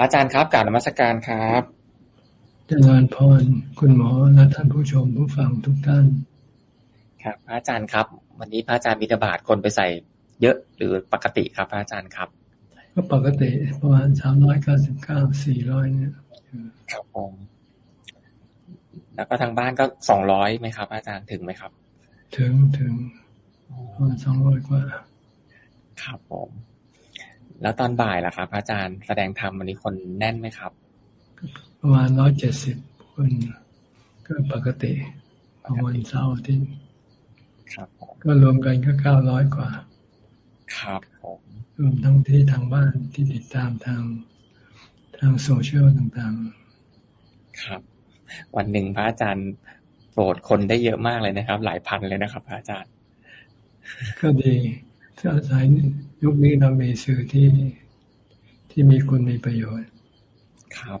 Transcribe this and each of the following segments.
อาจารย์ครับกราบนมัสการครับเจริญพรคุณหมอและท่านผู้ชมผู้ฟังทุกท่าน ครับ อาจารย์ครับ วันนี้พระอาจารย์มิตรบาทคนไปใส่เยอะหรือปกติครับพระอาจารย์ครับ ก็ปกติประมาณสามร้อยเก้าสิบเก้าสี่ร้อยเนี่ยครับผมแล้วก็ทางบ้านก็สองร้อยไหมครับ อาจารย์ถึงไหมครับ ถึงถึงประมาณสองร้อยกว่า ครับผม แล้วตอนบ่ายล่ะครับ อาจารย์แสดงธรรมวันนี้คนแน่นไหมครับประมาณร้อยเจ็ดสิบคนก็ปกติวันเสาร์อาทิตย์ครับก็รวมกันก็เก้าร้อยกว่า ครับผมรวมทั้งที่ทางบ้านที่ติดตามทางทางโซเชียลต่างๆ ครับ วันหนึ่งพระอาจารย์โปรดคนได้เยอะมากเลยนะครับ หลายพันเลยนะครับ พระอาจารย์ ก็ดีถ้าสาย ยุคนี้เรามีสื่อที่ที่มีคุณมีประโยชน์ ครับ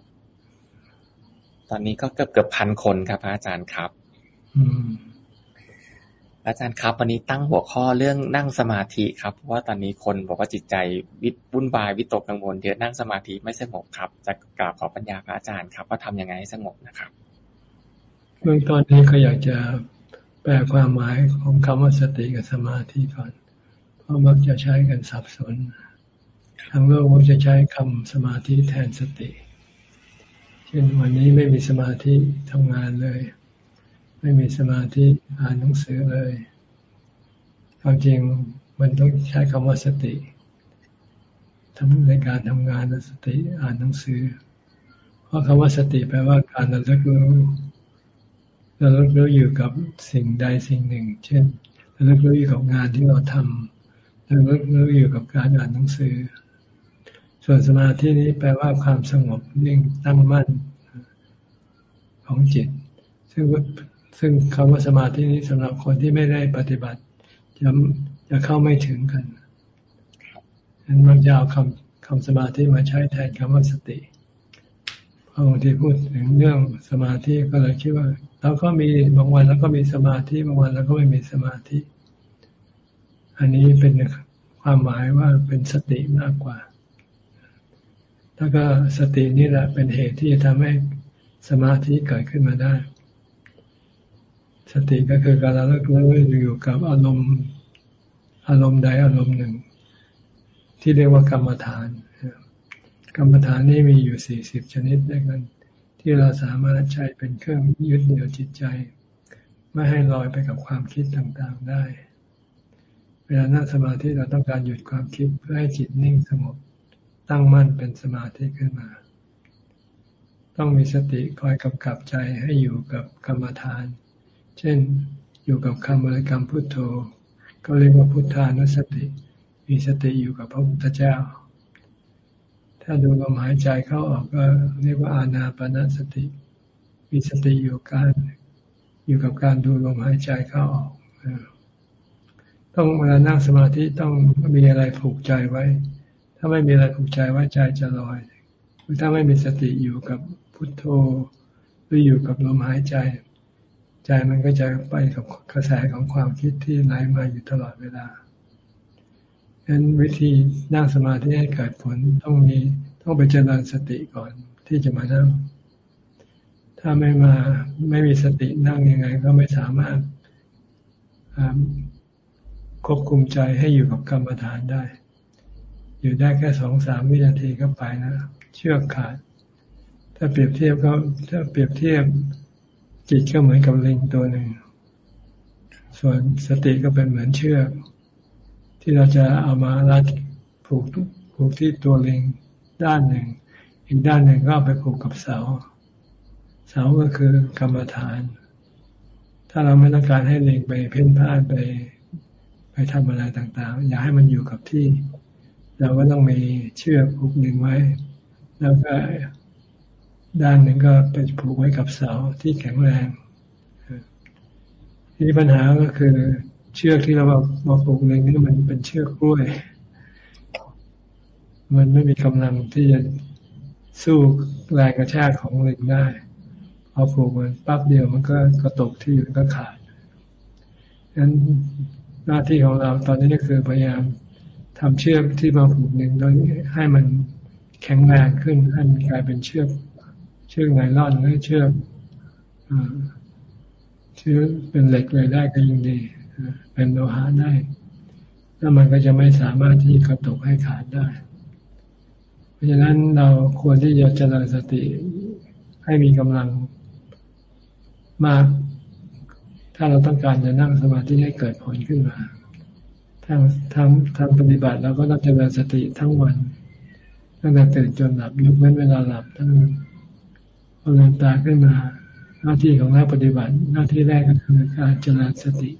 ตอนนี้ก็เกือบเกือบพันคนครับพระอาจารย์ครับ อืมอาจารย์ครับ วันนี้ตั้งหัวข้อเรื่องนั่งสมาธิครับเพราะว่าตอนนี้คนบอกว่าจิตใจวิวุ่นวายวิตกกังวลเยอะนั่งสมาธิไม่สงบครับ จะกราบขอปัญญาพระอาจารย์ครับ ว่าทำยังไงให้สงบนะครับเบื้องต้นนี้ก็อยากจะแปลความหมายของคำว่าสติกับสมาธิก่อน เพรามักจะใช้กันสับสน ทางโลกมักจะใช้คำสมาธิแทนสติ เช่นวันนี้ไม่มีสมาธิทำงานเลย ไม่มีสมาธิอ่านหนังสือเลยความจริงมันต้องใช้คำว่าสติทำในการทำงานสติอ่านหนังสือ เพราะคำว่าสติแปลว่าการระลึกรู้ระลึกรู้อยู่กับสิ่งใดสิ่งหนึ่ง เช่นระลึกรู้อยู่กับงานที่เราทำ ระลึกรู้อยู่กับการอ่านหนังสือ ส่วนสมาธินี้แปลว่าความสงบนิ่งตั้งมั่นของจิต ซึ่งซึ่งคำว่าสมาธินี้สำหรับคนที่ไม่ได้ปฏิบัติจะจะเข้าไม่ถึงกันฉะนั้นมันจะเอาคำคำสมาธิมาใช้แทนคำว่าสติพอบางทีพูดถึงเรื่องสมาธิก็เลยคิดว่าเราก็มีบางวันแล้วก็มีสมาธิบางวันแล้วก็ไม่มีสมาธิ อันนี้เป็นความหมายว่าเป็นสติมากกว่า แล้วก็สตินี่แหละเป็นเหตุที่จะทำให้สมาธิเกิดขึ้นมาได้ สติก็คือการระลึกรู้อยู่กับอารมณ์อารมณ์ใดอารมณ์หนึ่ง ที่เรียกว่ากรรมฐาน กรรมฐานนี้มีอยู่สี่สิบชนิดด้วยกัน ที่เราสามารถใช้เป็นเครื่องยึดเหนี่ยวจิตใจ ไม่ให้ลอยไปกับความคิดต่างๆได้ เวลานั่งสมาธิเราต้องการหยุดความคิดเพื่อให้จิตนิ่งสงบตั้งมั่นเป็นสมาธิขึ้นมา ต้องมีสติคอยกำกับใจให้อยู่กับกรรมฐาน เช่นอยู่กับคำบริกรรมพุทโธ ก็เรียกว่าพุทธานุสติ มีสติอยู่กับพระพุทธเจ้า ถ้าดูลมหายใจเข้าออกก็เรียกว่าอานาปนาสติ มีสติอยู่การอยู่กับการดูลมหายใจเข้าออก ต้องเวลานั่งสมาธิต้องมีอะไรผูกใจไว้ ถ้าไม่มีอะไรผูกใจไว้ใจจะลอยหรือถ้าไม่มีสติอยู่กับพุทโธหรืออยู่กับลมหายใจ ใจมันก็จะไปกับกระแสของความคิดที่ไหลมาอยู่ตลอดเวลาฉะนั้นวิธีนั่งสมาธิให้เกิดผลต้องมีต้องไปเจริญสติก่อนที่จะมานั่ง ถ้าไม่มาไม่มีสตินั่งยังไง ก็ไม่สามารถ ควบคุมใจให้อยู่กับกรรมฐานได้ อยู่ได้แค่สองสามวินาทีก็ไปนะ เชือกขาด ถ้าเปรียบเทียบก็ถ้าเปรียบเทียบจิตก็เหมือนกับลิงตัวหนึ่ง ส่วนสติก็เป็นเหมือนเชือก ที่เราจะเอามารัดผูกผูกที่ตัวลิงด้านหนึ่ง อีกด้านหนึ่งก็ไปผูกกับเสา เสาก็คือกรรมฐาน ถ้าเราไม่ต้องการให้ลิงไปเพ่นพ่านไป ทำอะไรต่างๆ อยากให้มันอยู่กับที่ เราก็ต้องมีเชือกผูกหนึ่งไว้ แล้วก็ด้านหนึ่งก็ไปผูกไว้กับเสาที่แข็งแรงทีนี้ปัญหาก็คือ เชือกที่เรามาผูกเองนี่มันเป็นเชือกกล้วย มันไม่มีกำลังที่จะสู้แรงกระชากของเล็งได้พอผูกมันปั๊บเดียวมันก็กระตกที่มันก็ขาดฉะนั้น หน้าที่ของเราตอนนี้ก็คือพยายามทำเชือกที่มาผูกหนึ่งตอนนี้ให้มันแข็งแรงขึ้นให้มันกลายเป็นเชือก เชือกไนล่อนหรือเชือกเชือกเป็นเหล็กเลยได้ก็ยิ่งดีเป็นโลหะได้แล้วมันก็จะไม่สามารถที่กระตุกให้ขาดได้ เพราะฉะนั้นเราควรที่จะเจริญสติให้มีกำลังมาก ถ้าเราต้องการจะนั่งสมาธิให้เกิดผลขึ้นมาทางทางทางปฏิบัติเราก็ต้องเจริญสติทั้งวันตั้งแต่ตื่นจนหลับยกเว้นเวลาหลับทั้งพอลืมตาขึ้นมาหน้าที่ของนักปฏิบัติหน้าที่แรกก็คือการเจริญสติ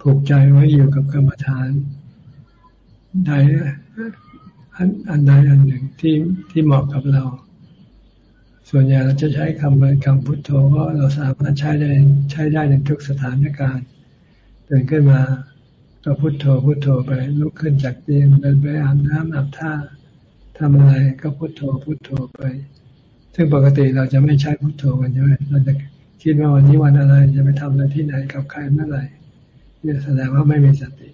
ผูกใจไว้อยู่กับกรรมฐานใดอันอันใดอันหนึ่งที่ที่เหมาะกับเรา ส่วนใหญ่เราจะใช้คำบริกรรมพุทโธเพราะเราสามารถใช้ได้ใช้ได้ในทุกสถานการณ์ตื่นขึ้นมาก็พุทโธพุทโธไปลุกขึ้นจากเตียงเดินไปอาบน้ำอาบท่าทำอะไรก็พุทโธพุทโธไป ซึ่งปกติเราจะไม่ใช้พุทโธกันใช่ไหมเราจะคิดว่าวันนี้วันอะไรจะไปทำอะไรที่ไหนกับใครเมื่อไหร่เนี่ยแสดงว่าไม่มีสติ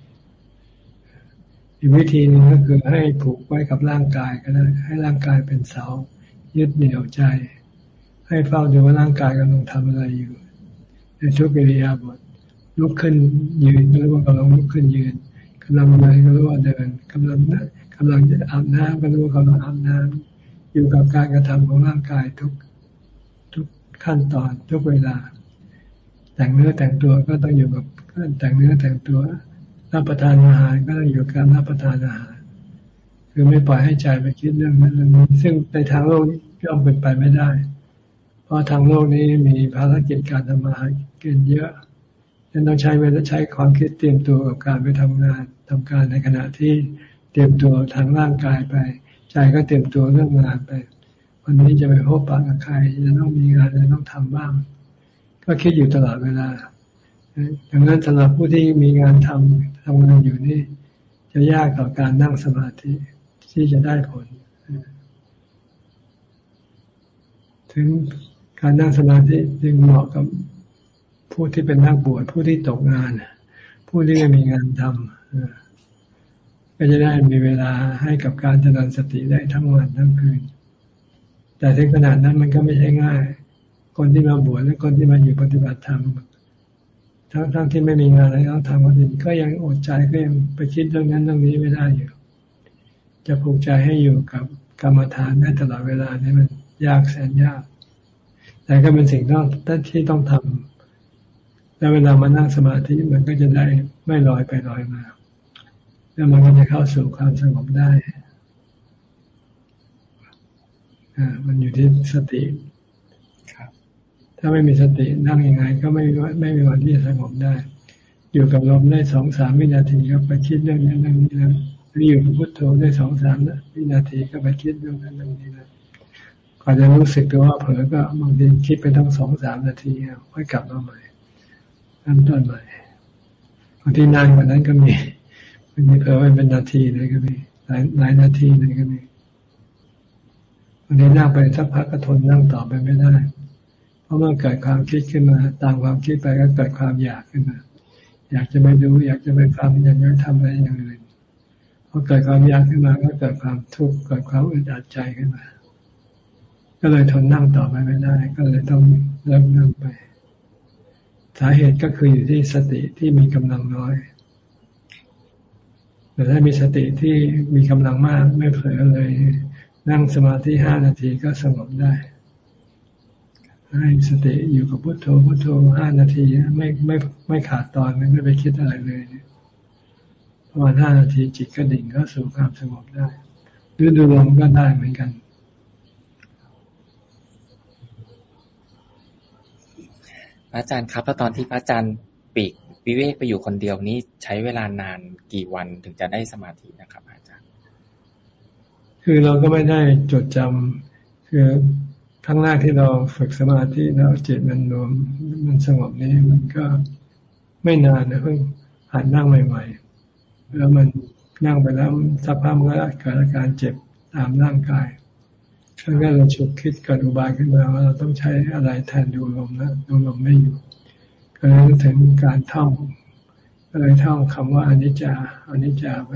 อีกวิธีหนึ่งก็คือให้ผูกไว้กับร่างกายก็ได้ให้ร่างกายเป็นเสา ยึดเหนี่ยวใจ ให้เฝ้าดูว่าร่างกายกำลังทำอะไรอยู่ ในทุกกิริยาบทลุกขึ้นยืนก็รู้ว่ากำลังลุกขึ้นยืนกำลังเดินก็รู้ว่าเดินกำลังกำลังอาบน้ำก็รู้ว่ากำลังอาบน้ำอยู่กับการกระทำของร่างกายทุกทุกขั้นตอนทุกเวลา แต่งเนื้อแต่งตัวก็ต้องอยู่กับแต่งเนื้อแต่งตัวรับประทานอาหารก็ต้องอยู่การรับประทานอาหาร คือไม่ปล่อยให้ใจไปคิดเรื่องนั้นเรื่องนี้ ซึ่งในทางโลกย่อมเป็นไปไม่ได้ เพราะทางโลกนี้มีภารกิจการทำมาหากินเยอะฉะนั้นต้องใช้เวลาใช้ความคิดเตรียมตัวกับการไปทำงานทำการในขณะที่เตรียมตัวทางร่างกายไป ใจก็เตรียมตัวเรื่องงานไป วันนี้จะไปพบปะกับใครจะต้องมีงานจะต้องทำบ้าง ก็คิดอยู่ตลอดเวลาดังนั้นสำหรับผู้ที่มีงานทำทำงานอยู่นี่ จะยากต่อการนั่งสมาธิ ที่จะได้ผล ถึงการนั่งสมาธิจึงเหมาะกับผู้ที่เป็นนักบวชผู้ที่ตกงาน ผู้ที่ไม่มีงานทำก็จะได้มีเวลาให้กับการเจริญสติได้ทั้งวันทั้งคืน แต่ถึงขนาดนั้นมันก็ไม่ใช่ง่าย คนที่มาบวชและคนที่มาอยู่ปฏิบัติธรรมทั้งทั้งที่ไม่มีงานอะไรต้องทำวันอื่นก็ยังอดใจก็ยังไปคิดเรื่องนั้นเรื่องนี้ไม่ได้อยู่ จะผูกใจให้อยู่กับกรรมฐานได้ตลอดเวลานี่มันยากแสนยาก แต่ก็เป็นสิ่งต้องที่ต้องทำแล้วเวลามานั่งสมาธิมันก็จะได้ไม่ลอยไปลอยมา แล้วมันก็จะเข้าสู่ความสงบได้อ่ามันอยู่ที่สติถ้าไม่มีสตินั่งยังไง ก็ไม่ไม่มีวันที่จะสงบได้ อยู่กับลมได้สองสามวินาทีก็ไปคิดเรื่องนั้นเรื่องนี้แล้ว หรืออยู่กับพุทโธได้สองสามวินาทีก็ไปคิดเรื่องนั้นเรื่องนี้แล้วก่อนจะรู้สึกตัวว่าเผลอก็บางทีคิดไปตั้งสองสามนาทีค่อยกลับมาใหม่เริ่มต้นใหม่บางทีนานกว่านั้นก็มีบางทีเผลอไปเป็นนาทีเลยก็มีหลายหลายนาทีเลยก็มีบางทีนั่งไปสักพักก็ทนนั่งต่อไปไม่ได้ เพราะเมื่อเกิดความคิดขึ้นมา ตามความคิดไปก็เกิดความอยากขึ้นมา อยากจะไปดู อยากจะไปฟังอยากจะทำอะไรอย่างอื่น พอเกิดความอยากขึ้นมาก็เกิดความทุกข์เกิดความอึดอัดใจขึ้นมา ก็เลยทนนั่งต่อไปไม่ได้ ก็เลยต้องเลิกนั่งไป สาเหตุก็คืออยู่ที่สติที่มีกำลังน้อยแต่ถ้ามีสติที่มีกำลังมากไม่เผลอเลย นั่งสมาธิห้านาทีก็สงบได้ ให้สติอยู่กับพุทโธพุทโธห้านาทีไม่ไม่ไม่ขาดตอนไม่ไปคิดอะไรเลย ประมาณห้านาทีจิตก็ดิ่งก็สู่ความสงบได้ หรือดูลมก็ได้เหมือนกันอาจารย์ครับแล้วตอนที่พระอาจารย์ปีกวิเวกไปอยู่คนเดียวนี้ใช้เวลานานกี่วันถึงจะได้สมาธินะครับอาจารย์ คือเราก็ไม่ได้จดจำคือครั้งแรกที่เราฝึกสมาธิแล้วจิตมันรวมมันสงบนี้มันก็ไม่นานนะเพิ่งหัดนั่งใหม่ ๆ แล้วมันนั่งไปแล้วสักพักมันก็เกิดอาการเจ็บตามร่างกายครั้งแรกเราฉุกคิดกิดอุบายขึ้นมาว่าเราต้องใช้อะไรแทนดูลมนะดูลมไม่อยู่ก็เลยถึงการท่องก็เลยท่องคำว่าอนิจจาอนิจจาไป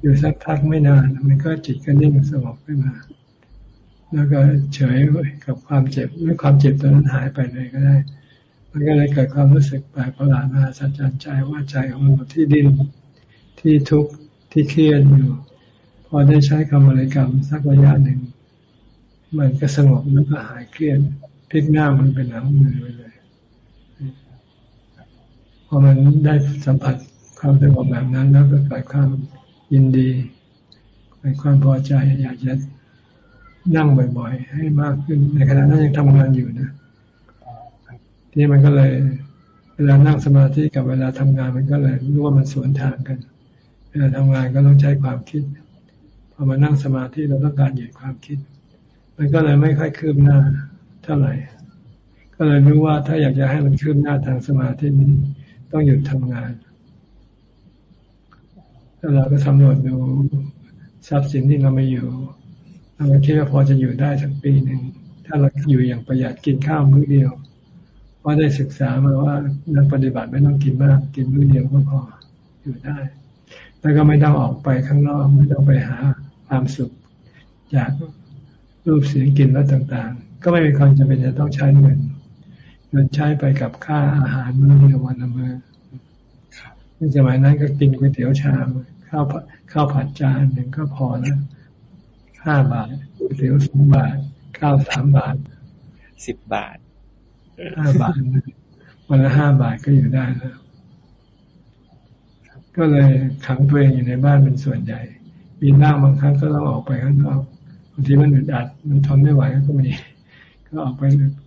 อยู่สักพักไม่นานมันก็จิตก็นิ่งสงบขึ้นมา แล้วก็เฉยกับความเจ็บไม่ความเจ็บตอนนั้นหายไปเลยก็ได้ มันก็เลยเกิดความรู้สึกแปลกประหลาดมาสัจจันใจว่าใจของเราที่ดิ้น ที่ทุกข์ที่เครียดอยู่ พอได้ใช้คำบริกรรมสักระยะหนึ่ง มันก็สงบแล้วก็หายเครียดพลิกหน้ามันเป็นหลังมือไปเลยพอมันได้สัมผัสความสงบแบบนั้นแล้วก็เกิดความยินดีเกิดความพอใจอยากจะนั่งบ่อยๆ ให้มากขึ้น ในขณะนั้นยังทำงานอยู่นะที่มันก็เลย เวลานั่งสมาธิกับเวลาทำงานมันก็เลยรู้ว่ามันสวนทางกัน เวลาทำงานก็ต้องใช้ความคิด พอมานั่งสมาธิเราต้องการหยุดความคิด มันก็เลยไม่ค่อยคืบหน้าเท่าไหร่ ก็เลยรู้ว่าถ้าอยากจะให้มันคืบหน้าทางสมาธินี้ต้องหยุดทำงานแล้วเราก็สำรวจดูทรัพย์สินที่เราไม่อยู่เราคิดว่าพอจะอยู่ได้สักปีหนึ่งถ้าเราอยู่อย่างประหยัดกินข้าวมื้อเดียวเพราะได้ศึกษามาว่านักปฏิบัติไม่ต้องกินมาก กินมื้อเดียวก็พออยู่ได้ แล้วก็ไม่ต้องออกไปข้างนอกไม่ต้องไปหาความสุขจากรูปเสียงกินแล้วต่าง ๆ ก็ไม่มีความจำเป็นจะต้องใช้เงินเงินใช้ไปกับค่าอาหารมื้อเดียววันละมื้อในสมัยนั้นก็กินก๋วยเตี๋ยวชามข้าวข้าวผัดจานหนึ่งก็พอแล้วห้าบาทก๋วยเตี๋ยวสองบาท ข้าวสามบาทสิบบาทห้าบาทวันละห้าบาทก็อยู่ได้แล้ว ก็เลยขังตัวเองอยู่ในบ้านเป็นส่วนใหญ่มีหน้าบางครั้งก็ต้องออกไปข้างนอกบางทีมันอึดอัดมันทนไม่ไหวก็มีก็ออกไป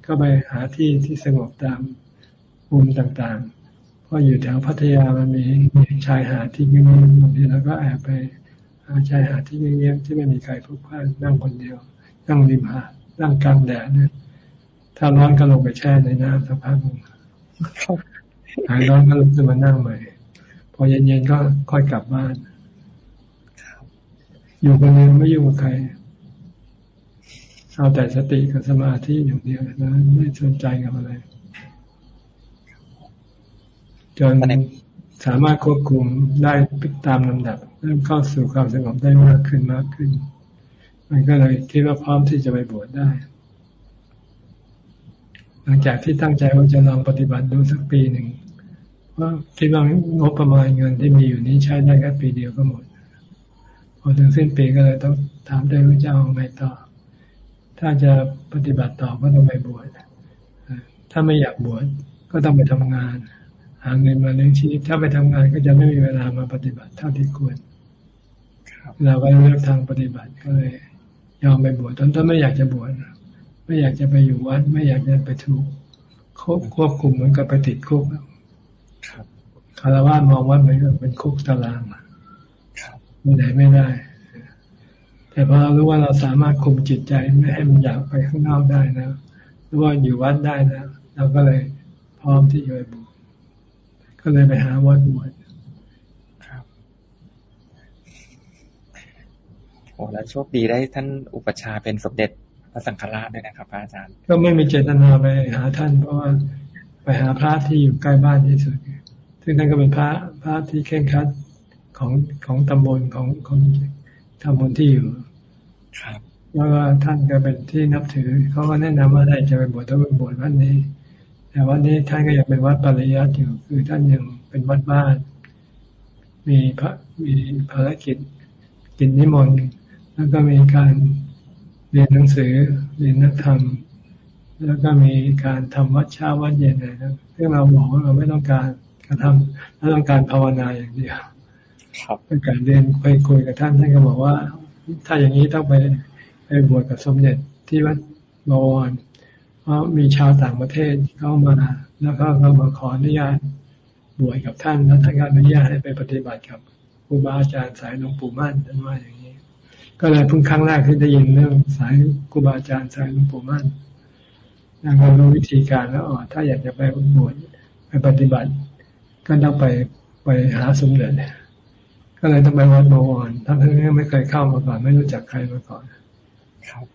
ก็ไปหาที่ที่สงบตามมุมต่างๆเพราะอยู่แถวพัทยามันมีชายหาดที่เงียบบางทีเราก็แอบไปหาชายหาดที่เงียบที่ไม่มีใครพลุกพล่านนั่งคนเดียว นั่งริมหาดนั่งกลางแดดเนี่ยถ้าร้อนก็ลงไปแช่ในน้ำสักพักหนึ่งหายร้อนก็ลุกขึ้นมานั่งใหม่ พอเย็นๆก็ค่อยกลับบ้านอยู่คนเดียวไม่ยุ่งกับใคร เอาแต่สติกับสมาธิอย่างเดียวนะไม่สนใจกับอะไร จนสามารถควบคุมได้ตามลำดับ เริ่มเข้าสู่ความสงบได้มากขึ้นมากขึ้น มันก็เลยคิดว่าพร้อมที่จะไปบวชได้ หลังจากที่ตั้งใจว่าจะลองปฏิบัติดูสักปีหนึ่ง ว่าคิดว่างบประมาณเงินที่มีอยู่นี้ใช้ได้แค่ปีเดียวก็หมด พอถึงสิ้นปีก็เลยต้องถามได้ว่าจะเอาไงต่อ ถ้าจะปฏิบัติต่อก็ต้องไปบวชถ้าไม่อยากบวชก็ต้องไปทำงาน หาเงินมาเลี้ยงชีพถ้าไปทำงานก็จะไม่มีเวลามาปฏิบัติเท่าที่ควรเราก็เลือกทางปฏิบัติก็เลย ยอมไปบวชตอนต้นไม่อยากจะบวชไม่อยากจะไปอยู่วัดไม่อยากจะไปถูกควบคุมเหมือนกับไปติดคุก คารวะมองว่าเหมือนกับเป็นคุกตารางไปไหนไม่ได้ แต่พอเรารู้ว่าเราสามารถคุมจิตใจไม่ให้มันอยากไปข้างนอกได้นะรู้ว่าอยู่วัดได้นะเราก็เลยพร้อมที่จะไปบวชก็เลยไปหาวัดบวชครับโอ้แล้วโชคดีได้ท่านอุปชาเป็นสมเด็จพระสังฆราชด้วยนะครับอาจารย์ ก็ไม่มีเจตนาไปหาท่านเพราะว่าไปหาพระที่อยู่ใกล้บ้านที่สุด ซึ่งท่านก็เป็นพระพระที่เข่งคัดของของตำบลของของตำบลที่อยู่ ครับแล้วก็ท่านก็เป็นที่นับถือ เขาก็แนะนำว่าได้จะไปบวชต้องไปบวชวัดนี้ แต่วันนี้ท่านก็ยังเป็นวัดปริยัติอยู่ คือท่านยังเป็นวัดบ้าน มีพระมีภารกิจกินนิมนต์แล้วก็มีการเรียนหนังสือเรียนนักธรรม แล้วก็มีการทำวัดเช้าวัดเย็นอะไรนะซึ่งเราบอกว่าเราไม่ต้องการ กระทำเราต้องการภาวนาอย่างเดียวเป็นการเรียนไปคุยกับท่านท่านก็บอกว่า ถ้าอย่างนี้ต้องไปไปบวชกับสมเด็จที่วัดบวรเพราะมีชาวต่างประเทศเข้ามา แล้วก็เขามาขออนุญาตบวชกับท่านแล้วท่านก็อนุญาตให้ไปปฏิบัติกับครูบาอาจารย์สายหลวงปู่มั่นท่านว่าอย่างนี้ ก็เลยเพิ่งครั้งแรกที่ได้ยินเรื่องสายครูบาอาจารย์สายหลวงปู่มั่นแล้วก็รู้วิธีการแล้วอ๋อถ้าอยากจะไปบวชไปปฏิบัติ ก็ต้องไปไปหาสมเด็จก็เลยต้องไปวัดบวรทั้งที่ไม่เคยเข้ามาก่อน ไม่รู้จักใครมาก่อนครับ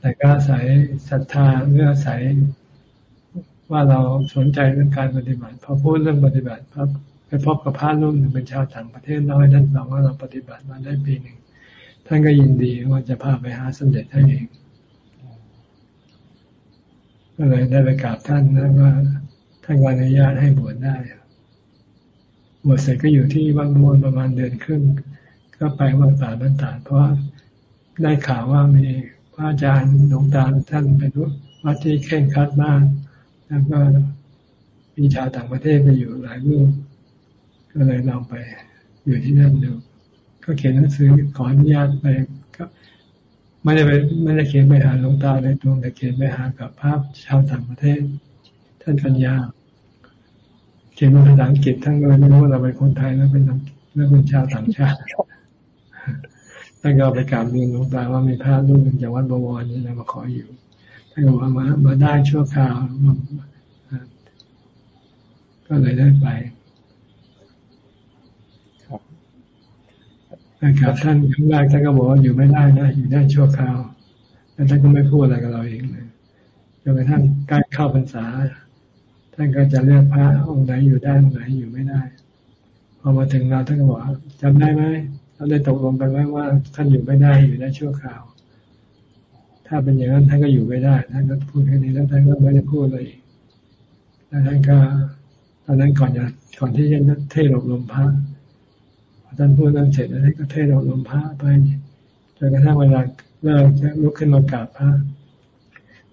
แต่ก็อาศัยศรัทธาเมื่ออาศัยว่าเราสนใจเรื่องการปฏิบัติพอพูดเรื่องปฏิบัติพับไปพบกับพระรูปหนึ่งเป็นชาวต่างประเทศเล่าให้ท่านฟังว่าเราปฏิบัติมาได้ปีหนึ่งท่านก็ยินดีว่าจะพาไปหาสมเด็จท่านเองก็เลยได้ไปกราบท่านนะว่า ท่านอนุญาตให้บวชได้บวชเสร็จก็อยู่ที่วัดมวนประมาณเดือนครึ่งก็ไปวัดป่าบ้านตาดเพราะได้ข่าวว่ามีพระอาจารย์หลวงตาท่านเป็นวัดที่เข่งคัดมากแล้วก็มีชาวต่างประเทศไปอยู่หลายรูปก็เลยลองไปอยู่ที่นั่นดูก็เขียนหนังสือขออนุญาตไปก็ไม่ได้ไปไม่ได้เขียนไปหาหลวงตาเลยตรงแต่เขียนไปหากับภาพชาวต่างประเทศ ท่านปัญญาเขียนภาษาอังกฤษทั้งเลยไม่รู้ว่าเราเป็นคนไทยแล้วเป็นแล้วเป็นชาวต่างชาติท่านก็ไปกราบเรียนหลวงตาว่ามีพระรูปหนึ่งจากวัดบวรนี่เรามาขออยู่ท่านก็บอกมามาได้ชั่วคราวก็เลยได้ไปนะครับท่านครั้งแรกท่านก็บอกว่าอยู่ไม่ได้นะอยู่ได้ชั่วคราวแล้วท่านก็ไม่พูดอะไรกับเราเองเลยจนกระทั่งใกล้เข้าพรรษา ท่านก็จะเลือกพระองค์ไหนอยู่ได้องค์ไหนอยู่ไม่ได้ พอมาถึงเราท่านก็บอกจำได้ไหมเราได้ตกลงกันไว้ว่าท่านอยู่ไม่ได้อยู่ได้ชั่วคราว ถ้าเป็นอย่างนั้นท่านก็อยู่ไม่ได้ท่านก็พูดแค่นี้แล้วท่านก็ไม่ได้พูดเลยแล้วท่านก็ตอนนั้นก่อนจะก่อนที่จะเทศอบรมพระท่านพูดนั้นเสร็จแล้วท่านก็เทศอบรมพระไปจนกระทั่งเวลาเลิกจะลุกขึ้นมากราบพระ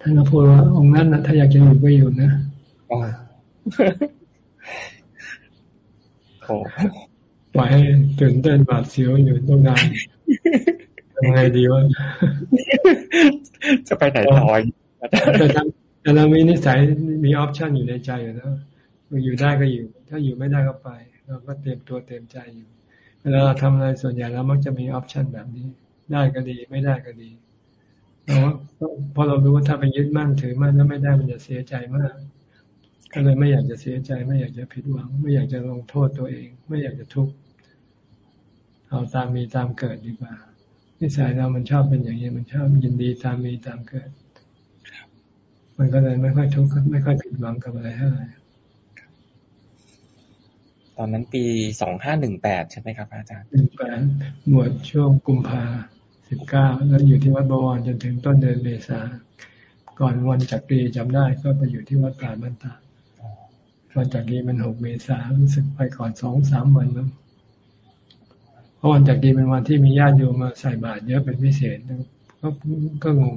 ท่านก็พูดว่าองค์นั้นนะถ้าอยากจะอยู่ก็อยู่นะ โอ้ปล่อยให้ตื่นเต้นบาดเสียวอยู่ตรงนั้นยังไงดีวะจะไปไหนต่อแต่แต่เรามีนิสัยมีออปชันอยู่ในใจอยู่นะอยู่ได้ก็อยู่ ถ้าอยู่ไม่ได้ก็ไป เราก็เตรียมตัวเตรียมใจอยู่ เวลาเราทำอะไรส่วนใหญ่เรามักจะมีออปชันแบบนี้ ได้ก็ดีไม่ได้ก็ดีเราเพราะเรารู้ว่าถ้าไปยึดมั่นถือมั่นแล้วไม่ได้มันจะเสียใจมาก ก็เลยไม่อยากจะเสียใจ ไม่อยากจะผิดหวัง ไม่อยากจะลงโทษตัวเอง ไม่อยากจะทุกข์เอาตามมีตามเกิดดีกว่า นิสัยเรามันชอบเป็นอย่างนี้มันชอบยินดีตามมีตามเกิด มันก็เลยไม่ค่อยทุกข์ไม่ค่อยผิดหวังกับอะไรเท่าไหร่ตอนนั้นปีสองห้าหนึ่งแปดใช่ไหมครับอาจารย์หนึ่งแปดหมวดช่วงกุมภาสิบเก้าแล้วอยู่ที่วัดบวรจนถึงต้นเดือนเมษาก่อนวันจักรีจำได้ก็ไปอยู่ที่วัดป่าบันตา วันจากนี้มันหกเมษารู้สึกไปก่อนสองสามวันแล้วเพราะวันจากนี้เป็นวันที่มีญาติโยมมาใส่บาตรเยอะเป็นพิเศษก็ก็งง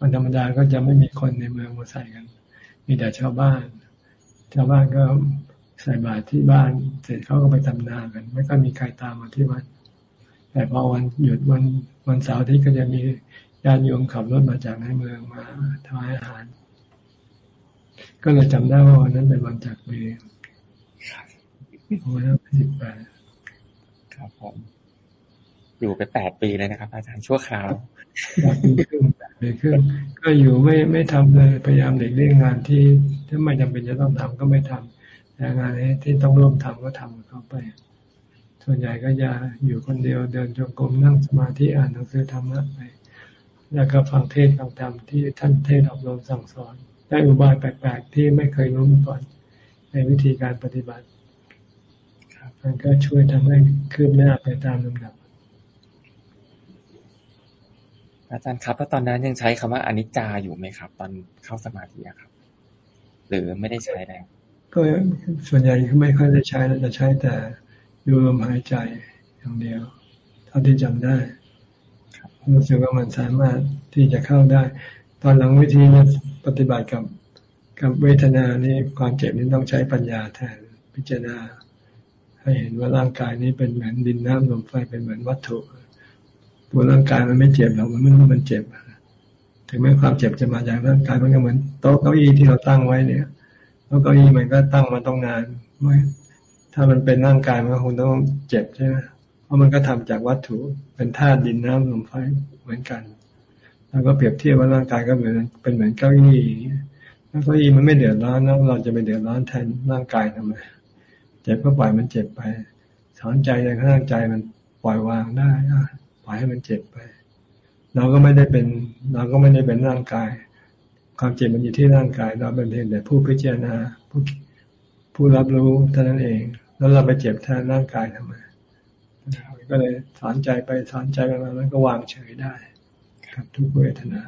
วันธรรมดาก็จะไม่มีคนในเมืองมาใส่กัน มีแต่ชาวบ้าน ชาวบ้านก็ใส่บาตรที่บ้านเสร็จเขาก็ไปทำนากัน ไม่ก็มีใครตามมาที่วัดแต่พอวันหยุดวันวันเสาร์ที่ก็จะมีญาติโยมขับรถมาจากในเมืองมาถวายอาหาร ก็เลยจำได้ว่าวันนั้นเป็นวันจากเบวันนั้นสิบแปดครับผม อยู่ไปแปดปีเลยนะครับ อาจารย์ชั่วคราวแปดปีครึ่งแปดปีครึ่งก็อยู่ไม่ไม่ทำเลยพยายามเด็กเรื่องงานที่ถ้าไม่จำเป็นจะต้องทำก็ไม่ทำแต่งานที่ต้องร่วมทำก็ทำเข้าไป ส่วนใหญ่ก็จะอยู่คนเดียวเดินจงกรมนั่งสมาธิอ่านหนังสือธรรมะไป แล้วก็ฟังเทศฟังธรรมที่ท่านเทศอบรมสั่งสอน ได้อุบายแปลกๆที่ไม่เคยรู้มาก่อน ในวิธีการปฏิบัติมันก็ช่วยทำให้คืบหน้าไปตามลำดับอาจารย์ครับแล้วตอนนั้นยังใช้คำว่าอนิจจาอยู่ไหมครับ ตอนเข้าสมาธิครับ หรือไม่ได้ใช้แล้วก็ส่วนใหญ่ไม่ค่อยได้ใช้จะใช้แต่ดูลมหายใจอย่างเดียว เท่าที่จำได้รู้สึกว่ามันสามารถที่จะเข้าได้ ตอนหลังวิธีปฏิบัติกับกับเวทนานี่ความเจ็บนี้ต้องใช้ปัญญาแทนพิจารณา ให้เห็นว่าร่างกายนี้เป็นเหมือนดินน้ำลมไฟเป็นเหมือนวัตถุ ตัวร่างกายมันไม่เจ็บหรอกมันไม่รู้มันเจ็บ ถึงแม้ความเจ็บจะมาจากร่างกายมันก็เหมือนโต๊ะเก้าอี้ที่เราตั้งไว้เนี่ยโต๊ะเก้าอี้มันก็ตั้งมาต้องนานไม่ถ้ามันเป็นร่างกายมันก็คงต้องเจ็บใช่ไหมเพราะมันก็ทำจากวัตถุเป็นธาตุดินน้ำลมไฟเหมือนกัน แล้วก็เปรียบเทียบว่าร่างกายก็เหมือนเป็นเหมือนเก้าอี้แล้วเก้าอี้มันไม่เดือดร้อนแล้วเราจะไปเดือดร้อนแทนร่างกายทำไมเจ็บก็ปล่อยมันเจ็บไปสอนใจในข้างใจมันปล่อยวางได้ปล่อยให้มันเจ็บไป เราก็ไม่ได้เป็น เราก็ไม่ได้เป็นร่างกาย ความเจ็บมันอยู่ที่ร่างกาย เราเป็นเพียงแต่ผู้พิจารณาผู้ผู้รับรู้เท่านั้นเอง แล้วเราไปเจ็บแทนร่างกายทำไมก็เลยสอนใจไปสอนใจไปมาแล้วก็วางเฉยได้ กับทุกเวทนา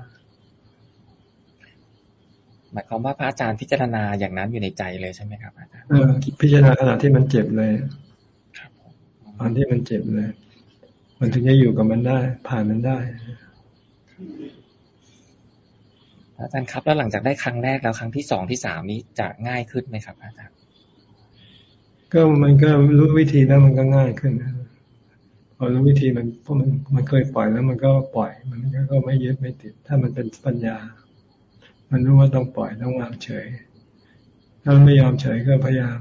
หมายความว่าพระอาจารย์พิจารณาอย่างนั้นอยู่ในใจเลยใช่ไหมครับอาจารย์พิจารณาขณะที่มันเจ็บเลยตอนที่มันเจ็บเลย มันถึงจะอยู่กับมันได้ ผ่านมันได้อาจารย์ครับแล้วหลังจากได้ครั้งแรกแล้วครั้งที่สองที่สามนี้จะง่ายขึ้นไหมครับอาจารย์ก็มันก็รู้วิธีแล้วมันก็ง่ายขึ้นนะ พอรู้วิธีมันเพราะมันมันเคยปล่อยแล้วมันก็ปล่อย มันก็ไม่ยึดไม่ติด ถ้ามันเป็นปัญญา มันรู้ว่าต้องปล่อยต้องวางเฉย ถ้าไม่ยอมเฉยก็พยายาม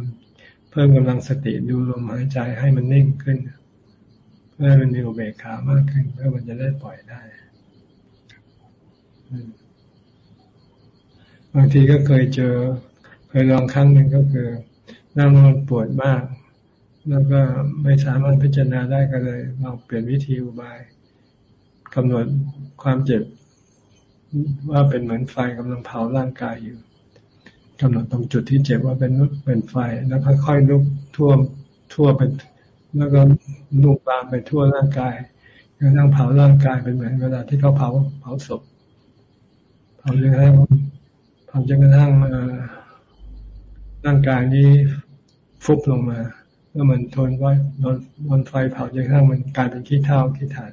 เพิ่มกำลังสติดูลมหายใจให้มันนิ่งขึ้น เพื่อมันมีอุเบกขามากขึ้นเพื่อมันจะได้ปล่อยได้บางทีก็เคยเจอ เคยลองครั้งหนึ่งก็คือนั่งมันปวดมาก แล้วก็ไม่สามารถพิจารณาได้ก็เลยลองเปลี่ยนวิธีอุบายกำหนดความเจ็บว่าเป็นเหมือนไฟกำลังเผาร่างกายอยู่กำหนดตรงจุดที่เจ็บว่าเป็นเป็นไฟ แล้วค่อยๆลุกท่วมทั่วไปแล้วก็ลุกลามไปทั่วร่างกายกระทั่งเผาร่างกายเป็นเหมือนเวลาที่เขาเผาเผาศพเผาจนกระทั่งเผาจนกระทั่งร่างกายนี้ฟุบลงมา มื่อมันทนไว้โดนโดนไฟเผาจนกระทั่งมันกลายเป็นขี้เถ้าขี้ถ่าน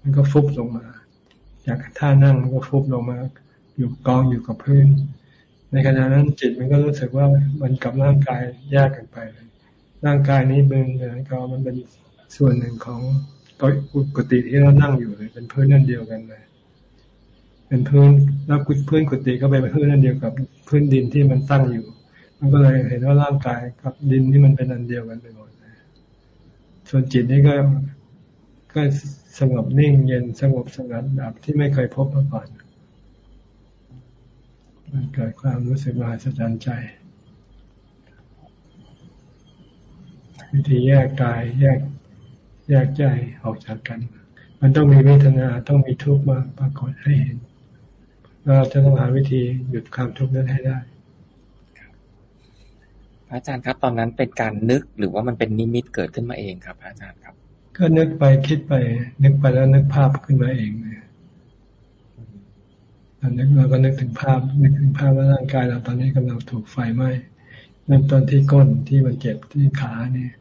มันก็ฟุบลงมา จากท่านั่งมันก็ฟุบลงมา อยู่กองอยู่กับพื้น ในขณะนั้นจิตมันก็รู้สึกว่ามันกับร่างกายแยกกันไปเลยร่างกายนี้เป็นเหมือนกับมันเป็นส่วนหนึ่งของกติที่เรานั่งอยู่เลยเป็นพื้นนั่นเดียวกันเลย เป็นพื้นแล้วพื้นกุฏิก็เป็นพื้นนั่นเดียวกับพื้นดินที่มันตั้งอยู่ มันก็เลยเห็นว่าร่างกายกับดินนี่มันเป็นอันเดียวกันไปหมดส่วนจิตนี่ก็ก็สงบนิ่งเย็นสงบสงัดแบบที่ไม่เคยพบมาก่อน มันเกิดความรู้สึกมหัศจรรย์ใจ วิธีแยกกายแยกแยกใจออกจากกัน มันต้องมีเวทนาต้องมีทุกข์มาปรากฏให้เห็นเราจะต้องหาวิธีหยุดความทุกข์นั้นให้ได้ อาจารย์ครับ ตอนนั้นเป็นการนึกหรือว่ามันเป็นนิมิตเกิดขึ้นมาเองครับ อาจารย์ครับ ก็นึกไปคิดไป นึกไปแล้วนึกภาพขึ้นมาเองเลยตอนนึกเราก็นึกถึงภาพ นึกถึงภาพว่าร่างกายเราตอนนี้กำลังถูกไฟไหม้เริ่มต้นที่ก้นที่มันเจ็บที่ขาเนี่ย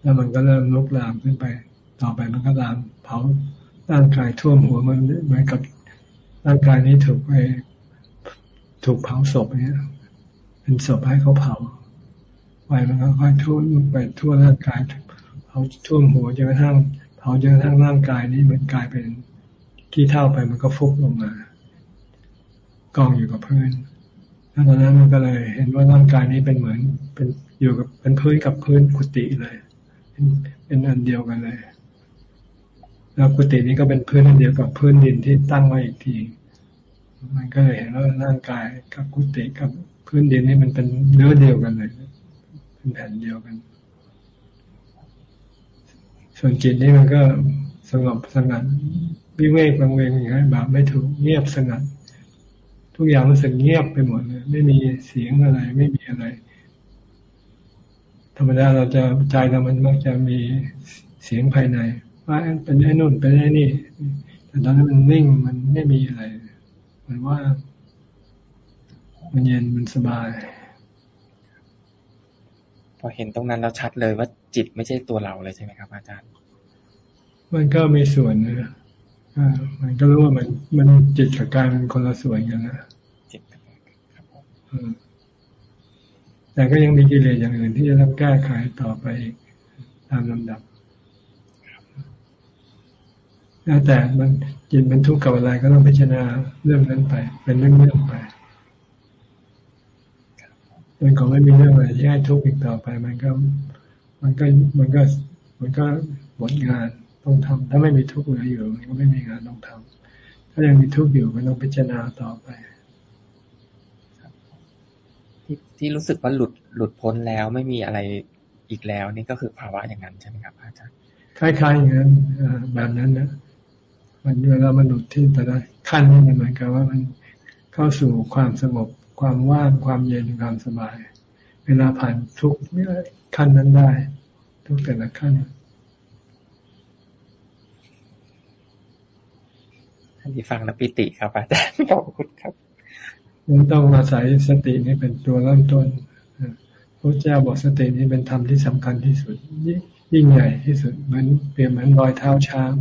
แล้วมันก็เริ่มลุกลามขึ้นไป ต่อไปมันก็ลามเผาร่างกายท่วมหัวมันเหมือนกับร่างกายนี้ถูกไปถูกเผาศพเนี่ยเป็นศพให้เขาเผา ไฟมันก็ค่อยทั่วไปทั่วร่างกายเผาท่วมหัวจนกระทั่งเผาจนกระทั่งร่างกายนี้มันกลายเป็นขี้เท่าไปมันก็ฟุบลงมากองอยู่กับพื้นแล้วตอนนั้นมันก็เลยเห็นว่าร่างกายนี้เป็นเหมือนเป็นอยู่กับเป็นพื้นกับพื้นกุฏิเลยเป็นเป็นอันเดียวกันเลย แล้วกุฏินี้ก็เป็นพื้นอันเดียวกับพื้นดินที่ตั้งไว้อีกทีมันก็เลยเห็นว่าร่างกายกับกุฏิกับพื้นดินนี่มันเป็นเนื้อเดียวกันเลย เป็นแผ่นเดียวกัน ส่วนจิตนี่มันก็สงบสงัดวิเวกบางเวงอย่างนี้แบบไม่ถูกเงียบสงัด ทุกอย่างรู้สึกเงียบไปหมดเลยไม่มีเสียงอะไร ไม่มีอะไร ธรรมดาเราจะใจเรามันมักจะมีเสียงภายในว่าเป็นไอ้นู่นเป็นไอ้นี่ แต่ตอนนั้นมันนิ่งมันไม่มีอะไร มันว่า มันเย็นมันสบาย พอเห็นตรงนั้นเราชัดเลยว่าจิตไม่ใช่ตัวเราเลยใช่ไหมครับ อาจารย์ มันก็มีส่วนนะอ่ามันก็รู้ว่ามันมันจิตกับกายมันคนละส่วนกันนะจิตครับผมแต่ก็ยังมีกิเลสอย่างอื่นที่จะต้องแก้ไขต่อไปอีกตามลำดับแล้วแต่มันจิตมันทุกข์กับอะไรก็ต้องพิจารณาเรื่องนั้นไป เป็นเรื่องๆไป มันก็ไม่มีเรื่องอะไรที่ให้ทุกข์อีกต่อไป มันก็ มันก็มันก็มันก็หมดงานต้องทำถ้าไม่มีทุกข์เหลืออยู่ มันก็ไม่มีงานต้องทำถ้ายังมีทุกข์อยู่มันต้องพิจารณาต่อไปที่ที่รู้สึกว่าหลุดหลุดพ้นแล้วไม่มีอะไรอีกแล้ว นี่ก็คือภาวะอย่างนั้นใช่ไหมครับอาจารย์คล้ายๆอย่างนั้นแบบนั้นนะมันเวลามันหลุดที่แต่ละขั้นนี่มันเหมือนกับว่ามันเข้าสู่ความสงบ ความว่างความเย็นความสบาย เวลาผ่านทุกขั้นนั้นได้ ทุกแต่ละขั้นอันนี้ฟังแล้วปิติครับอาจารย์ขอบคุณครับมันต้องอาศัยสตินี่เป็นตัวเริ่มต้นพระเจ้าบอกสตินี้เป็นธรรมที่สำคัญที่สุด ยิ่งใหญ่ที่สุดเหมือนเปรียบเหมือนรอยเท้าช้าง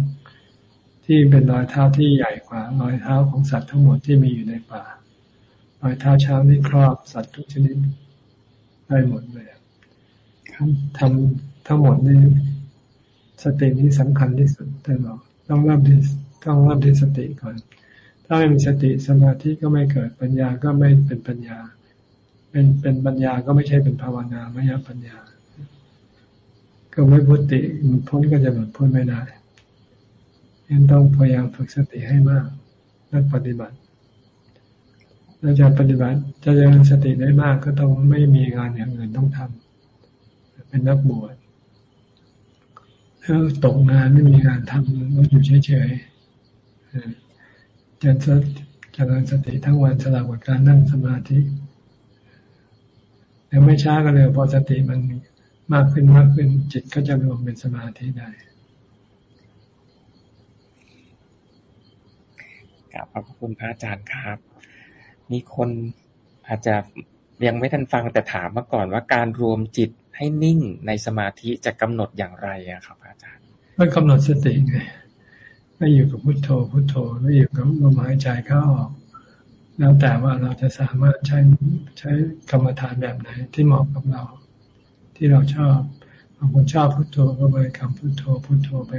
ที่เป็นรอยเท้าที่ใหญ่กว่ารอยเท้าของสัตว์ทั้งหมดที่มีอยู่ในป่า รอยเท้าช้างนี่ครอบสัตว์ทุกชนิดได้หมดเลยทำทั้งหมดนี้สตินี้สำคัญที่สุดแต่บอกต้องเริ่มที่ต้องเริ่มที่สติก่อน ถ้าไม่มีสติสมาธิก็ไม่เกิดปัญญาก็ไม่เป็นปัญญา เป็นเป็นปัญญาก็ไม่ใช่เป็นภาวนาไม่ใช่ปัญญา ก็ไม่พุติหลุดพ้นก็จะหลุดพ้นไม่ได้ยังต้องพยายามฝึกสติให้มากนักปฏิบัติ เราจะปฏิบัติจะเจริญสติได้มากก็ต้องไม่มีงานอย่างอื่นต้องทำเป็นนักบวชถ้าตกงานไม่มีงานทำก็อยู่เฉยๆจะเจริญสติทั้งวันสลับกับการนั่งสมาธิแล้วไม่ช้าก็เลยพอสติมันมากขึ้นมากขึ้นจิตก็จะรวมเป็นสมาธิได้กราบขอบคุณพระอาจารย์ครับ มีคนอาจจะยังไม่ทันฟังแต่ถามมาก่อนว่าการรวมจิตให้นิ่งในสมาธิจะกำหนดอย่างไรอะครับ อาจารย์ก็กำหนดสติไงไม่อยู่กับพุทโธพุทโธไม่อยู่กับลมหายใจเข้าออก แล้วแต่ว่าเราจะสามารถใช้ใช้กรรมฐานแบบไหนที่เหมาะกับเรา ที่เราชอบบางคนชอบพุทโธก็ไปคำพุทโธพุทโธไป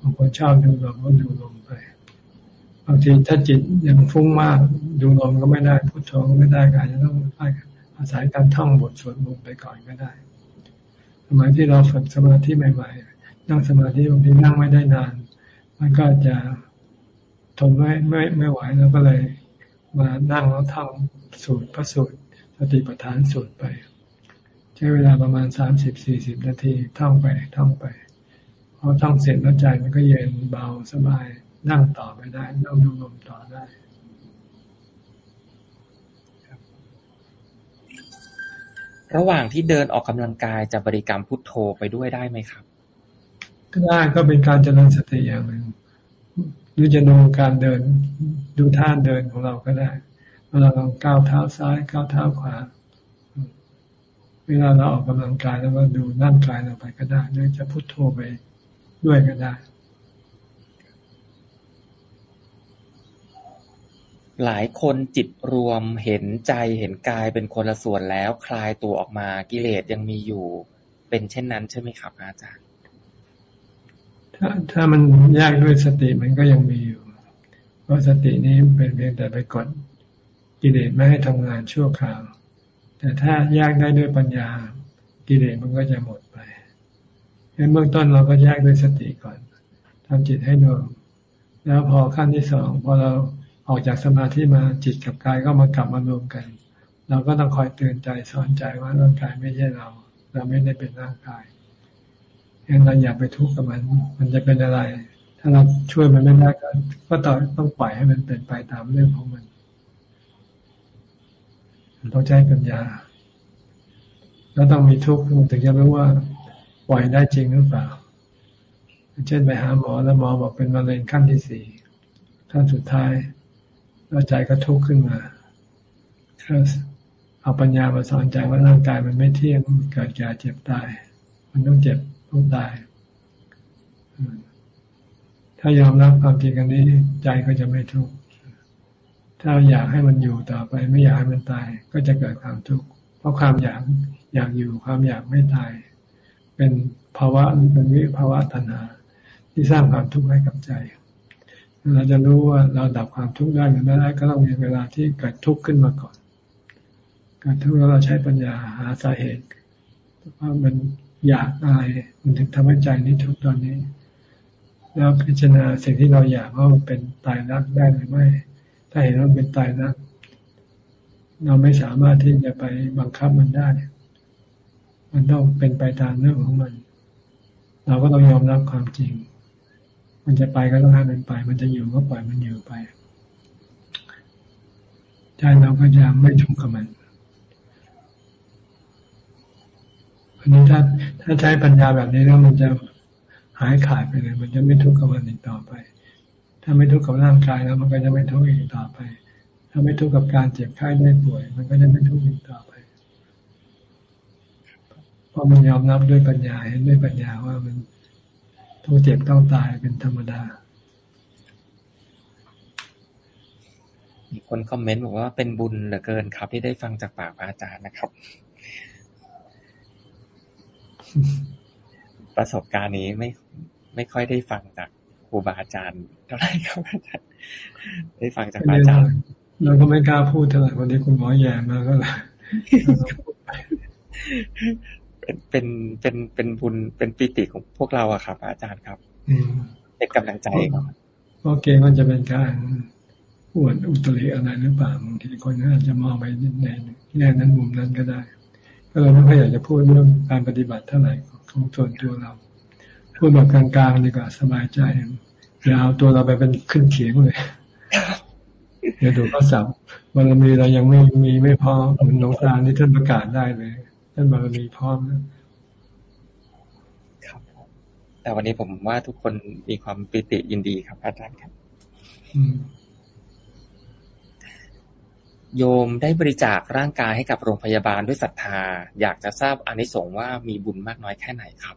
บางคนชอบดูลมก็ดูลมไป บางทีถ้าจิตยังฟุ้งมากดูลมก็ไม่ได้พุทโธก็ไม่ได้ก็อาจจะต้องอาศัยการท่องบทสวดมนต์ไปก่อนก็ได้ สมัยที่เราฝึกสมาธิใหม่ ๆ นั่งสมาธิบางทีนั่งไม่ได้นาน มันก็จะทนไม่ไม่ไม่ไหวแล้วก็เลยมานั่งแล้วท่องสูตรพระสูตรสติปัฏฐานสูตรไป ใช้เวลาประมาณสามสิบสี่สิบนาทีท่องไปท่องไปพอท่องเสร็จแล้วใจมันก็เย็นเบาสบาย นั่งต่อไปได้นั่งดูลมต่อได้ระหว่างที่เดินออกกำลังกายจะบริกรรมพุทโธไปด้วยได้ไหมครับก็ได้ก็เป็นการเจริญสติอย่างหนึ่งหรือจะดูการเดินดูท่าเดินของเราก็ได้เวลาเราก้าวเท้าซ้ายก้าวเท้าขวา เวลาเราออกกำลังกายแล้วก็ดูนั่งกายเราไปก็ได้หรือจะพุทโธไปด้วยก็ได้ หลายคนจิตรวมเห็นใจเห็นกายเป็นคนละส่วนแล้ว คลายตัวออกมากิเลสยังมีอยู่ เป็นเช่นนั้นใช่ไหมครับอาจารย์ ถ้าถ้ามันแยกด้วยสติมันก็ยังมีอยู่ เพราะสตินี้เป็นเพียงแต่ไปกดกิเลสไม่ให้ทำงานชั่วคราว แต่ถ้าแยกได้ด้วยปัญญา กิเลสมันก็จะหมดไปในเบื้องต้นเราก็แยกด้วยสติก่อนทำจิตให้รวมแล้วพอขั้นที่สองพอเรา ออกจากสมาธิมาจิตกับกายก็มากลับมารวมกัน เราก็ต้องคอยเตือนใจสอนใจว่าร่างกายไม่ใช่เรา เราไม่ได้เป็นร่างกายงั้นเราอย่าไปทุกข์กับมัน มันจะเป็นอะไร ถ้าเราช่วยมันไม่ได้ก็ก็ต้องต้องปล่อยให้มันเป็นไปตามเรื่องของมันต้องใช้ปัญญา แล้วต้องมีทุกข์ถึงจะรู้ว่าปล่อยได้จริงหรือเปล่า เช่นไปหาหมอแล้วหมอบอกเป็นมะเร็งขั้นที่สี่ขั้นสุดท้าย แล้วใจก็ทุกข์ขึ้นมาถ้าเอาปัญญามาสอนใจว่าร่างกายมันไม่เที่ยงเกิดแก่เจ็บตาย มันต้องเจ็บต้องตาย ถ้ายอมรับความจริงกันนี้ใจก็จะไม่ทุกข์ ถ้าอยากให้มันอยู่ต่อไป ไม่อยากให้มันตาย ก็จะเกิดความทุกข์ เพราะความอยากอยากอยู่ความอยากไม่ตาย เป็นภาวะเป็นวิภาวะตัณหาที่สร้างความทุกข์ให้กับใจ เราจะรู้ว่าเราดับความทุกข์ได้หรือไม่ได้ก็ต้องมีเวลาที่เกิดทุกข์ขึ้นมาก่อนเกิดทุกข์แล้วเราใช้ปัญญาหาสาเหตุว่ามันอยากอะไรมันถึงทำให้ใจนี้ทุกข์ตอนนี้ แล้วพิจารณาสิ่งที่เราอยากว่ามันเป็นตายรักได้หรือไม่ ถ้าเห็นว่าเป็นตายรัก เราไม่สามารถที่จะไปบังคับมันได้ มันต้องเป็นไปตามเรื่องของมัน เราก็ต้องยอมรับความจริง มันจะไปก็ต้องให้มันไป มันจะอยู่ก็ปล่อยมันอยู่ไปใจเราก็จะไม่ทุกข์กับมันอันนี้ถ้าถ้าใช้ปัญญาแบบนี้แล้วมันจะหายขาดไปเลย มันจะไม่ทุกข์กับมันอีกต่อไป ถ้าไม่ทุกข์กับร่างกายแล้วมันก็จะไม่ทุกข์อีกต่อไป ถ้าไม่ทุกข์กับการเจ็บไข้ได้ป่วย มันก็จะไม่ทุกข์อีกต่อไปเพราะมันยอมรับด้วยปัญญาเห็นด้วยปัญญาว่ามัน ต้องเจ็บต้องตายเป็นธรรมดา มีคนคอมเมนต์บอกว่าเป็นบุญเหลือเกินครับ ที่ได้ฟังจากปากพระอาจารย์นะครับ ประสบการณ์นี้ไม่ไม่ค่อยได้ฟังจากครูบาอาจารย์เท่าไหร่ครับอาจารย์ได้ฟังจากอาจารย์เราก็ไม่กล้าพูดเท่าไหร่วันนี้คุณหมอแย่มาก็เลย เป็นเป็นเป็นบุญเป็นปิติของพวกเราอะครับ อาจารย์ครับเป็นกำลังใจครับเพราะเกรงว่าจะเป็นการอวดอุตริอะไรหรือเปล่าบางทีคนอาจจะมองไปในแง่นั้นมุมนั้นก็ได้ก็เลยไม่ค่อยอยากจะพูดเรื่องการปฏิบัติเท่าไหร่ของส่วนตัวเราพูดแบบกลางๆดีกว่าสบายใจอย่าเอาตัวเราไปเป็นขึ้นเขียงเลยเดี๋ยวดูก็สับบารมีเรายังไม่มีไม่พอเหมือนหลวงตาที่ท่านประกาศได้เลย ท่านบารมีพร้อมนะครับแต่วันนี้ผมว่าทุกคนมีความปิติยินดีครับ อาจารย์ครับโยมได้บริจาคร่างกายให้กับโรงพยาบาลด้วยศรัทธา อยากจะทราบอานิสงส์ว่ามีบุญมากน้อยแค่ไหนครับ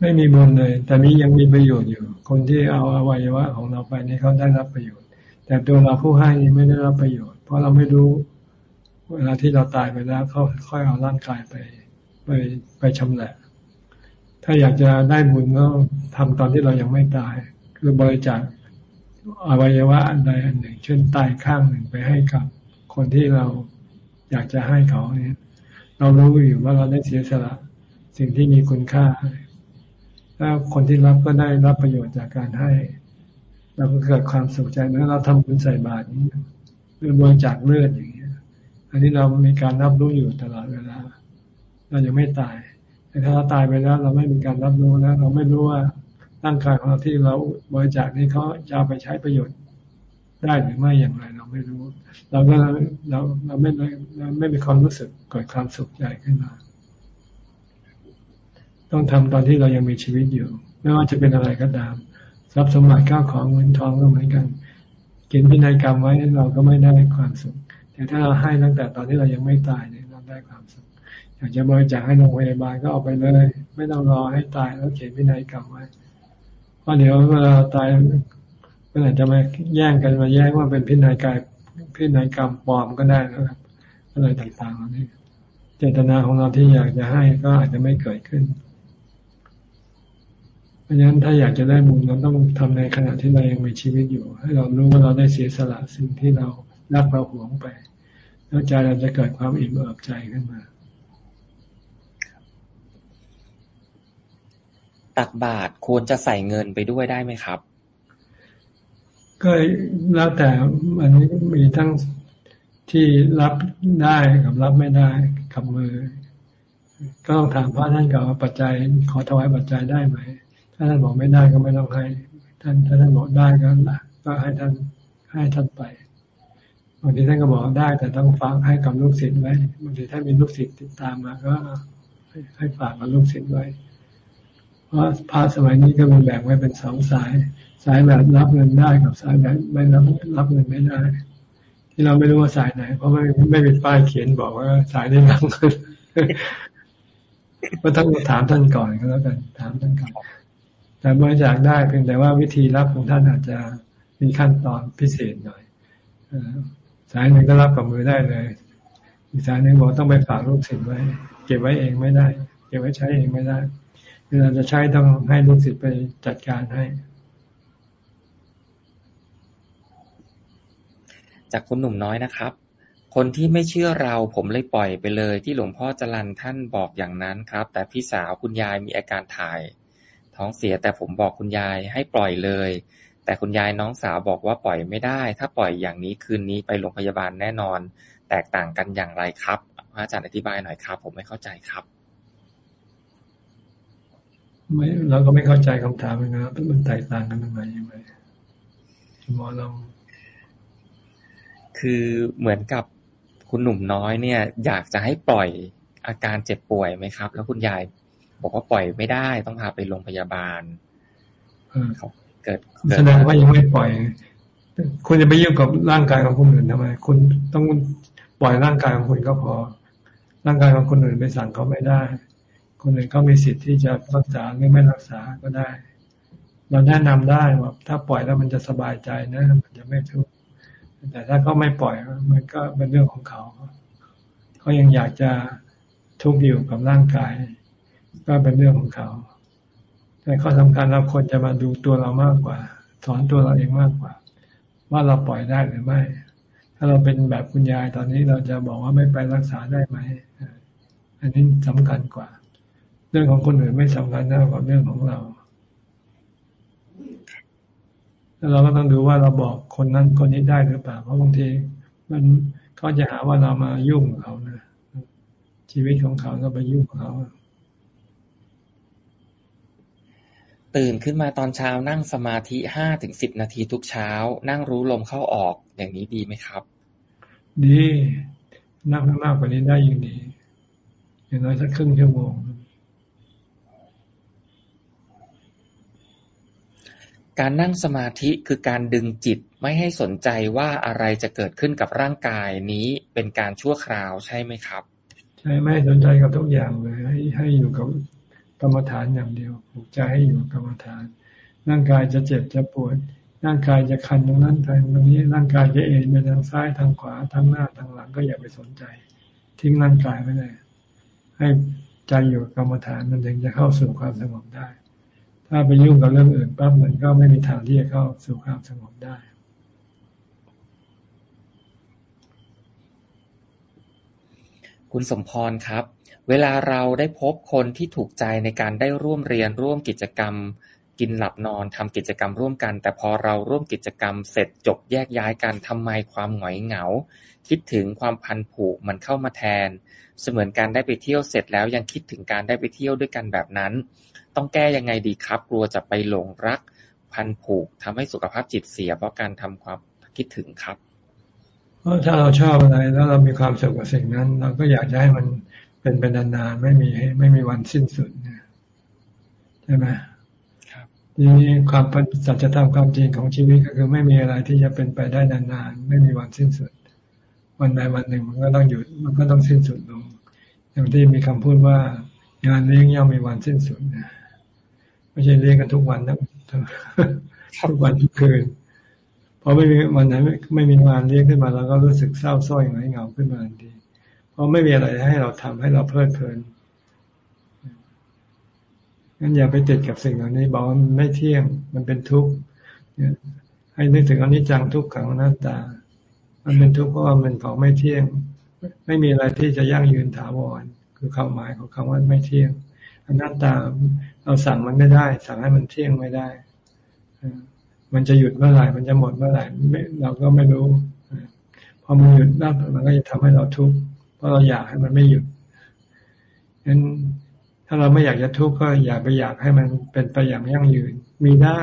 ไม่มีบุญเลย แต่นี้ยังมีประโยชน์อยู่ คนที่เอาอวัยวะของเราไปนี่เขาได้รับประโยชน์ แต่ตัวเราผู้ให้ไม่ได้รับประโยชน์ เพราะเราไม่รู้ เวลาที่เราตายไปแล้วเขาค่อยเอาร่างกายไป ไปไปชำแหละ ถ้าอยากจะได้บุญก็ทำตอนที่เรายังไม่ตาย คือบริจาคอวัยวะอันใดอันหนึ่ง เช่นตายข้างหนึ่งไปให้กับคนที่เราอยากจะให้เขาเนี่ย เรารู้อยู่ว่าเราได้เสียสละสิ่งที่มีคุณค่าแล้วคนที่รับก็ได้รับประโยชน์จากการให้เราก็เกิดความสุขใจเมื่อเราทำบุญใส่บาตรนี้หรือบริจาคเลือดอย่าง อันนี้เรามีการรับรู้อยู่ตลอดเวลา เรายังไม่ตาย แต่ถ้าเราตายไปแล้ว เราไม่มีการรับรู้แล้ว เราไม่รู้ว่าร่างกายของเราที่เราบริจาคนี้เขาจะไปใช้ประโยชน์ได้หรือไม่อย่างไร เราไม่รู้ เราก็เราเราไม่เราไม่มีความรู้สึกเกิดความสุขใจขึ้นมา ต้องทำตอนที่เรายังมีชีวิตอยู่ ไม่ว่าจะเป็นอะไรก็ตามทรัพย์สมบัติข้าวของเงินทองก็เหมือนกัน กินพินัยกรรมไว้เราก็ไม่ได้ความสุข แต่ถ้าเราให้ตั้งแต่ตอนที่เรายังไม่ตายเนี่ยเราได้ความสุขอยากจะบริจาคให้โรงพยาบาลก็เอาไปเลย ไม่ต้องรอให้ตายแล้วเขียนพินัยกรรมไว้เพราะเดี๋ยวเวลาตายมันอาจจะมาแย่งกันมาแย่งว่าเป็นพินัยกรรพินัยกรรมปลอมก็ได้นะครับอะไรต่างๆเหล่านี้เจตนาของเราที่อยากจะให้ก็อาจจะไม่เกิดขึ้น เพราะฉะนั้นถ้าอยากจะได้บุญเราต้องทำในขณะที่เรายังมีชีวิตอยู่ ให้เรารู้ว่าเราได้เสียสละสิ่งที่เรา รักเราหวงไป แล้วใจเราจะเกิดความอิ่มเอิบใจขึ้นมา ตักบาตรควรจะใส่เงินไปด้วยได้ไหมครับ ก็แล้วแต่อันนี้มีทั้งที่รับได้กับรับไม่ได้กับมือ ก็ต้องถามพระท่านก่อนว่าปัจจัย ขอถวายปัจจัยได้ไหม ถ้าท่านบอกไม่ได้ก็ไม่ต้องให้ท่านถ้าท่านบอกได้ก็ก็ให้ท่านให้ท่านไป บางทีท่านก็บอกได้แต่ต้องฝากให้กับลูกศิษย์ไว้บางทีถ้ามีลูกศิษย์ติดตามมาก็ให้ฝากกับลูกศิษย์ไว้ เพราะพระสมัยนี้ก็มีแบ่งไว้เป็นสองสาย สายแบบรับเงินได้กับสายแบบไม่รับรับเงินไม่ได้ ที่เราไม่รู้ว่าสายไหน เพราะไม่ไม่มีป้ายเขียนบอกว่าสายได้รับเงินก็ต้องถามท่านก่อนก็แล้วกัน ถามท่านก่อนแต่บริจาคได้เพียงแต่ว่าวิธีรับของท่านอาจจะมีขั้นตอนพิเศษหน่อย สายหนึ่งก็รับกับมือได้เลย อีกสายหนึ่งบอกต้องไปฝากลูกศิษย์ไว้ เก็บไว้เองไม่ได้ เก็บไว้ใช้เองไม่ได้เวลาจะใช้ต้องให้ลูกศิษย์ไปจัดการให้ จากคุณหนุ่มน้อยนะครับ คนที่ไม่เชื่อเราผมเลยปล่อยไปเลยที่หลวงพ่อจรันท่านบอกอย่างนั้นครับ แต่พี่สาวคุณยายมีอาการถ่าย ท้องเสียแต่ผมบอกคุณยายให้ปล่อยเลย แต่คุณยายน้องสาวบอกว่าปล่อยไม่ได้ ถ้าปล่อยอย่างนี้คืนนี้ไปโรงพยาบาลแน่นอน แตกต่างกันอย่างไรครับอาจารย์อธิบายหน่อยครับ ผมไม่เข้าใจครับไม่เราก็ไม่เข้าใจคำถามเลยนะมันแตกต่างกันยังไงยังไงหมอเราคือเหมือนกับคุณหนุ่มน้อยเนี่ย อยากจะให้ปล่อยอาการเจ็บป่วยไหมครับ แล้วคุณยายบอกว่าปล่อยไม่ได้ต้องพาไปโรงพยาบาลเขาเกิดแสดงว่ายังไม่ปล่อยคุณจะไปยุ่งกับร่างกายของคนอื่นทำไม คุณต้องปล่อยร่างกายของคุณก็พอ ร่างกายของคนอื่นไปสั่งเขาไม่ได้ คนอื่นเขามีสิทธิ์ที่จะรักษาหรือไม่รักษาก็ได้ เราแนะนำได้ว่าถ้าปล่อยแล้วมันจะสบายใจนะมันจะไม่ทุกข์แต่ถ้าเขาไม่ปล่อยมันก็เป็นเรื่องของเขาเขายังอยากจะทุกข์อยู่กับร่างกาย ก็เป็นเรื่องของเขา แต่ข้อสำคัญเราควรจะมาดูตัวเรามากกว่า สอนตัวเราเองมากกว่า ว่าเราปล่อยได้หรือไม่ ถ้าเราเป็นแบบคุณยายตอนนี้เราจะบอกว่าไม่ไปรักษาได้ไหมอันนี้สำคัญกว่า เรื่องของคนอื่นไม่สำคัญเท่ากับเรื่องของเราแล้วเราก็ต้องดูว่าเราบอกคนนั้นคนนี้ได้หรือเปล่า เพราะบางที มันเขาจะหาว่าเรามายุ่งเขานะชีวิตของเขาเราไปยุ่งเขา ตื่นขึ้นมาตอนเช้านั่งสมาธิห้าถึงสิบนาทีทุกเช้า นั่งรู้ลมเข้าออกอย่างนี้ดีไหมครับ ดีนั่งมากกว่านี้ได้ยิ่งดี อย่างน้อยสักครึ่งชั่วโมงการนั่งสมาธิคือการดึงจิตไม่ให้สนใจว่าอะไรจะเกิดขึ้นกับร่างกายนี้เป็นการชั่วคราวใช่ไหมครับ ใช่ไม่สนใจกับทุกอย่างเลยให้ให้อยู่กับ กรรมฐานอย่างเดียวปลุกใจให้อยู่กรรมฐาน ร่างกายจะเจ็บจะปวด ร่างกายจะคันตรงนั้นทางตรงนี้ร่างกายจะเอ็นไปทางซ้ายทางขวาทางหน้าทางหลังก็อย่าไปสนใจ ทิ้งร่างกายไว้เลย ให้ใจอยู่กับกรรมฐานมันถึงจะเข้าสู่ความสงบได้ ถ้าไปยุ่งกับเรื่องอื่นปั๊บมันก็ไม่มีทางที่จะเข้าสู่ความสงบได้คุณสมพรครับ เวลาเราได้พบคนที่ถูกใจในการได้ร่วมเรียน ร่วมกิจกรรม กินหลับนอน ทำกิจกรรมร่วมกัน แต่พอเราร่วมกิจกรรมเสร็จจบแยกย้ายกันทำไมความหงอยเหงา คิดถึงความพันผูกมันเข้ามาแทน เสมือนการได้ไปเที่ยวเสร็จแล้วยังคิดถึงการได้ไปเที่ยวด้วยกันแบบนั้น ต้องแก้ยังไงดีครับ กลัวจะไปหลงรัก พันผูกทำให้สุขภาพจิตเสีย เพราะการทำความคิดถึงครับถ้าเราชอบอะไรแล้วเรามีความสุขกับสิ่งนั้น เราก็อยากจะให้มัน เป็นเป็นนานๆไม่มีไม่มีวันสิ้นสุดใช่ไหมครับทีนี้ความสัจธรรมความจริงของชีวิตก็คือไม่มีอะไรที่จะเป็นไปได้นานๆไม่มีวันสิ้นสุด วันใดวันหนึ่งมันก็ต้องหยุดมันก็ต้องสิ้นสุดลง อย่างที่มีคำพูดว่างานเลี้ยงย่อมมีวันสิ้นสุดนะไม่ใช่เลี้ยงกันทุกวันนะทุกวันทุกคืนพอไม่มีวันไหนไม่มีงานเลี้ยงขึ้นมาเราก็รู้สึกเศร้าส้อยหงอยเหงาขึ้นมาทันทีเพ ราะไม่มีอะไรให้เราทำให้เราเพลิดเพลินงั้นอย่าไปติดกับสิ่งเหล่านี้บอกว่ามันไม่เที่ยง มันเป็นทุกข์ให้นึกถึงอนิจจังทุกขังอนัตตา มันเป็นทุกข์เพราะว่ามันของไม่เที่ยง ไม่มีอะไรที่จะยั่งยืนถาวร คือความหมายของคำว่าไม่เที่ยงอนัตตาเราสั่งมันไม่ได้ สั่งให้มันเที่ยงไม่ได้ มันจะหยุดเมื่อไหร่ มันจะหมดเมื่อไหร่เราก็ไม่รู้ พอมันหยุดแล้วมันก็จะทำให้เราทุกข์ เพราะเราอยากให้มันไม่หยุดงั้นถ้าเราไม่อยากจะทุกข์ก็อย่าไปอยากให้มันเป็นไปอย่างยั่งยืน มีได้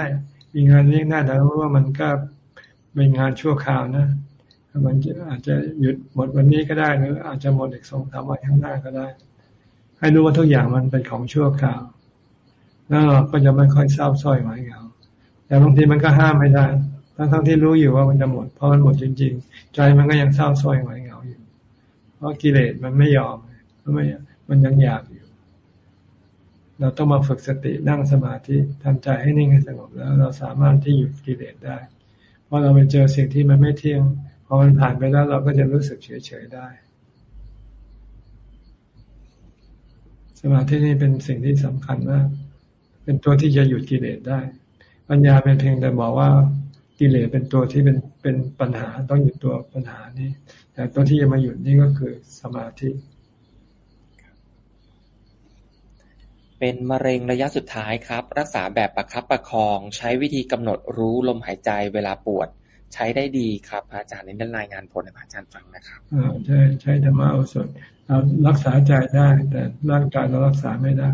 มีงานเลี้ยงได้แต่ว่ามันก็เป็นงานชั่วคราวนะ มันอาจจะหยุดหมดวันนี้ก็ได้หรืออาจจะหมดอีกสองสามวันข้างหน้าก็ได้ ให้รู้ว่าทุกอย่างมันเป็นของชั่วคราว แล้วเราก็จะไม่ค่อยเศร้าส้อยหมายเหงาแต่บางทีมันก็ห้ามไม่ได้ ทั้งทั้งที่รู้อยู่ว่ามันจะหมด เพอมันหมดจริง ๆ ใจมันก็ยังเศร้าส้อยหมาย เพราะกิเลสมันไม่ยอมมันไม่มันยังอยากอยู่ เราต้องมาฝึกสตินั่งสมาธิทำใจให้นิ่งให้สงบแล้ว เราสามารถที่หยุดกิเลสได้เพราะเราไปเจอสิ่งที่มันไม่เที่ยงพอมันผ่านไปแล้วเราก็จะรู้สึกเฉยๆได้ สมาธินี่เป็นสิ่งที่สำคัญมากเป็นตัวที่จะหยุดกิเลสได้ ปัญญาเป็นเพียงแต่บอกว่ากิเลสเป็นตัวที่เป็น เป็นปัญหาต้องหยุดตัวปัญหานี้ แต่ตัวที่จะมาหยุดนี่ก็คือสมาธิ เป็นมะเร็งระยะสุดท้ายครับ รักษาแบบประคับประคอง ใช้วิธีกำหนดรู้ลมหายใจเวลาปวด ใช้ได้ดีครับอาจารย์นี่ได้รายงานผลให้อาจารย์ฟังนะครับใช่ใช้ธรรมะโอสถเรารักษาใจได้ แต่ร่างกายเรารักษาไม่ได้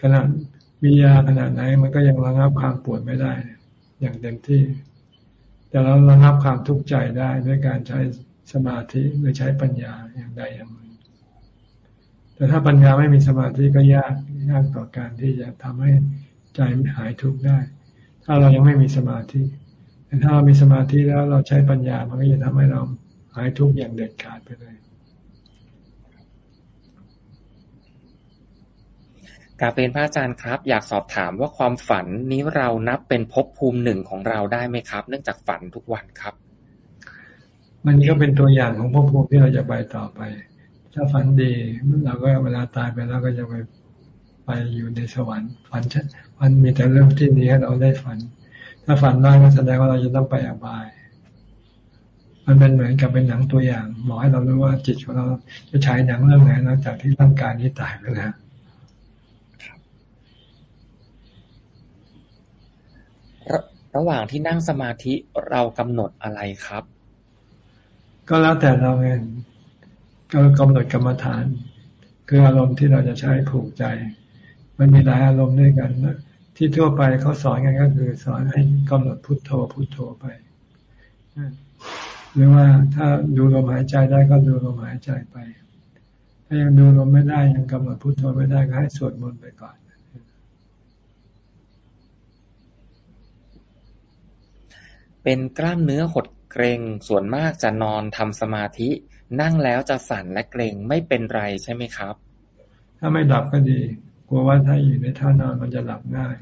ขนาดมียาขนาดไหนมันก็ยังระงับความปวดไม่ได้ อย่างเต็มที่ แต่เราระงับความทุกข์ใจได้ด้วยการใช้สมาธิหรือใช้ปัญญาอย่างใดอย่างหนึ่ง แต่ถ้าปัญญาไม่มีสมาธิก็ยากยากต่อการที่จะทำให้ใจหายทุกข์ได้ ถ้าเรายังไม่มีสมาธิ แต่ถ้าเรามีสมาธิแล้วเราใช้ปัญญามันก็จะทำให้เราหายทุกข์อย่างเด็ดขาดไปเลย กาเป็นพระอาจารย์ครับ อยากสอบถามว่าความฝันนี้เรานับเป็นภพภูมิหนึ่งของเราได้ไหมครับ เนื่องจากฝันทุกวันครับ มันก็เป็นตัวอย่างของภพภูมิที่เราจะไปต่อไป ถ้าฝันดีเราก็เวลาตายไปแล้วก็จะไปไปอยู่ในสวรรค์ฝันฝันมีแต่เรื่องที่ดีให้เราได้ฝัน ถ้าฝันได้ก็แสดงว่าเราจะต้องไปอบาย มันเป็นเหมือนกับเป็นหนังตัวอย่างบอกให้เรารู้ว่าจิตของเราจะฉายหนังเรื่องไหนหลังจากที่ร่างกายนี้ตายไปแล้ว ระหว่างที่นั่งสมาธิเรากำหนดอะไรครับ ก็แล้วแต่เราเองก็กำหนดกรรมฐาน คืออารมณ์ที่เราจะใช้ผูกใจ มันมีหลายอารมณ์ด้วยกันนะที่ทั่วไปเขาสอนกันก็คือ สอนให้กำหนดพุทโธพุทโธไปหรือว่าถ้าดูลมหายใจได้ก็ดูลมหายใจไป ถ้ายังดูลมไม่ได้ยังกำหนดพุทโธไม่ได้ก็ให้สวดมนต์ไปก่อน เป็นกล้ามเนื้อหดเกรงส่วนมากจะนอนทำสมาธิ นั่งแล้วจะสั่นและเกรงไม่เป็นไรใช่ไหมครับ ถ้าไม่หลับก็ดี กลัวว่าถ้าอยู่ในท่านอนมันจะหลับง่าย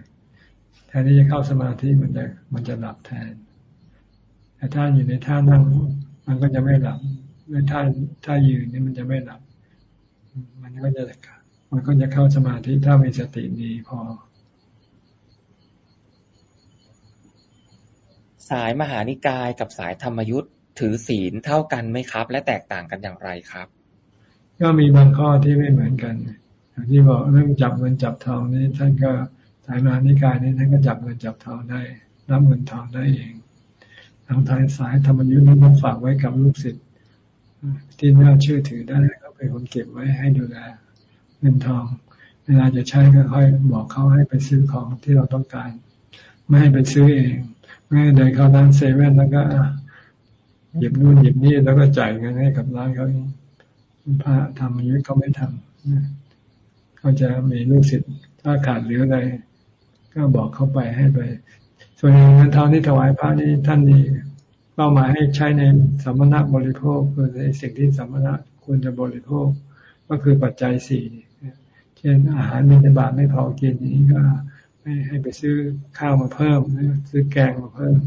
แทนที่จะเข้าสมาธิมันจะมันจะหลับแทน แต่ถ้าอยู่ในท่านั่งมันก็จะไม่หลับในท่าท่ายืนนี่มันจะไม่หลับ มันก็จะมันก็จะเข้าสมาธิถ้ามีสติดีพอ สายมหานิกายกับสายธรรมยุทธ์ถือศีลเท่ากันไหมครับ และแตกต่างกันอย่างไรครับ ก็มีบางข้อที่ไม่เหมือนกันอย่างที่บอกเรื่องจับเงินจับทองนี่ท่านก็สายมหานิกายนี่ท่านก็จับเงินจับทองได้รับเงินทองได้เองทางทายสายธรรมยุทธ์นี่ต้องฝากไว้กับลูกศิษย์ที่น่าเชื่อถือได้ก็เป็นคนเก็บไว้ให้ดูแลเงินทอง เวลาจะใช้ก็ค่อยบอกเขาให้ไปซื้อของที่เราต้องการ ไม่ให้ไปซื้อเอง ไม่เดินเข้าร้านเซเว่นแล้วก็หยิบนู่นหยิบนี่แล้วก็จ่ายเงินให้กับร้านเขาพระทำอย่างนี้เขาไม่ทำเขาจะมีลูกศิษย์ถ้าขาดหรืออะไร ก็บอกเขาไปให้ไป ส่วนเงินทองที่ถวายพระนี่ท่านนี่เป้าหมายให้ใช้ในสัมมณะบริโภคคือในสิ่งที่สัมมณะควรจะบริโภค ก็คือปัจจัยสี่เช่นอาหารมีบาทไม่พอกินนี้ก็ ให้ให้ไปซื้อข้าวมาเพิ่มซื้อแกงมาเพิ่ม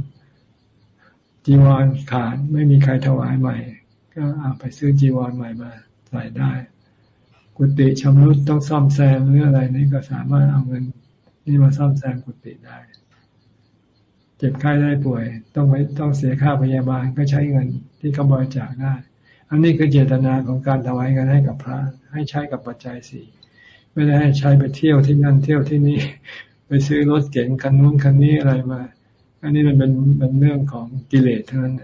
จีวรขาดไม่มีใครถวายใหม่ ก็เอาไปซื้อจีวรใหม่มาใส่ได้ กุฏิชำรุดต้องซ่อมแซมหรืออะไรนี่ก็สามารถเอาเงินนี่มาซ่อมแซมกุฏิได้ เจ็บไข้ได้ป่วย ต้องไปต้องเสียค่าพยาบาลก็ใช้เงินที่เขาบริจาคได้ อันนี้คือเจตนาของการถวายเงินให้กับพระ ให้ใช้กับปัจจัยสี่ไม่ได้ให้ใช้ไปเที่ยวที่นั่นเที่ยวที่นี่ ไปซื้อรถเก๋งคันนู้นคันนี้อะไรมา อันนี้มันเป็นเป็นเรื่องของกิเลสเท่านั้น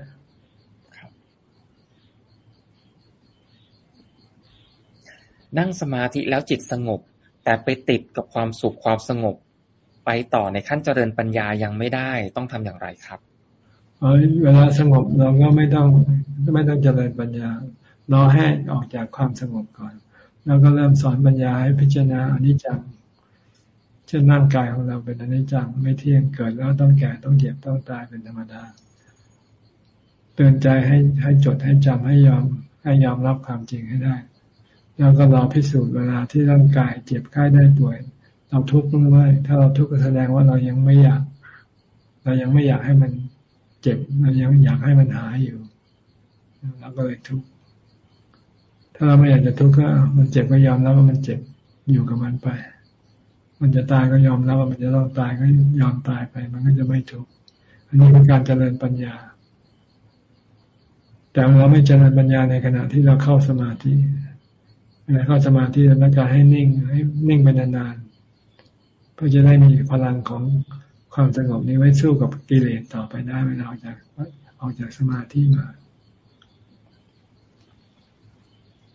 นั่งสมาธิแล้วจิตสงบ แต่ไปติดกับความสุขความสงบ ไปต่อในขั้นเจริญปัญญายังไม่ได้ต้องทำอย่างไรครับเวลาสงบเราก็ไม่ต้องไม่ต้องเจริญปัญญารอให้ออกจากความสงบก่อน แล้วก็เริ่มสอนปัญญาให้พิจารณาอนิจจัง เช่นร่างกายของเราเป็นอนิจจังไม่เที่ยงเกิดแล้วต้องแก่ต้องเจ็บต้องตายเป็นธรรมดาเตือนใจให้ให้จดให้จำให้ยอม ให้ยอมรับความจริงให้ได้ แล้วก็รอพิสูจน์เวลาที่ร่างกายเจ็บไข้ได้ป่วย เราทุกข์หรือไม่ถ้าเราทุกข์ก็แสดงว่าเรายังไม่อยาก เรายังไม่อยากให้มันเจ็บเรายังอยากให้มันหายอยู่เราก็เลยทุกข์ถ้าเราไม่อยากจะทุกข์ก็มันเจ็บก็ยอมรับว่ามันเจ็บอยู่กับมันไป มันจะตายก็ยอมรับว่ามันจะต้องตายก็ยอมตายไป มันก็จะไม่ทุกข์อันนี้เป็นการเจริญปัญญา แต่เราไม่เจริญปัญญาในขณะที่เราเข้าสมาธิเวลาเข้าสมาธิเราต้องการให้นิ่ง ให้นิ่งไปนานๆเพื่อจะได้มีพลังของความสงบนี้ไว้สู้กับกิเลสต่อไปได้เวลาออกจากออกจากสมาธิมา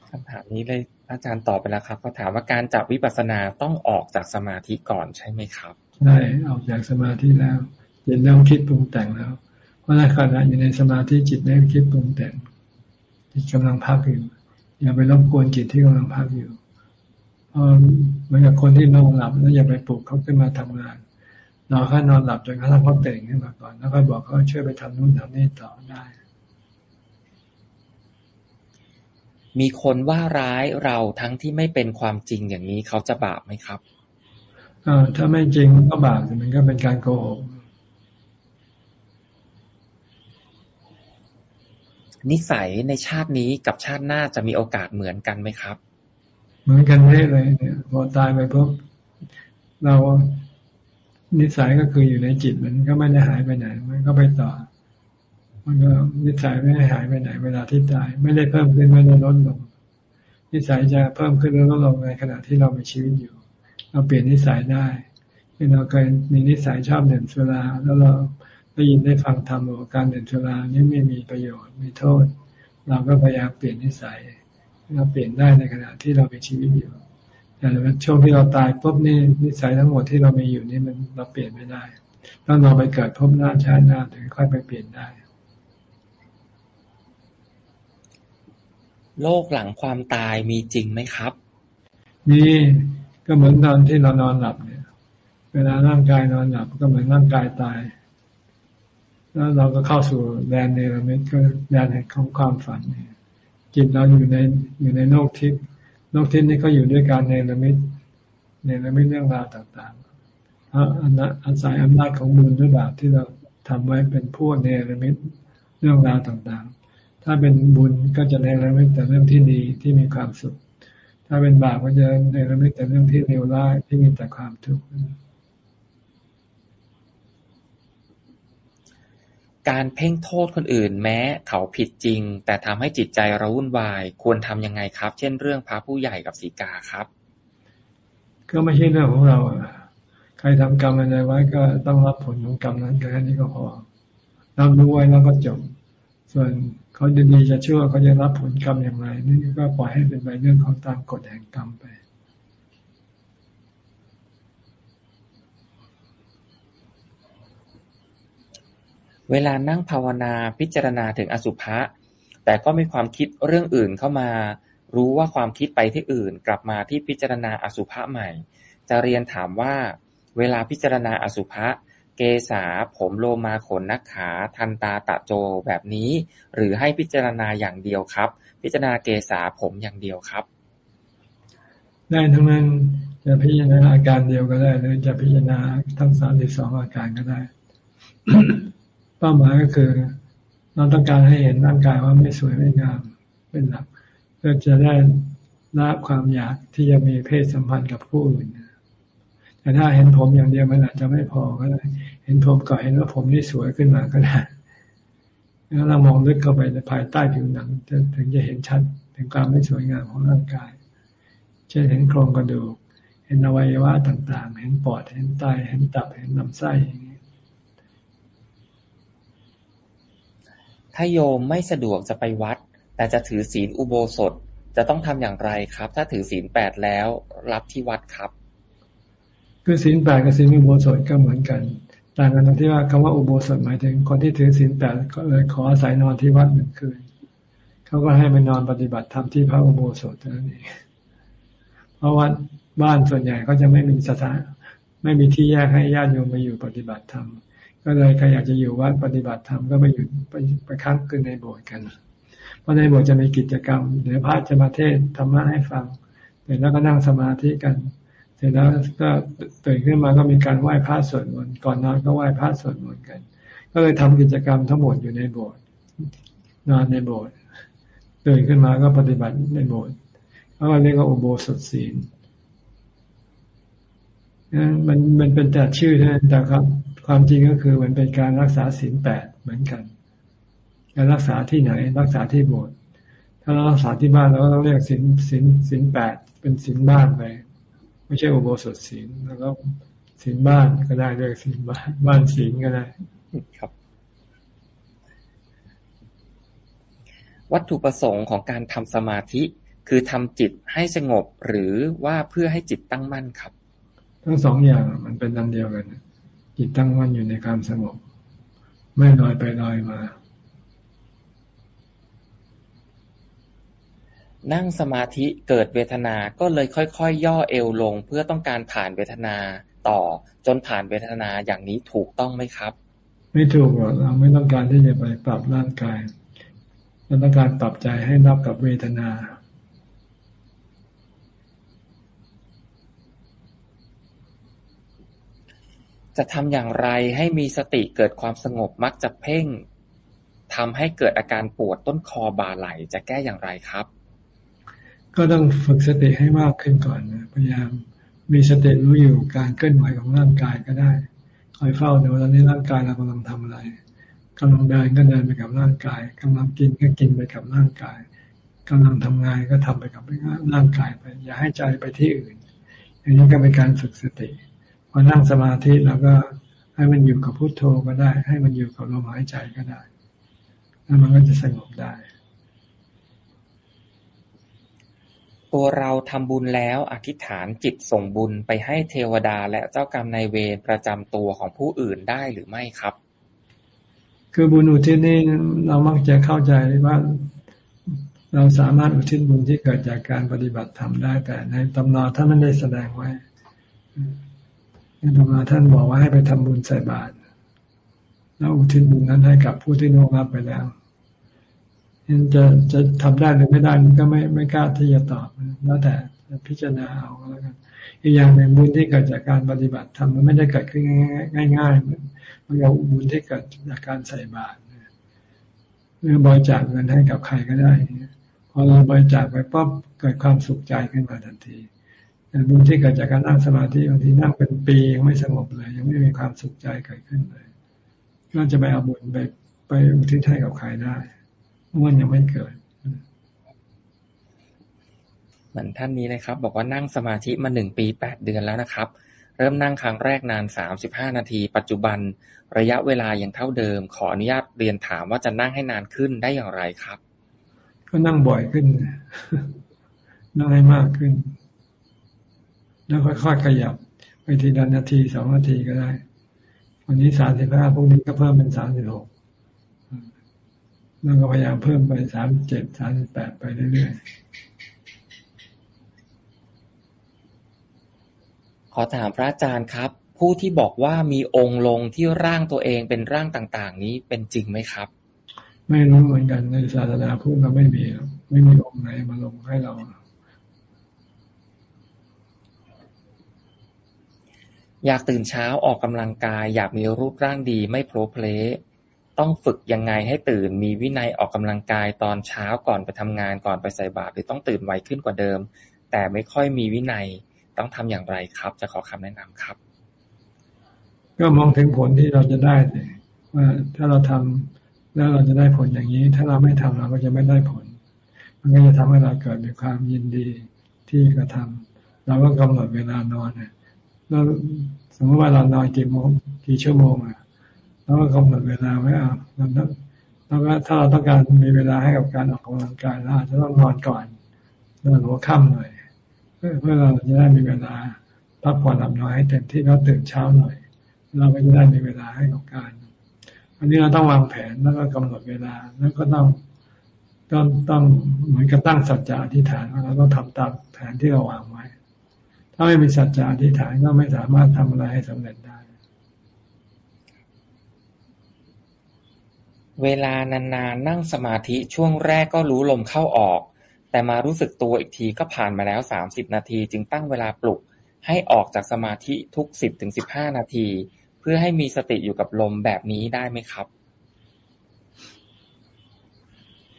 คำถามนี้เลย อาจารย์ตอบไปแล้วครับเขาถามว่าการจับวิปัสสนาต้องออกจากสมาธิก่อนใช่ไหมครับใช่ออกจากสมาธิแล้วจิตเริ่มคิดปรุงแต่งแล้ว เพราะในขณะอยู่ในสมาธิจิตเริ่มคิดปรุงแต่งจิตกำลังพักอยู่อย่าไปรบกวนจิตที่กำลังพักอยู่เหมือนกับคนที่นอนหลับแล้วอย่าไปปลุกเขาขึ้นมาทำงานเราแค่นอนหลับจนกระทั่งเขาตื่นขึ้นมาก่อน แล้วก็บอกเขาช่วยไปทำนู่นทำนี่ต่อได้ มีคนว่าร้ายเราทั้งที่ไม่เป็นความจริงอย่างนี้เขาจะบาปไหมครับอ่าถ้าไม่จริงก็บาปมันก็เป็นการโกหกนิสัยในชาตินี้กับชาติหน้าจะมีโอกาสเหมือนกันไหมครับ เหมือนกันไม่เลยเนี่ยพอตายไปปุ๊บเรานิสัยก็คืออยู่ในจิตมันก็ไม่ได้หายไปไหน มันก็ไปต่อ มันก็นิสัยไม่ได้หายไปไหน เวลาที่ตาย ไม่ได้เพิ่มขึ้นไม่ได้ลดลง นิสัยจะเพิ่มขึ้นหรือลดลงในขณะที่เรามีชีวิตอยู่ เราเปลี่ยนนิสัยได้ที่เราเคยมีนิสัยชอบเดื่มสุราแล้วเราได้ยินได้ฟังธรรมว่าการเดื่มสุรานี้ไม่มีประโยชน์มีโทษ เราก็พยายามเปลี่ยนนิสัยเราเปลี่ยนได้ในขณะที่เรามีชีวิตอยู่แต่ช่วงที่เราตายปุ๊บนี่นิสัยทั้งหมดที่เรามีอยู่นี่มันเราเปลี่ยนไม่ได้ต้องเราไปเกิดพบหน้าชาติหน้าถึงค่อยไปเปลี่ยนได้ โลกหลังความตายมีจริงไหมครับ มีก็เหมือนตอนที่เรานอนหลับเนี่ย เวลาร่างกายนอนหลับก็เหมือนร่างกายตาย แล้วเราก็เข้าสู่แดนเนรมิตก็แดนแห่งของความฝันเนี่ยจิตเราอยู่ในอยู่ในโลกทิพย์โลกทิพย์นี่ก็อยู่ด้วยการเนรมิตเนรมิตเรื่องราวต่างๆเพราะอาศัยอำนาจของบุญด้วยบาปที่เราทำไว้เป็นผู้เนรมิตเรื่องราวต่างๆ ถ้าเป็นบุญก็จะเนรมิตแต่เรื่องที่ดีที่มีความสุข ถ้าเป็นบาปก็จะเนรมิตแต่เรื่องที่เลวร้ายที่มีแต่ความทุกข์การเพ่งโทษคนอื่นแม้เขาผิดจริง แต่ทำให้จิตใจเราวุ่นวาย ควรทํำยังไงครับ เช่นเรื่องพระผู้ใหญ่กับสีกาครับ ก็ไม่ใช่เรื่องของเราใครทำกรรมอะไรไว้ก็ต้องรับผลของกรรมนั้นแค่นี้ก็พอรับรู้ไว้แล้วก็จบ ส่วนเขาจะดีจะชั่วเขาจะรับผลกรรมอย่างไรนี่ก็ปล่อยให้เป็นไปเรื่องของตามกฎแห่งกรรมไปเวลานั่งภาวนาพิจารณาถึงอสุภะแต่ก็มีความคิดเรื่องอื่นเข้ามา รู้ว่าความคิดไปที่อื่น กลับมาที่พิจารณาอสุภะใหม่ จะเรียนถามว่า เวลาพิจารณาอสุภะ ษา ผมโลมาขนนักขา ทันตาตะโจ แบบนี้ หรือให้พิจารณาอย่างเดียวครับ พิจารณาเกษาผมอย่างเดียวครับได้ทั้งนั้นจะพิจารณาอาการเดียวก็ได้หรือจะพิจารณาทั้งสามสิบสองอาการก็ได้ เป้าหมายก็คือ เราต้องการให้เห็นร่างกายว่าไม่สวยไม่งามเป็นหลักเพื่อจะได้ละความอยากที่จะมีเพศสัมพันธ์กับผู้อื่นแต่ถ้าเห็นผมอย่างเดียวมันอาจจะไม่พอก็ได้ เห็นผมก็เห็นว่าผมนี่สวยขึ้นมาก็ได้แล้วเรามองลึกเข้าไปในภายใต้ผิวหนังถึงจะเห็นชัดถึงความไม่สวยงามของร่างกาย เช่นเห็นโครงกระดูก เห็นอวัยวะต่าง ๆ เห็นปอด เห็นไต เห็นตับ เห็นลำไส้อย่างนี้ ถ้าโยมไม่สะดวกจะไปวัด แต่จะถือศีลอุโบสถ จะต้องทำอย่างไรครับ ถ้าถือศีลแปดแล้วรับที่วัดครับ คือศีลแปดกับศีลอุโบสถก็เหมือนกัน ต่างกันตรงที่ว่าคำว่าอุโบสถหมายถึง คนที่ถือศีลแปดก็เลยขออาศัยนอนที่วัดหนึ่งคืนเขาก็ให้ไปนอนปฏิบัติธรรมที่พระอุโบสถเท่านั้นเองเพราะว่าบ้านส่วนใหญ่ก็จะไม่มีสถานไม่มีที่แยกให้ญาติโยมมาอยู่ปฏิบัติธรรมก็เลยใครอยากจะอยู่วัดปฏิบัติธรรมก็ไปอยู่ไปไปค้างคืนในโบสถ์กัน เพราะในโบสถ์จะมีกิจกรรมเดี๋ยวพระจะมาเทศธรรมะให้ฟังเสร็จแล้วก็นั่งสมาธิกัน สร็จแล้วก็ตื่นขึ้นมาก็มีการไหว้พระสวดมนต์ก่อนนอนก็ไหว้พระสวดมนต์กัน ก็เลยทำกิจกรรมทั้งหมดอยู่ในโบสถ์นอนในโบสถ์ตื่นขึ้นมาก็ปฏิบัติในโบสถ์เขาเรียกว่าอุโบสถศีลมันมันเป็นแต่ชื่อเท่านั้นแต่ครับ ความจริงก็คือมันเป็นการรักษาศีลแปดเหมือนกันการรักษาที่ไหน รักษาที่โบสถ์ถ้าเรารักษาที่บ้านเราก็ต้องเรียกศีลศีลศีลแปดเป็นศีลบ้านไป ไม่ใช่อุโบสถศีลแล้วก็ศีลบ้านก็ได้เรียกศีลบ้านบ้านศีลก็ได้ครับ วัตถุประสงค์ของการทำสมาธิคือทำจิตให้สงบหรือว่าเพื่อให้จิตตั้งมั่นครับ ทั้งสองอย่างมันเป็นอันเดียวกันจิตตั้งมั่นอยู่ในความสงบ ไม่ลอยไปลอยมา นั่งสมาธิเกิดเวทนา ก็เลยค่อยๆ ย่อเอวลง เพื่อต้องการผ่านเวทนาต่อ จนผ่านเวทนาอย่างนี้ถูกต้องไหมครับ ไม่ถูกหรอกเราไม่ต้องการที่จะไปปรับร่างกายเราต้องการปรับใจให้รับกับเวทนาจะทำอย่างไรให้มีสติเกิดความสงบมักจะเพ่งทำให้เกิดอาการปวดต้นคอบ่าไหลจะแก้อย่างไรครับ ก็ต้องฝึกสติให้มากขึ้นก่อนนะพยายามมีสติรู้อยู่การเคลื่อนไหวของร่างกายก็ได้คอยเฝ้าดูตอนนี้ร่างกายเรากำลังทำอะไรกำลังเดินก็เดินไปกับร่างกายกำลังกินก็กินไปกับร่างกายกำลังทำงานก็ทำไปกับร่างกายไป อย่าให้ใจไปที่อื่น อย่างนี้ก็เป็นการฝึกสติพอนั่งสมาธิเราก็ให้มันอยู่กับพุโทโธก็ได้ ให้มันอยู่กับลมหายใจก็ได้ แล้วมันก็จะสงบได้ ตัวเราทำบุญแล้ว อธิษฐานจิตส่งบุญไปให้เทวดาและเจ้ากรรมนายเวรประจำตัวของผู้อื่นได้หรือไม่ครับ คือบุญอุทิศนี่เรามักจะเข้าใจว่าเราสามารถอุทิศบุญที่เกิดจากการปฏิบัติธรรมได้แต่ในตำราท่านไม่ได้แสดงไว้ในตำราท่านบอกว่าให้ไปทำบุญใส่บาตรแล้วอุทิศบุญนั้นให้กับผู้ที่ล่วงลับไปแล้ว ยังจะจะทำได้หรือไม่ได้ก็ไม่ไม่กล้าที่จะตอบแล้วแต่พิจารณาเอาแล้วกันอีกอย่างหนึ่งบุญที่เกิดจากการปฏิบัติธรรมมันไม่ได้เกิดขึ้นง่ายๆมันเอาบุญที่เกิดจากการใส่บาตรหรือบริจาคเงินให้กับใครก็ได้พอเราบริจาคไปปั๊บเกิดความสุขใจขึ้นมาทันทีแต่บุญที่เกิดจากการนั่งสมาธิบางทีนั่งเป็นปียังไม่สงบเลย ยังไม่มีความสุขใจเกิดขึ้นเลยก็จะไปเอาบุญไปไปอุทิศให้กับใครได้ มันยังไม่เกิดเหมือนท่านนี้นะครับ บอกว่านั่งสมาธิมาหนึ่งปีแปดเดือนแล้วนะครับ เริ่มนั่งครั้งแรกนานสามสิบห้านาที ปัจจุบันระยะเวลายังเท่าเดิม ขออนุญาตเรียนถามว่าจะนั่งให้นานขึ้นได้อย่างไรครับ ก็นั่งบ่อยขึ้นนั่งให้มากขึ้น แล้วค่อยๆขยับ ไปทีละนาทีสองนาทีก็ได้ วันนี้สามสิบห้าพรุ่งนี้ก็เพิ่มเป็นสามสิบหก แล้วก็พยายามเพิ่มไปสามเจ็ดสามแปดไปเรื่อยๆ ขอถามพระอาจารย์ครับ ผู้ที่บอกว่ามีองค์ลงที่ร่างตัวเองเป็นร่างต่าง ๆ นี้เป็นจริงไหมครับ ไม่รู้เหมือนกันในศาสนาพูดเราไม่มีไม่มีองค์ไหนมาลงให้เราอยากตื่นเช้าออกกำลังกาย อยากมีรูปร่างดีไม่โผล่เพล ต้องฝึกยังไงให้ตื่น มีวินัยออกกำลังกายตอนเช้าก่อนไปทำงาน ก่อนไปใส่บาตรหรือต้องตื่นไวขึ้นกว่าเดิม แต่ไม่ค่อยมีวินัย ต้องทำอย่างไรครับ จะขอคำแนะนำครับ ก็มองถึงผลที่เราจะได้เลยว่าถ้าเราทำแล้วเราจะได้ผลอย่างนี้ ถ้าเราไม่ทำเราก็จะไม่ได้ผล มันก็จะทำให้เราเกิดมีความยินดีที่กระทำเราก็กำหนดเวลานอนแล้วสมมติว่าเรานอนกี่โมงกี่ชั่วโมงอะ แล้วก็กำหนดเวลาไว้อะแล้วก็ถ้าเราต้องการมีเวลาให้กับการออกกำลังกายเราอาจจะต้องนอนก่อนนอนหัวค่ำหน่อยเพื่อเราจะได้มีเวลาพักผ่อนหลับนอนให้เต็มที่แล้วตื่นเช้าหน่อย เราก็จะได้มีเวลาให้กับการ อันนี้เราต้องวางแผนแล้วก็กำหนดเวลาแล้วก็ต้องต้องต้องเหมือนกับตั้งสัจจะอธิษฐานว่าเราต้องทำตามแผนที่เราวางไว้ ถ้าไม่มีสัจจะอธิษฐานก็ไม่สามารถทำอะไรให้สำเร็จได้ เวลานานๆนนั่งสมาธิช่วงแรกก็รู้ลมเข้าออก แต่มารู้สึกตัวอีกทีก็ผ่านมาแล้วสามสิบนาที จึงตั้งเวลาปลุก ให้ออกจากสมาธิทุกสิบถึงสิบห้านาที เพื่อให้มีสติอยู่กับลมแบบนี้ได้ไหมครับ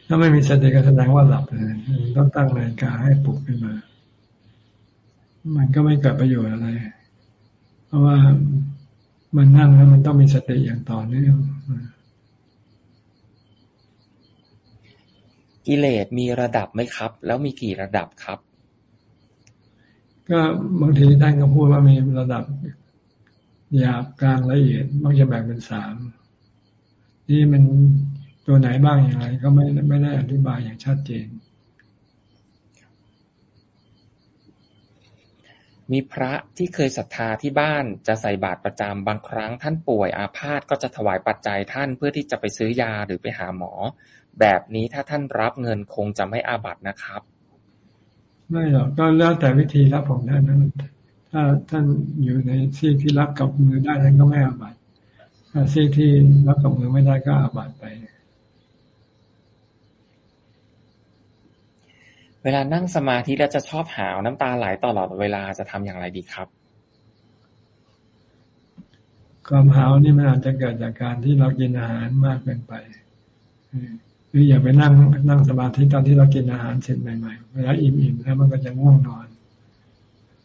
ถ้าไม่มีสติก็แสดงว่าหลับเลยต้องตั้งนาฬิกาให้ปลุกขึ้นมา มันก็ไม่เกิดประโยชน์อะไร เพราะว่ามันนั่งแล้วมันต้องมีสติอย่างต่อเนื่อง กิเลสมีระดับไหมครับ แล้วมีกี่ระดับครับ ก็บางทีท่านก็พูดว่ามีระดับหยาบกลางละเอียดมักจะแบ่งเป็นสามนี่มันตัวไหนบ้างอย่างไร ก็ไม่ไม่ได้อธิบายอย่างชัดเจน มีพระที่เคยศรัทธาที่บ้านจะใส่บาตรประจำบางครั้งท่านป่วยอาพาธก็จะถวายปัจจัยท่านเพื่อที่จะไปซื้อยาหรือไปหาหมอ แบบนี้ถ้าท่านรับเงินคงจะไม่อาบัตินะครับ ไม่หรอกก็แล้วแต่วิธีรับของท่านนั้นถ้าท่านอยู่ในซีกที่รับกับมือได้ท่านก็ไม่อาบัติถ้าซีกที่รับกับมือไม่ได้ก็อาบัติไปเวลานั่งสมาธิแล้วจะชอบหาวน้ำตาไหลตลอดเวลาจะทำอย่างไรดีครับ ความหาวนี่มันอาจจะเกิดจากการที่เรากินอาหารมากเกินไปห รืออย่าไปนั่งนั่งสมาธิตอนที่เรากินอาหารเสร็จใหม่ๆเวลาอิ่มๆแล้วมันก็จะง่วงนอน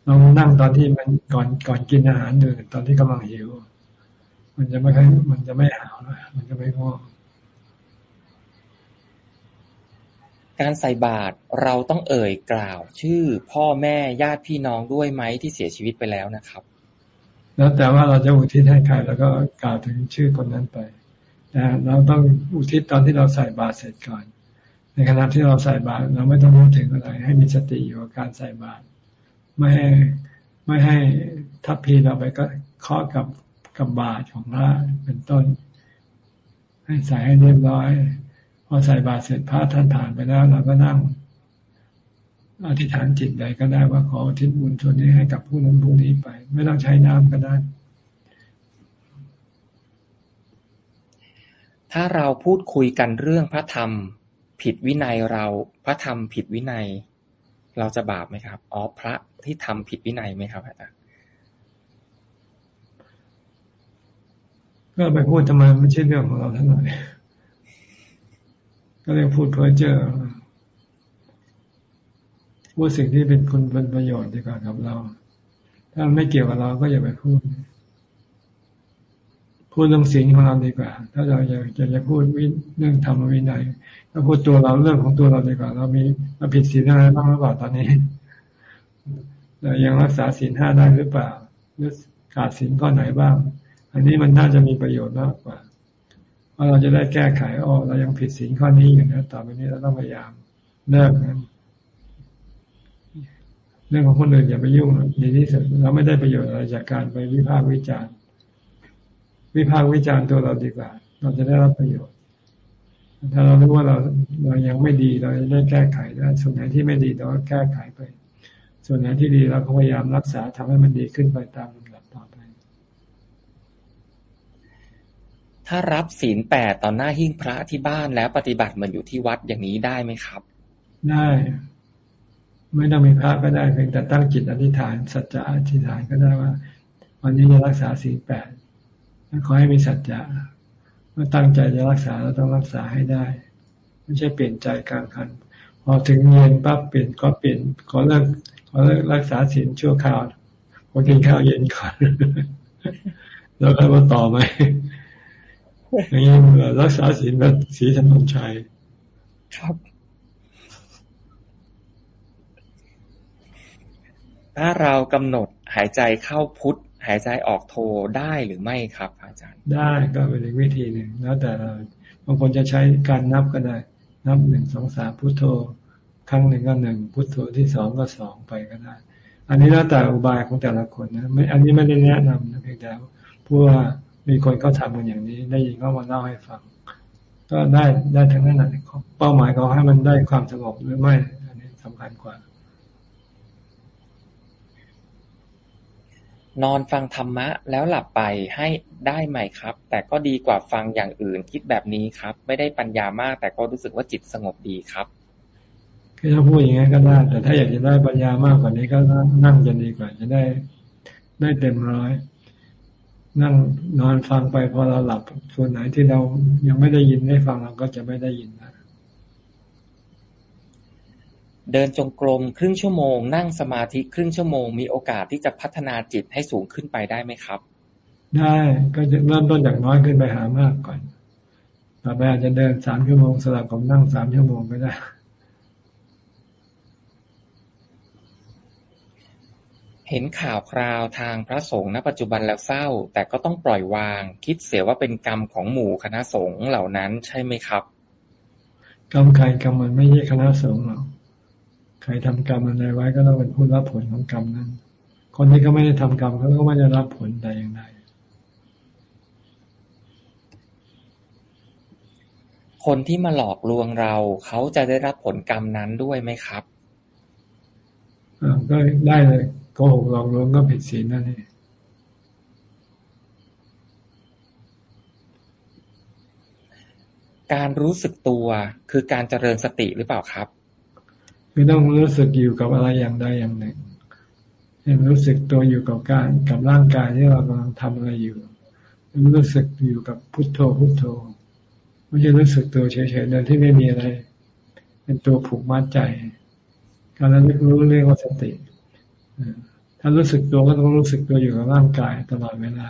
ลองนั่งตอนที่มันก่อนก่อนกินอาหารดูตอนที่กำลังหิว มันจะไม่ค่อยมันจะไม่หาวนะมันจะไม่ง่วงการใส่บาตรเราต้องเอ่ยกล่าว ชื่อพ่อแม่ญาติพี่น้องด้วยไหมที่เสียชีวิตไปแล้วนะครับ แล้วแต่ว่าเราจะอุทิศให้ใครแล้วก็กล่าวถึงชื่อคนนั้นไป แต่เราต้องอุทิศตอนที่เราใส่บาตรเสร็จก่อน ในขณะที่เราใส่บาตรเราไม่ต้องพูดถึงอะไร ให้มีสติอยู่กับการใส่บาตรไม่ให้ไม่ให้ทัพพีเราไปก็เคาะกับกับบาตรของพระเป็นต้น ให้ใส่ให้เรียบร้อย พอใส่บาตรเสร็จพระท่านผ่านไปแล้วเราก็นั่งอธิษฐานจิตใดก็ได้ว่าขอทิศบุญส่วนนี้ให้กับผู้นั้นผู้นี้ไป ไม่ต้องใช้น้ำก็ได้ ถ้าเราพูดคุยกันเรื่องพระธรรม ผิดวินัยเรา พระธรรมผิดวินัย เราจะบาปไหมครับ อ๋อ พระที่ทำผิดวินัยไหมครับอาจารย์ก็ไปพูดทำไมไม่ใช่เรื่องของเราท่านหน่อยก็เรียกพูดเพ้อเจ้อพูดสิ่งที่เป็นคุณเป็นประโยชน์ดีกว่ากับเรา ถ้าไม่เกี่ยวกับเราก็อย่าไปพูด พูดเรื่องสิ่งของเราดีกว่า ถ้าเราอยากจะจะพูดเรื่องธรรมวินัยถ้าพูดตัวเราเรื่องของตัวเราดีกว่า เรามีเราผิดศีลอะไรบ้างหรือเปล่าตอนนี้เรายังรักษาศีลห้าได้หรือเปล่าหรือขาดศีลข้อไหนบ้าง อันนี้มันน่าจะมีประโยชน์มากกว่า เพราะเราจะได้แก้ไขอ๋อเรายังผิดศีลข้อนี้อยู่นะต่อไปนี้เราต้องพยายามเลิกนั้นเรื่องของคนอื่นอย่าไปยุ่งดีที่สุดเราไม่ได้ประโยชน์อะไรจากการไปวิพากษ์วิจารณ์ วิพากษ์วิจารณ์ตัวเราดีกว่า เราจะได้รับประโยชน์ ถ้าเรารู้ว่าเราเรายังไม่ดีเราจะได้แก้ไขได้ส่วนไหนที่ไม่ดีเราก็แก้ไขไป ส่วนไหนที่ดีเราก็พยายามรักษาทำให้มันดีขึ้นไปตามลำดับต่อไป ถ้ารับศีลแปดตอนหน้าหิ้งพระที่บ้านแล้วปฏิบัติเหมือนอยู่ที่วัดอย่างนี้ได้ไหมครับ ได้ ไม่ต้องมีพระก็ได้เพียงแต่ตั้งจิตอธิษฐานสัจจะอธิษฐานก็ได้ว่า วันนี้จะรักษาศีลแปด ขอให้มีสัจจะเมื่อตั้งใจจะรักษาเราต้องรักษาให้ได้ ไม่ใช่เปลี่ยนใจกลางคัน พอถึงเย็นปั๊บเปลี่ยนก็เปลี่ยนขอเลิกขอเลิกรักษาศีลชั่วคราวพอกินข้าวเย็นก่อนแล้วค่อยมาต่อไหมอย่างนี้รักษาศีลแบบศีลถนนชัยครับถ้าเรากำหนดหายใจเข้าพุทธ หายใจออกโทได้หรือไม่ครับอาจารย์ ได้ก็เป็นอีกวิธีหนึ่งแล้วแต่เราบางคนจะใช้การนับก็ได้ นับหนึ่งสองสามพุทโธครั้งหนึ่งก็หนึ่งพุทโธที่สองก็สองไปก็ได้ อันนี้แล้วแต่อุบายของแต่ละคนนะไม่อันนี้ไม่ได้แนะนำนะเพียงแต่ผู้ว่ามีคนเขาทำกันอย่างนี้ ได้ยินเขามาเล่าให้ฟัง ก็ได้ได้ทั้งนั้นนะเป้าหมายเขาให้มันได้ความสงบหรือไม่ อันนี้สำคัญกว่า นอนฟังธรรมะแล้วหลับไป ให้ได้ไหมครับ แต่ก็ดีกว่าฟังอย่างอื่น คิดแบบนี้ครับ ไม่ได้ปัญญามาก แต่ก็รู้สึกว่าจิตสงบดีครับคือถ้าพูดอย่างนี้ก็ได้ แต่ถ้าอยากจะได้ปัญญามากกว่านี้ก็นั่งจะดีกว่า จะได้ได้เต็มร้อย นั่งนอนฟังไปพอเราหลับส่วนไหนที่เรายังไม่ได้ยินได้ฟังเราก็จะไม่ได้ยินนะ เดินจงกรมครึ่งชั่วโมง นั่งสมาธิครึ่งชั่วโมง มีโอกาสที่จะพัฒนาจิตให้สูงขึ้นไปได้ไหมครับ ได้ก็จะเริ่มต้นจากน้อยขึ้นไปหามากก่อน ต่อไปอาจจะเดินสามชั่วโมงสลับกับนั่งสามชั่วโมงก็ได้เห็นข่าวคราวทางพระสงฆ์ณปัจจุบันแล้วเศร้า แต่ก็ต้องปล่อยวาง คิดเสียว่าเป็นกรรมของหมู่คณะสงฆ์เหล่านั้นใช่ไหมครับ กรรมใครกรรมมันไม่ใช่คณะสงฆ์หรอกใค รทำกรรมอะไรไว้ก็ต้องเป็นผู้รับผลของกรรมนั้น คนที่เขาไม่ได้ทำกรรมเขาก็ไม่ได้รับผลแต่อย่างใดคนที่มาหลอกลวงเราเขาจะได้รับผลกรรมนั้นด้วยไหมครับก็ได้เลยโกหกหลอกลวงก็ผิดศีลนั่นเองการรู้สึกตัวคือการเจริญสติหรือเปล่าครับ คือต้องรู้สึกอยู่กับอะไรอย่างใดอย่างหนึ่งยังรู้สึกตัวอยู่กับการกับร่างกายที่เรากำลังทำอะไรอยู่รู้สึกอยู่กับพุทโธพุทโธไม่ใช่รู้สึกตัวเฉยๆโดยที่ไม่มีอะไร เป็นตัวผูกมัดใจ การระลึกรู้เรียกว่าสติถ้ารู้สึกตัวก็ต้องรู้สึกตัวอยู่กับร่างกายตลอดเวลา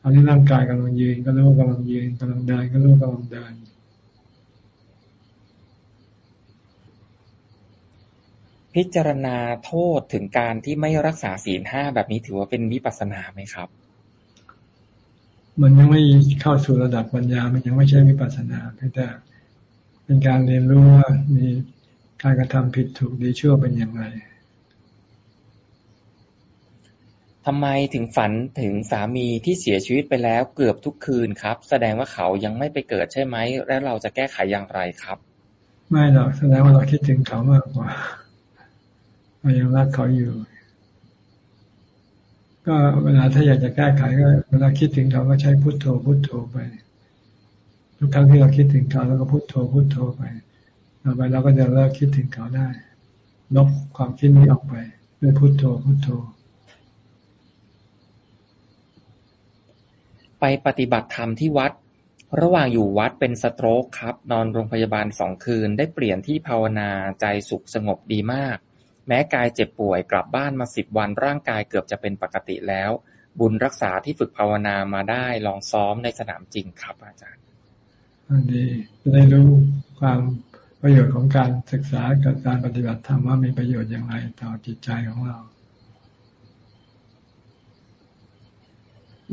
ตอนนี้ร่างกายกำลังยืนก็รู้ว่ากำลังยืนกำลังเดินก็รู้ว่ากำลังเดิน พิจารณาโทษถึงการที่ไม่รักษาศีลห้าแบบนี้ถือว่าเป็นวิปัสสนาไหมครับ มันยังไม่เข้าสู่ระดับปัญญา มันยังไม่ใช่วิปัสสนาเพียงแต่เป็นการเรียนรู้ว่ามีการกระทำผิดถูกดีชั่วเป็นอย่างไรทำไมถึงฝันถึงสามีที่เสียชีวิตไปแล้วเกือบทุกคืนครับ แสดงว่าเขายังไม่ไปเกิดใช่ไหม และเราจะแก้ไขอย่างไรครับ ไม่หรอกแสดงว่าเราคิดถึงเขามากกว่า เรายังรักเขาอยู่ ก็เวลาถ้าอยากจะแก้ไขก็เวลาคิดถึงเขาก็ใช้พุทโธพุทโธไป ทุกครั้งที่เราคิดถึงเขาแล้วก็พุทโธพุทโธไปต่อไปเราก็จะเลิกคิดถึงเขาได้ลบความคิดนี้ออกไปด้วยพุทโธพุทโธ ไปปฏิบัติธรรมที่วัดระหว่างอยู่วัดเป็นสโตรกครับ นอนโรงพยาบาลสองคืนได้เปลี่ยนที่ภาวนาใจสุขสงบดีมาก แม้กายเจ็บป่วย กลับบ้านมาสิบวันร่างกายเกือบจะเป็นปกติแล้ว บุญรักษาที่ฝึกภาวนามาได้ลองซ้อมในสนามจริงครับอาจารย์อันดีจะได้รู้ความประโยชน์ของการศึกษากับการปฏิบัติธรรมว่ามีประโยชน์อย่างไรต่อจิตใจของเรา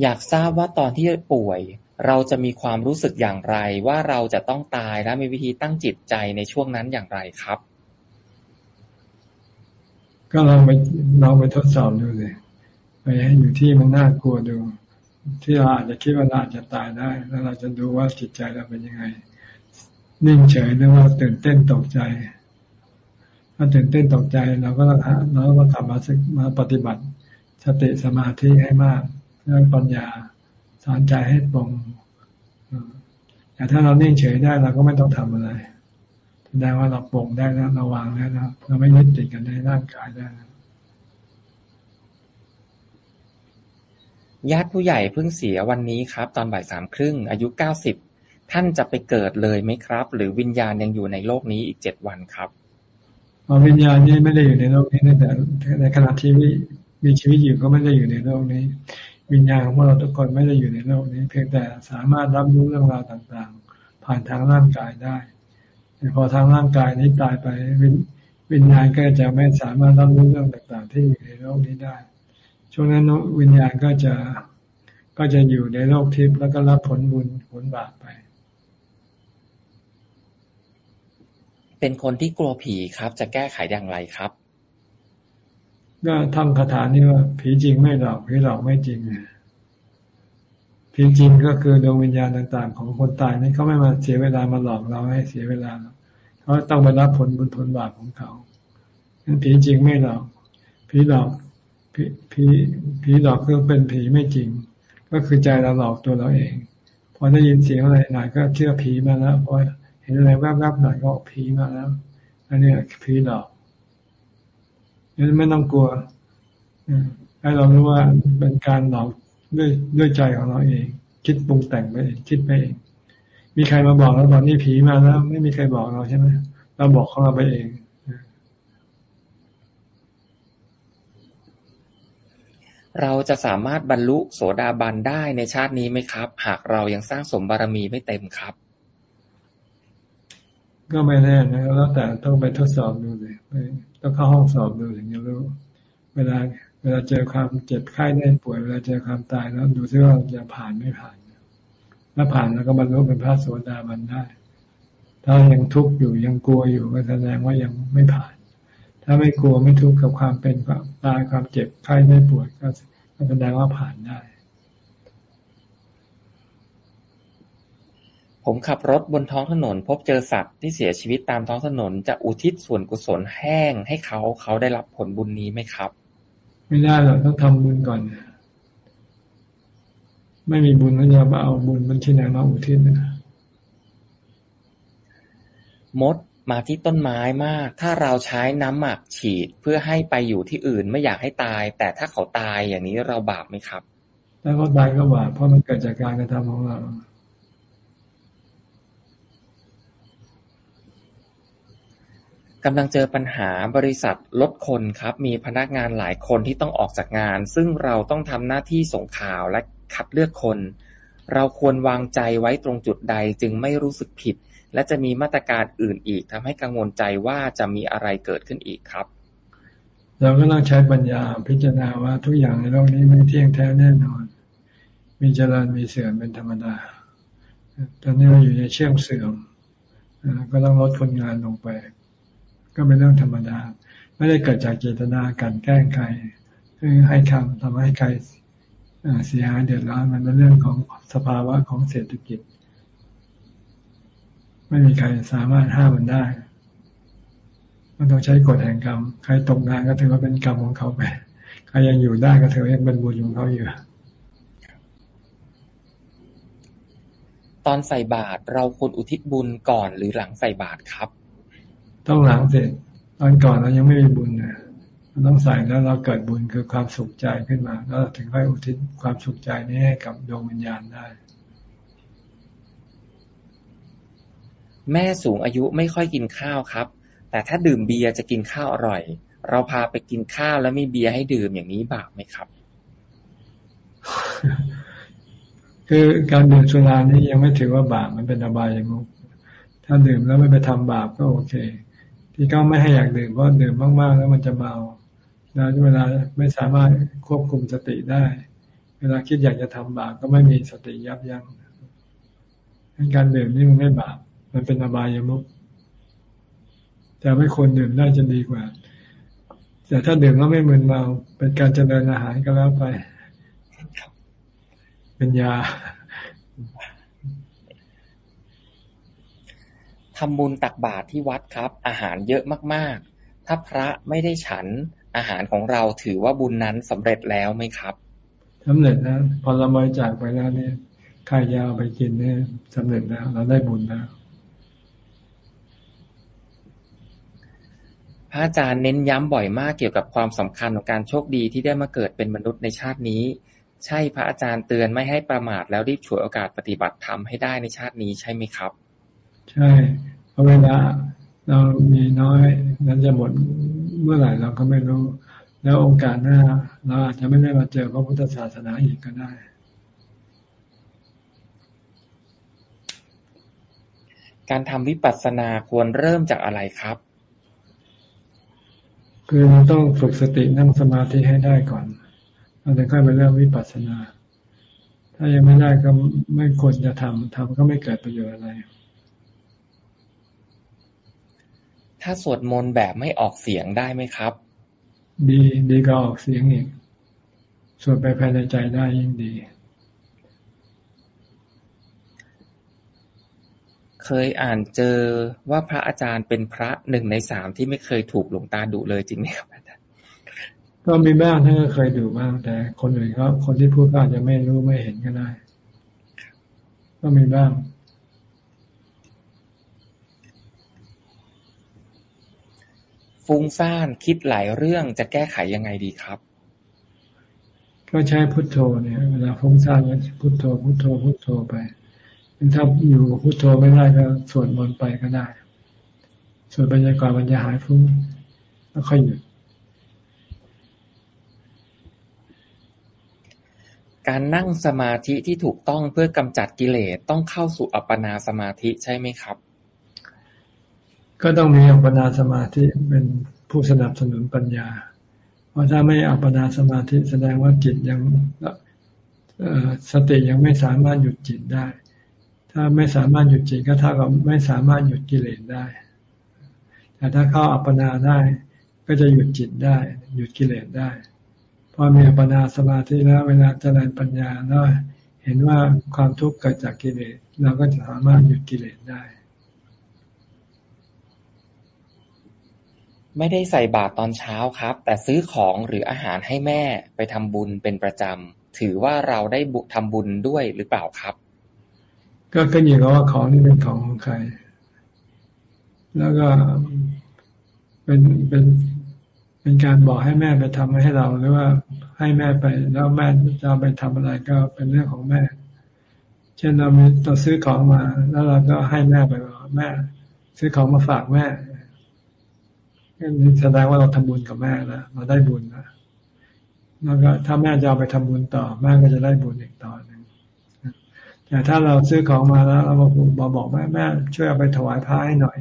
อยากทราบว่าตอนที่ป่วย เราจะมีความรู้สึกอย่างไร ว่าเราจะต้องตายและมีวิธีตั้งจิตใจในช่วงนั้นอย่างไรครับ ก็ลองไปลองไปทดสอบดูเลยไปให้อยู่ที่มันน่ากลัวดู ที่เราอาจจะคิดว่าเราอาจจะตายได้ แล้วเราจะดูว่าจิตใจเราเป็นยังไง นิ่งเฉยหรือว่าตื่นเต้นตกใจ ถ้าตื่นเต้นตกใจเราก็ต้องเราก็กลับมาศึกมาปฏิบัติสติสมาธิให้มากเรื่องปัญญาสอนใจให้ตรงแต่ถ้าเรานิ่งเฉยได้เราก็ไม่ต้องทำอะไร แสดงว่าเราปลงได้แล้วเราวางแล้วนะเราไม่ยึดติดกันในร่างกายได้ญาติผู้ใหญ่เพิ่งเสียวันนี้ครับ ตอนบ่ายสามครึ่งอายุเก้าสิบท่านจะไปเกิดเลยไหมครับ หรือวิญญาณยังอยู่ในโลกนี้อีกเจ็ดวันครับวิญญาณนี้ไม่ได้อยู่ในโลกนี้แต่ในขณะที่มีชีวิตอยู่ก็ไม่ได้อยู่ในโลกนี้ วิญญาณของพวกเราทุกคนไม่ได้อยู่ในโลกนี้ เพียงแต่สามารถรับรู้เรื่องราวต่างๆ ผ่านทางร่างกายได้ พอทางร่างกายนี้ตายไปวิญญาณก็จะไม่สามารถรับรู้เรื่องต่าง ๆ ที่อยู่ในโลกนี้ได้ ช่วงนั้นวิญญาณก็จะก็จะอยู่ในโลกทิพย์แล้วก็รับผลบุญผลบาปไป เป็นคนที่กลัวผีครับ จะแก้ไขอย่างไรครับ ก็ทำคาถานี้ว่า ผีจริงไม่หลอกผีหลอกไม่จริง ผีจริงก็คือดวงวิญญาณต่าง ๆ ของคนตายนี่เขาไม่มาเสียเวลามาหลอกเราให้เสียเวลาเขาต้องไปรับผลบุญผลบาปของเขางั้นผีจริงไม่หลอกผีหลอกผีผีผีหลอกก็เป็นผีไม่จริง ก็คือใจเราหลอกตัวเราเองพอได้ยินเสียงอะไรหน่อยก็เชื่อผีมาแล้วพอเห็นอะไรแวบๆหน่อยก็ผีมาแล้วอันนี้ผีหลอกงั้นไม่ต้องกลัวให้เรารู้ว่าเป็นการหลอก ด้วยด้วยใจของเราเอง คิดปรุงแต่งไปเองคิดไปเอง มีใครมาบอกเราตอนนี้ผีมาแล้ว ไม่มีใครบอกเราใช่ไหมเราบอกของเราไปเองเราจะสามารถบรรลุโสดาบันได้ในชาตินี้ไหมครับ หากเรายังสร้างสมบารมีไม่เต็มครับ ก็ไม่แน่นะแล้วแต่ต้องไปทดสอบดูเลยต้องเข้าห้องสอบดูถึงจะรู้เวลา เวลาเจอความเจ็บไข้ได้ป่วยเวลาเจอความตายแล้วดูซิว่าจะผ่านไม่ผ่านถ้าผ่านแล้วก็บรรลุเป็นพระโสดาบันได้ ถ้ายังทุกข์อยู่ยังกลัวอยู่ก็แสดงว่ายังไม่ผ่าน ถ้าไม่กลัวไม่ทุกข์กับความเป็นความตายความเจ็บไข้ได้ป่วยก็แสดงว่าผ่านได้ ผมขับรถบนท้องถนน พบเจอสัตว์ที่เสียชีวิตตามท้องถนน จะอุทิศส่วนกุศลแห้งให้เขาเขาได้รับผลบุญนี้ไหมครับ ไม่ได้หรอกต้องทำบุญก่อน ไม่มีบุญแล้วจะมาเอาบุญมันที่ไหนมาอุทิศนะมดมาที่ต้นไม้มาก ถ้าเราใช้น้ำหมักฉีดเพื่อให้ไปอยู่ที่อื่นไม่อยากให้ตาย แต่ถ้าเขาตายอย่างนี้เราบาปไหมครับ ถ้าเขาตายก็บาปเพราะมันเกิดจากการกระทำของเรา กำลังเจอปัญหา บริษัทลดคนครับ มีพนักงานหลายคนที่ต้องออกจากงาน ซึ่งเราต้องทำหน้าที่ส่งข่าวและคัดเลือกคน เราควรวางใจไว้ตรงจุดใดจึงไม่รู้สึกผิด และจะมีมาตรการอื่นอีกทำให้กังวลใจว่าจะมีอะไรเกิดขึ้นอีกครับ เราก็ต้องใช้ปัญญาพิจารณาว่าทุกอย่างในโลกนี้ไม่เที่ยงแท้แน่นอน มีเจริญมีเสื่อมเป็นธรรมดา ตอนนี้เราอยู่ในเชื่อมเสื่อมก็ต้องลดคนงานลงไป ก็เป็นเรื่องธรรมดา ไม่ได้เกิดจากเจตนาการแกล้งใครคือให้คำทำให้ใครเสียหายเดือดร้อนมันเป็นเรื่องของสภาวะของเศรษฐกิจ ไม่มีใครสามารถห้ามมันได้ มันต้องใช้กฎแห่งกรรม ใครตกงานก็ถือว่าเป็นกรรมของเขาไปใครยังอยู่ได้ก็ถือว่ายังเป็นบุญของเขาอยู่ตอนใส่บาตรเราควรอุทิศบุญก่อนหรือหลังใส่บาตรครับ ต้องหลังเสร็จตอนก่อนเรายังไม่มีบุญนะเราต้องใส่แล้วเราเกิดบุญคือความสุขใจขึ้นมา แล้วถึงค่อยอุทิศความสุขใจนี้ให้กับดวงวิญญาณได้ แม่สูงอายุไม่ค่อยกินข้าวครับ แต่ถ้าดื่มเบียร์จะกินข้าวอร่อย เราพาไปกินข้าวแล้วมีเบียร์ให้ดื่มอย่างนี้บาปไหมครับ คือการดื่มสุรานี้ยังไม่ถือว่าบาปมันเป็นอบายมุกถ้าดื่มแล้วไม่ไปทำบาปก็โอเค ที่เขาไม่ให้อยากดื่มเพราะดื่มมากๆ แล้วมันจะเมาแล้วเวลาไม่สามารถควบคุมสติได้ เวลาคิดอยากจะทำบาปก็ไม่มีสติยับยัง้งการดื่มนี่มันไม่บาปมันเป็นอบายามุกแต่ไม่ควรดื่มได้จะดีกว่า แต่ถ้าดื่มแล้วไม่มึนเมาเป็นการเจริญอาหารก็แล้วไป เป็นยา ทำบุญตักบาตรที่วัดครับ อาหารเยอะมากๆ ถ้าพระไม่ได้ฉันอาหารของเราถือว่าบุญนั้นสำเร็จแล้วไหมครับสำเร็จนะพอเราบริจาคไปแล้วเนี่ยใครยาวไปกินเนี่ยสำเร็จแล้วเราได้บุญแล้วพระอาจารย์เน้นย้ำบ่อยมากเกี่ยวกับความสำคัญของการโชคดีที่ได้มาเกิดเป็นมนุษย์ในชาตินี้ ใช่พระอาจารย์เตือนไม่ให้ประมาทแล้วรีบฉวยโอกาสปฏิบัติธรรมให้ได้ในชาตินี้ใช่ไหมครับ ใช่เพราะเวลาเรามีน้อยนั้นจะหมดเมื่อไหร่เราก็ไม่รู้ แล้วโอกาสหน้าเราอาจจะไม่ได้มาเจอพระพุทธศาสนาอีกก็ได้การทำวิปัสสนาควรเริ่มจากอะไรครับ คือเราต้องฝึกสตินั่งสมาธิให้ได้ก่อนเราจะค่อยไปเริ่มวิปัสสนา ถ้ายังไม่ได้ก็ไม่ควรจะทำทำก็ไม่เกิดประโยชน์อะไร ถ้าสวดมนต์แบบไม่ออกเสียงได้ไหมครับ ดีดีก็ออกเสียงอีกสวดไปภายในใจได้ยิ่งดี เคยอ่านเจอว่าพระอาจารย์เป็นพระหนึ่งในสามที่ไม่เคยถูกหลวงตาดุเลยจริงไหมครับอาจารย์ก็มีบ้างท่านก็เคยดุบ้าง แต่คนอื่นเขาคนที่พูดก็อาจจะไม่รู้ไม่เห็นก็ได้ ก็มีบ้าง ฟุ้งซ่านคิดหลายเรื่องจะแก้ไขยังไงดีครับ ก็ใช้พุทโธเนี่ยเวลาฟุ้งซ่านก็พุทโธพุทโธพุทโธไปถ้าอยู่พุทโธไม่ได้ก็สวดมนต์ไปก็ได้สวดไปจนกว่ามันจะหายฟุ้งแล้วค่อยหยุดการนั่งสมาธิที่ถูกต้องเพื่อกำจัดกิเลสต้องเข้าสู่อัปปนาสมาธิใช่ไหมครับ ก็ต้องมีอัปปนาสมาธิเป็นผู้สนับสนุนปัญญา เพราะถ้าไม่อัปปนาสมาธิแสดงว่าจิตยังสติยังไม่สามารถหยุดจิตได้ ถ้าไม่สามารถหยุดจิตก็เท่ากับไม่สามารถหยุดกิเลสได้ แต่ถ้าเข้าอัปปนาได้ก็จะหยุดจิตได้ หยุดกิเลสได้ พอมีอัปปนาสมาธิแล้วเวลาเจริญปัญญาแล้วเห็นว่าความทุกข์เกิดจากกิเลสเราก็จะสามารถหยุดกิเลสได้ ไม่ได้ใส่บาตรตอนเช้าครับ แต่ซื้อของหรืออาหารให้แม่ ไปทำบุญเป็นประจำ ถือว่าเราได้บุทำบุญด้วยหรือเปล่าครับ ก็ขึ้นอยู่กับว่าของนี่เป็นของของใคร แล้วก็เป็นเป็นเป็นการบอกให้แม่ไปทำให้เรา หรือว่าให้แม่ไป แล้วแม่จะไปทำอะไรก็เป็นเรื่องของแม่ เช่นเรามีตัวซื้อของมา แล้วเราก็ให้แม่ไปว่าแม่ ซื้อของมาฝากแม่ นี่แสดงว่าเราทำบุญกับแม่แล้วเราได้บุญนะแล้วก็ถ้าแม่จะเอาไปทำบุญต่อแม่ก็จะได้บุญอีกต่อหนึ่งแต่ถ้าเราซื้อของมาแล้วเราบอกบอกแม่แม่ช่วยเอาไปถวายพระให้หน่อย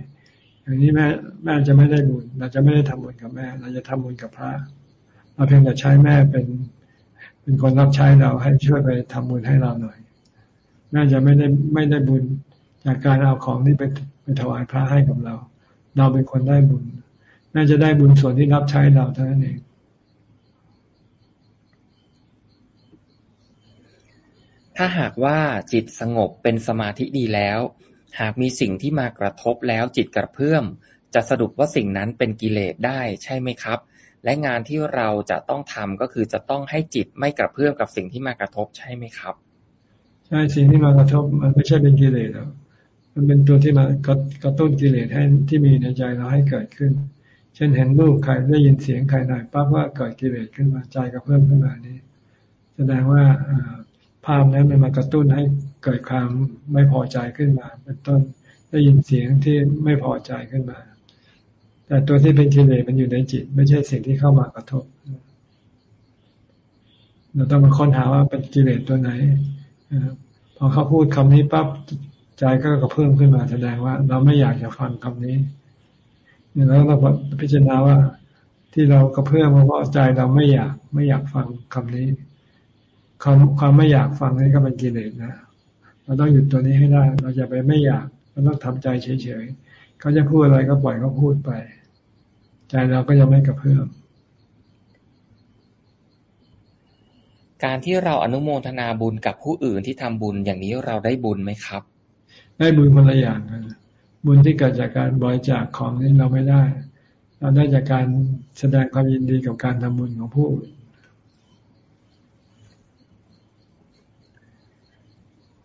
อย่างนี้แม่แม่จะไม่ได้บุญ เราจะไม่ได้ทำบุญกับแม่ เราจะทำบุญกับพระ เราเพียงแต่ใช้แม่เป็น เป็นคนรับใช้เราให้ช่วยไปทำบุญให้เราหน่อย แม่จะไม่ได้ไม่ได้บุญจากการเอาของที่ไปไปถวายพระให้กับเรา เราเป็นคนได้บุญ แม่จะได้บุญส่วนที่รับใช้เราเท่านั้นเองถ้าหากว่าจิตสงบเป็นสมาธิดีแล้ว หากมีสิ่งที่มากระทบแล้วจิตกระเพื่อม จะสรุปว่าสิ่งนั้นเป็นกิเลสได้ใช่ไหมครับ และงานที่เราจะต้องทำก็คือจะต้องให้จิตไม่กระเพื่อมกับสิ่งที่มากระทบใช่ไหมครับ ใช่สิ่งที่มากระทบมันไม่ใช่เป็นกิเลสหรอกมันเป็นตัวที่มากระตุ้นกิเลสให้ที่มีในใจเราให้เกิดขึ้นเช่นเห็นรูปใครได้ยินเสียงใครหน่อยปั๊บว่าเกิดกิเลสขึ้นมาใจกระเพื่มขึ้นมานี้ แสดงว่าภาพนั้นมันมากระตุ้นให้เกิดความไม่พอใจขึ้นมา เป็นต้นได้ยินเสียงที่ไม่พอใจขึ้นมา แต่ตัวที่เป็นกิเลสมันอยู่ในจิต ไม่ใช่สิ่งที่เข้ามากระทบเราต้องมาค้นหาว่าเป็นกิเลสตัวไหนพอเขาพูดคำนี้ปั๊บใจก็กระเพิ่มขึ้นมาแสดงว่า เราไม่อยากจะฟังคำนี้ แล้วเราพิจารณาว่าที่เรากระเพื่อมเพราะใจเราไม่อยากไม่อยากฟังคำนี้ความความไม่อยากฟังนี่ก็เป็นกิเลสนะเราต้องหยุดตัวนี้ให้ได้ เราจะไปไม่อยากเราต้องทำใจเฉยๆเขาจะพูดอะไรก็ปล่อยเขาพูดไป ใจเราก็ยังไม่กระเพื่อมการที่เราอนุโมทนาบุญกับผู้อื่นที่ทำบุญอย่างนี้เราได้บุญไหมครับ ได้บุญคนละอย่างกัน บุญที่เกิดจากการบริจาคของนี่เราไม่ได้ เราได้จากการแสดงความยินดีกับการทำบุญของผู้อื่น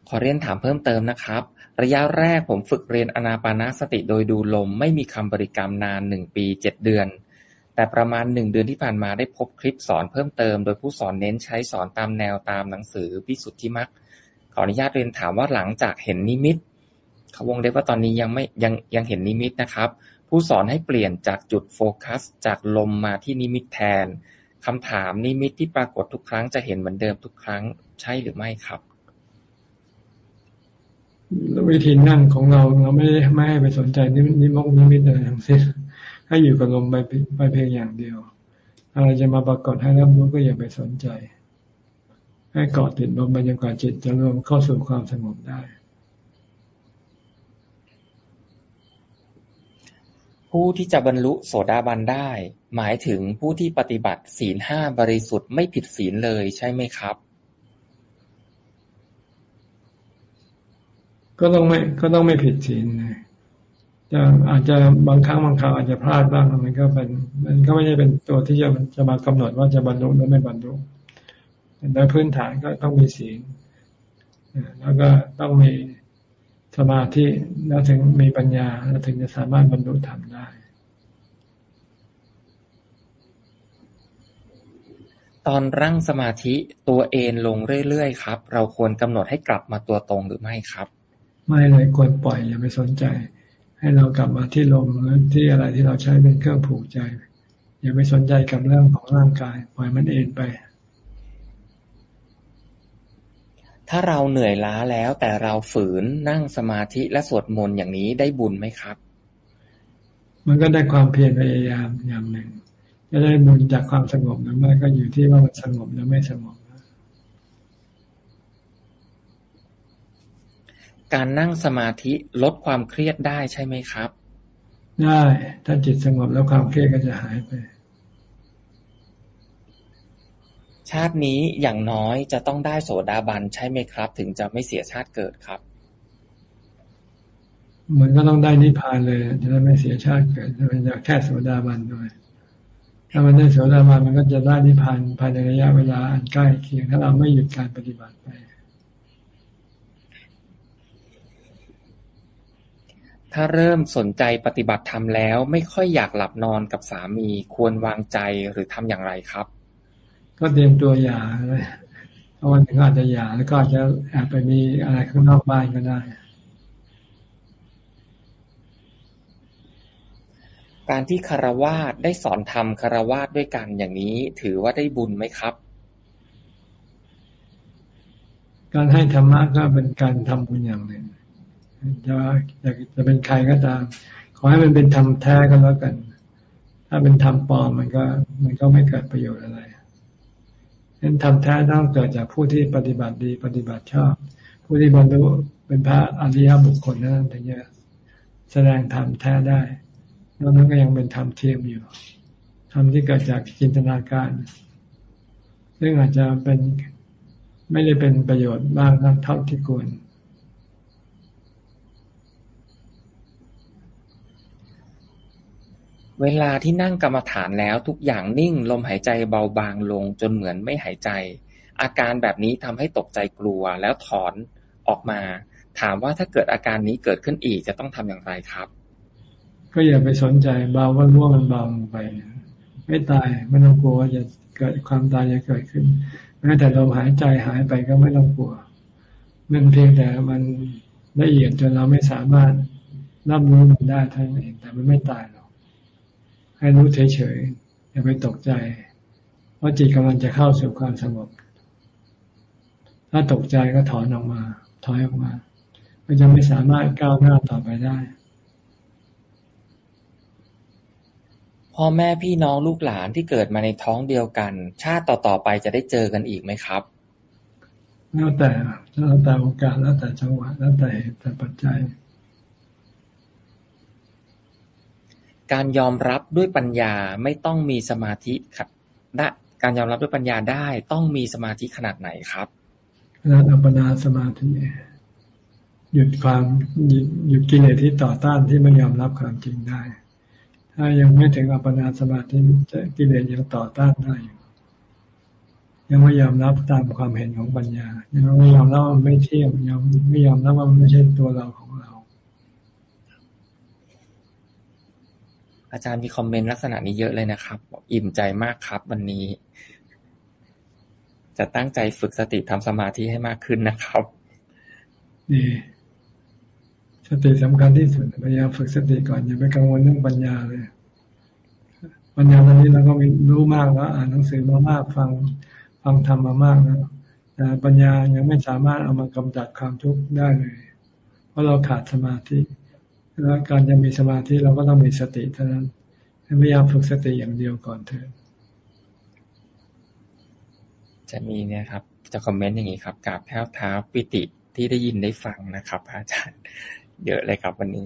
ขอเรียนถามเพิ่มเติมนะครับ ระยะแรกผมฝึกเรียนอนาปานาสติโดยดูลม ไม่มีคำบริกรรมนานหนึ่งปีเจ็ดเดือน แต่ประมาณหนึ่งเดือนที่ผ่านมาได้พบคลิปสอนเพิ่มเติม โดยผู้สอนเน้นใช้สอนตามแนวตามหนังสือพิสุทธิมักขออนุญาตเรียนถามว่าหลังจากเห็นนิมิต วงเล็บว่าตอนนี้ยังไม่ยังยังเห็นนิมิตนะครับ ผู้สอนให้เปลี่ยนจากจุดโฟกัส จากลมมาที่นิมิตแทนคำถามนิมิตที่ปรากฏทุกครั้งจะเห็นเหมือนเดิมทุกครั้งใช่หรือไม่ครับวิธีนั่งของเราเราไม่ไม่ให้ไปสนใจนินิมกนิมิตอะไรทั้งสิ้นให้อยู่กับลมไปไปเพียงอย่างเดียวอะไรจะมาปรากฏให้รับรู้ก็อย่าไปสนใจ ให้เกาะติดลมบรรยากาศจิตจะรวมเข้าสู่ความสงบได้ ผู้ที่จะบรรลุโสดาบันได้ หมายถึงผู้ที่ปฏิบัติศีลห้าบริสุทธิ์ไม่ผิดศีลเลยใช่ไหมครับ ก็ต้องไม่ก็ต้องไม่ผิดศีลจะอาจจะบางครั้งบางคราวอาจจะพลาดบ้างมันก็เป็นมันก็ไม่ใช่เป็นตัวที่จะจะมากำหนดว่าจะบรรลุหรือไม่บรรลุโดยพื้นฐานก็ต้องมีศีลแล้วก็ต้องมี สมาธิแล้วถึงมีปัญญาแล้วถึงจะสามารถบรรลุธรรมได้ ตอนร่างสมาธิตัวเอนลงเรื่อยๆครับ เราควรกำหนดให้กลับมาตัวตรงหรือไม่ครับ ไม่เลยควรปล่อยอย่าไปสนใจ ให้เรากลับมาที่ลมหรือที่อะไรที่เราใช้เป็นเครื่องผูกใจ อย่าไปสนใจกับเรื่องของร่างกาย ปล่อยมันเองไป ถ้าเราเหนื่อยล้าแล้วแต่เราฝืนนั่งสมาธิและสวดมนต์อย่างนี้ได้บุญไหมครับ มันก็ได้ความเพียรพยายามอย่างหนึ่ง จะได้บุญจากความสงบหรือไม่ก็อยู่ที่ว่ามันสงบหรือไม่สงบการนั่งสมาธิลดความเครียดได้ใช่ไหมครับ ได้ ถ้าจิตสงบแล้วความเครียดก็จะหายไป ชาตินี้อย่างน้อยจะต้องได้โสดาบันใช่ไหมครับ ถึงจะไม่เสียชาติเกิดครับ มันก็ต้องได้นิพพานเลยจะได้ไม่เสียชาติเกิดจะเป็นแค่โสดาบันด้วยถ้ามันได้โสดาบันมันก็จะได้นิพพานภายในระยะเวลาอันใกล้เคียงถ้าเราไม่หยุดการปฏิบัติไปถ้าเริ่มสนใจปฏิบัติธรรมแล้ว ไม่ค่อยอยากหลับนอนกับสามีควรวางใจหรือทำอย่างไรครับ ก็เตรียมตัวหย่าเลยวันหนึ่งอาจจะหย่าแล้วก็อาจจะแอบไปมีอะไรข้างนอกบ้านก็ได้ การที่คารวาสได้สอนธรรมคารวาสด้วยกันอย่างนี้ ถือว่าได้บุญไหมครับ การให้ธรรมะก็เป็นการทำบุญอย่างหนึ่งจะจะจะเป็นใครก็ตาม ขอให้มันเป็นธรรมแท้ก็แล้วกัน ถ้าเป็นธรรมปลอมมันก็ มันก็ไม่เกิดประโยชน์อะไรเน้นทำแท้ต้องเกิดจากผู้ที่ปฏิบัติดีปฏิบัติชอบ ผู้ที่บรรลุเป็นพระอริยบุคคลนั้นถึงจะแสดงธรรมแท้ได้นอกนั้นก็ยังเป็นธรรมเทียมอยู่ธรรมที่เกิดจากจินตนาการ ซึ่งอาจจะเป็นไม่ได้เป็นประโยชน์บ้างเท่าที่ควร เวลาที่นั่งกรรมฐานแล้วทุกอย่างนิ่งลมหายใจเบาบางลงจนเหมือนไม่หายใจ อาการแบบนี้ทำให้ตกใจกลัวแล้วถอนออกมา ถามว่าถ้าเกิดอาการนี้เกิดขึ้นอีกจะต้องทำอย่างไรครับ ก็อย่าไปสนใจเบาว่ารู้ว่ามันเบาไป ไม่ตายไม่ต้องกลัวว่าจะเกิดความตายจะเกิดขึ้นแม้แต่ลมหายใจหายไปก็ไม่ต้องกลัวมันเพียงแต่มันละเอียดจนเราไม่สามารถรับรู้มันได้ทั้งเองแต่มันไม่ตาย ให้รู้เฉยๆอย่าไปตกใจว่าจิตกำลังจะเข้าสู่ความสงบ ถ้าตกใจก็ถอนออกมา ถอยออกมาก็จะไม่สามารถก้าวหน้าต่อไปได้พ่อแม่พี่น้องลูกหลานที่เกิดมาในท้องเดียวกัน ชาติต่อๆไปจะได้เจอกันอีกไหมครับแล้วแต่แล้วแต่โอกาสแล้วแต่จังหวะแล้วแต่แต่ปัจจัย การยอมรับด้วยปัญญาไม่ต้องมีสมาธิขัดได้การยอมรับด้วยปัญญาได้ต้องมีสมาธิขนาดไหนครับขนาดอัปปนาสมาธิหยุดความหยุดกิเลสที่ต่อต้านที่ไม่ยอมรับความจริงได้ ถ้ายังไม่ถึงอัปปนาสมาธิกิเลสยังต่อต้านได้อยู่ยังไม่ยอมรับตามความเห็นของปัญญายังไม่ยอมรับว่าไม่เที่ยงยังไม่ยอมรับว่าไม่ใช่ตัวเราของเรา อาจารย์มีคอมเมนต์ลักษณะนี้เยอะเลยนะครับ อิ่มใจมากครับ วันนี้ จะตั้งใจฝึกสติทำสมาธิให้มากขึ้นนะครับดีสติสำคัญที่สุดพยายามฝึกสติก่อนอย่าไปกังวลเรื่องปัญญาเลยปัญญาตอนนี้เราก็มีรู้มากแล้ว อ่านหนังสือมามากฟังฟังธรรมมามากแล้วแต่ปัญญายังไม่สามารถเอามากำจัดความทุกข์ได้เลย เพราะเราขาดสมาธิ แล้วการจะมีสมาธิเราก็ต้องมีสติเท่านั้นพยายามฝึกสติอย่างเดียวก่อนเถอะจะมีเนี่ยครับ จะคอมเมนต์อย่างนี้ครับกราบแท้เท้าปิติที่ได้ยินได้ฟังนะครับ อาจารย์เยอะเลยครับวันนี้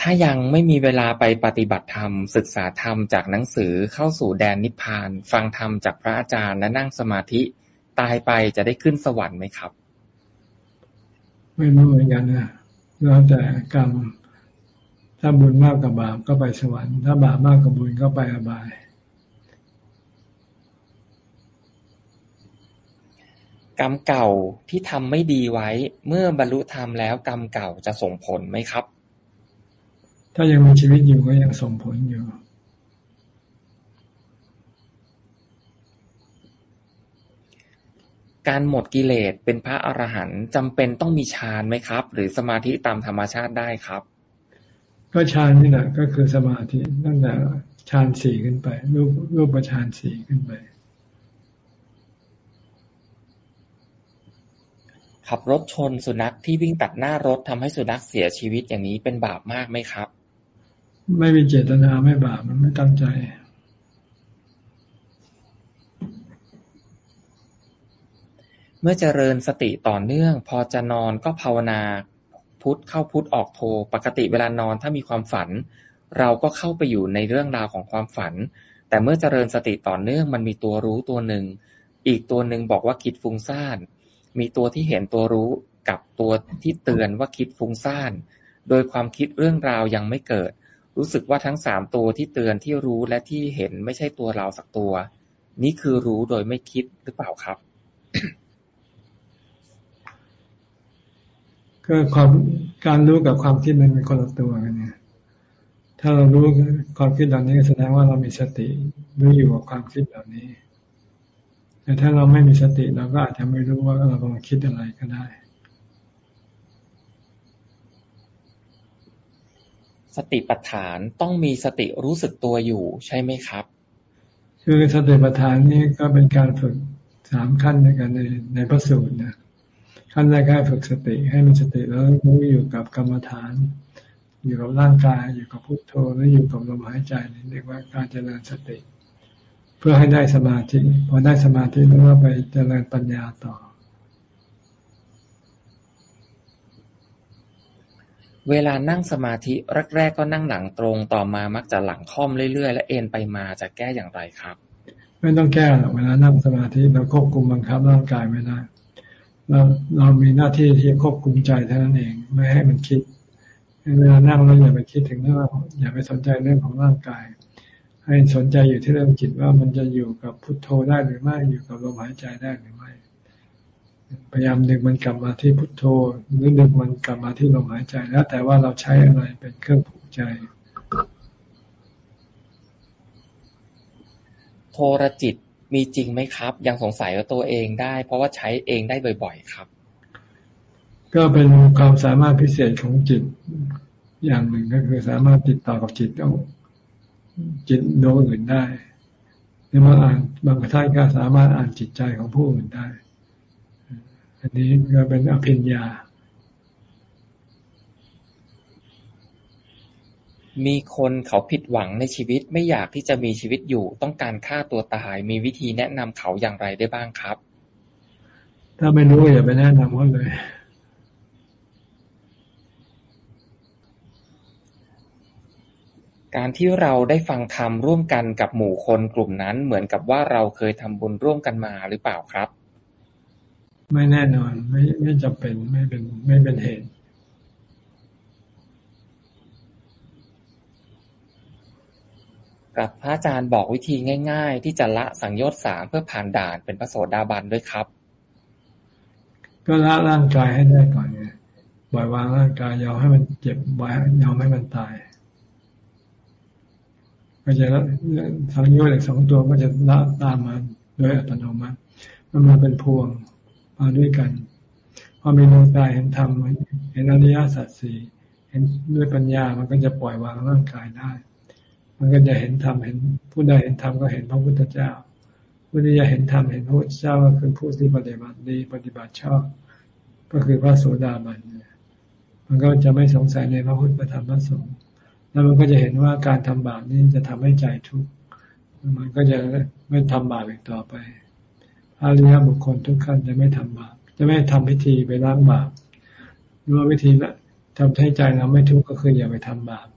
ถ้ายังไม่มีเวลาไปปฏิบัติธรรม ศึกษาธรรมจากหนังสือเข้าสู่แดนนิพพาน ฟังธรรมจากพระอาจารย์และนั่งสมาธิตายไปจะได้ขึ้นสวรรค์ไหมครับ ไม่รู้เหมือนกันนะแล้วแต่กรรม ถ้าบุญมากกว่าบาปก็ไปสวรรค์ ถ้าบาปมากกว่าบุญก็ไปอบาย กรรมเก่าที่ทำไม่ดีไว้ เมื่อบรรลุธรรมแล้วกรรมเก่าจะส่งผลไหมครับ ถ้ายังมีชีวิตอยู่ก็ยังส่งผลอยู่ การหมดกิเลสเป็นพระอรหันต์จำเป็นต้องมีฌานไหมครับ หรือสมาธิตามธรรมชาติได้ครับ ก็ฌานนี่แหละก็คือสมาธิตั้งแต่ฌานสี่ขึ้นไป รูปรูปฌานสี่ขึ้นไป ขับรถชนสุนัขที่วิ่งตัดหน้ารถทำให้สุนัขเสียชีวิตอย่างนี้เป็นบาปมากไหมครับ ไม่มีเจตนาไม่บาปมันไม่ตั้งใจ เมื่อเจริญสติต่อเนื่อง พอจะนอนก็ภาวนาพุทธเข้าพุทธออกโท ปกติเวลานอนถ้ามีความฝัน เราก็เข้าไปอยู่ในเรื่องราวของความฝัน แต่เมื่อเจริญสติต่อเนื่องมันมีตัวรู้ตัวหนึ่ง อีกตัวหนึ่งบอกว่าคิดฟุ้งซ่าน มีตัวที่เห็นตัวรู้กับตัวที่เตือนว่าคิดฟุ้งซ่าน โดยความคิดเรื่องราวยังไม่เกิด รู้สึกว่าทั้งสามตัวที่เตือนที่รู้และที่เห็นไม่ใช่ตัวเราสักตัว นี่คือรู้โดยไม่คิดหรือเปล่าครับ ก็ความการรู้กับความคิดมันเป็นคนละตัวกันเนี่ย ถ้าเรารู้ความคิดเหล่านี้แสดงว่าเรามีสติรู้อยู่กับความคิดเหล่านี้ แต่ถ้าเราไม่มีสติเราก็อาจจะไม่รู้ว่าเรากำลังคิดอะไรก็ได้ สติปัฏฐานต้องมีสติรู้สึกตัวอยู่ใช่ไหมครับ คือสติปัฏฐานนี่ก็เป็นการฝึกสามขั้นในการในในพระสูตรนะ ขั้นแรกให้ฝึกสติให้มีสติแล้วรู้อยู่กับกรรมฐาน อยู่กับร่างกายอยู่กับพุทโธแล้วอยู่กับลมหายใจนี่เรียกว่าการเจริญสติ เพื่อให้ได้สมาธิพอได้สมาธิแล้วก็ไปเจริญปัญญาต่อ เวลานั่งสมาธิแรกๆก็นั่งหลังตรงต่อมามักจะหลังค่อมเรื่อยๆ และเอ็นไปมาจะแก้อย่างไรครับ ไม่ต้องแก้หรอกเวลานั่งสมาธิเราควบคุมบังคับร่างกายไม่ได้ เราเรามีหน้าที่ที่ควบคุมใจเท่านั้นเอง ไม่ให้มันคิดเวลานั่งเราอย่าไปคิดถึงเรื่องอย่าไปสนใจเรื่องของร่างกาย ให้สนใจอยู่ที่เรื่องจิตว่ามันจะอยู่กับพุทโธได้หรือไม่อยู่กับลมหายใจได้หรือไม่ พยายามดึงมันกลับมาที่พุทโธหรือดึงมันกลับมาที่ลมหายใจแล้ว แต่ว่าเราใช้อะไรเป็นเครื่องผูกใจ โทรจิต มีจริงไหมครับ ยังสงสัยว่าตัวเองได้ เพราะว่าใช้เองได้บ่อย ๆ ครับ ก็เป็นความสามารถพิเศษของจิตอย่างหนึ่งก็คือสามารถติดต่อกับจิตเอาจิตโดยอื่นได้หรือว่าอ่านบางท่านก็สามารถอ่านจิตใจของผู้อื่นได้ อันนี้ก็เป็นอภิญญา มีคนเขาผิดหวังในชีวิต ไม่อยากที่จะมีชีวิตอยู่ ต้องการฆ่าตัวตาย มีวิธีแนะนำเขาอย่างไรได้บ้างครับ ถ้าไม่รู้อย่าไปแนะนำเขาเลย การที่เราได้ฟังธรรมร่วมกันกับหมู่คนกลุ่มนั้น เหมือนกับว่าเราเคยทำบุญร่วมกันมาหรือเปล่าครับ ไม่แน่นอน ไม่ไม่จำเป็นไม่เป็นไม่เป็นเหตุ กับพระอาจารย์บอกวิธีง่าย ๆ ที่จะละสังโยชน์สามเพื่อผ่านด่านเป็นพระโสดาบันด้วยครับ ก็ละร่างกายให้ได้ก่อนไงปล่อยวางร่างกายยอมให้มันเจ็บไว้ยอมให้มันตายก็จะละสังโยชน์อีกสองตัวก็จะละตามมาโดยอัตโนมัติมันมาเป็นพวงมาด้วยกันพอมีดวงตาเห็นธรรมเห็นอริยสัจสี่เห็นด้วยปัญญามันก็จะปล่อยวางร่างกายได้ มันก็จะเห็นธรรมเห็น ผู้ใดเห็นธรรมก็เห็นพระพุทธเจ้า ผู้ที่จะเห็นธรรมเห็นพระพุทธเจ้าก็คือผู้ที่ปฏิบัติดีปฏิบัติชอบ ก็คือพระโสดาบันมันก็จะไม่สงสัยในพระพุทธธรรมพระสงฆ์แล้วมันก็จะเห็นว่าการทำบาปนี้จะทำให้ใจทุกข์มันก็จะไม่ทำบาปอีกต่อไปพระริยบุคคลทุกขั้นจะไม่ทำบาปจะไม่ทำพิธีไปล้างบาปรู้วิธีละทำให้ใจเราไม่ทุกข์ก็คืออย่าไปทำบาป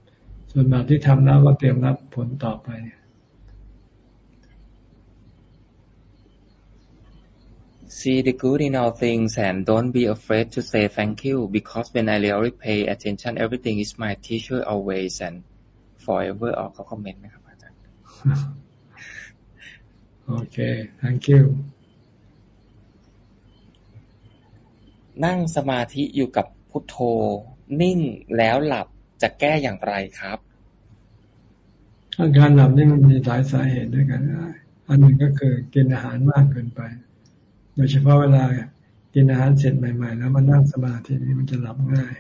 ส่วนบาปที่ทำแล้วก็เตรียมรับผลต่อไป See the good in all things and don't be afraid to say thank you because when I really pay attention everything is my teacher always and forever ออกเขาคอมเมนต์นะครับอาจารย์โอเค thank you นั่งสมาธิอยู่กับพุทโธ นิ่งแล้วหลับ จะแก้อย่างไรครับอาการหลับนี่มันมีหลายสาเหตุด้วยกัน อันหนึ่งก็คือกินอาหารมากเกินไป โดยเฉพาะเวลากินอาหารเสร็จใหม่ ๆ แล้วมานั่งสมาธินี่มันจะหลับง่าย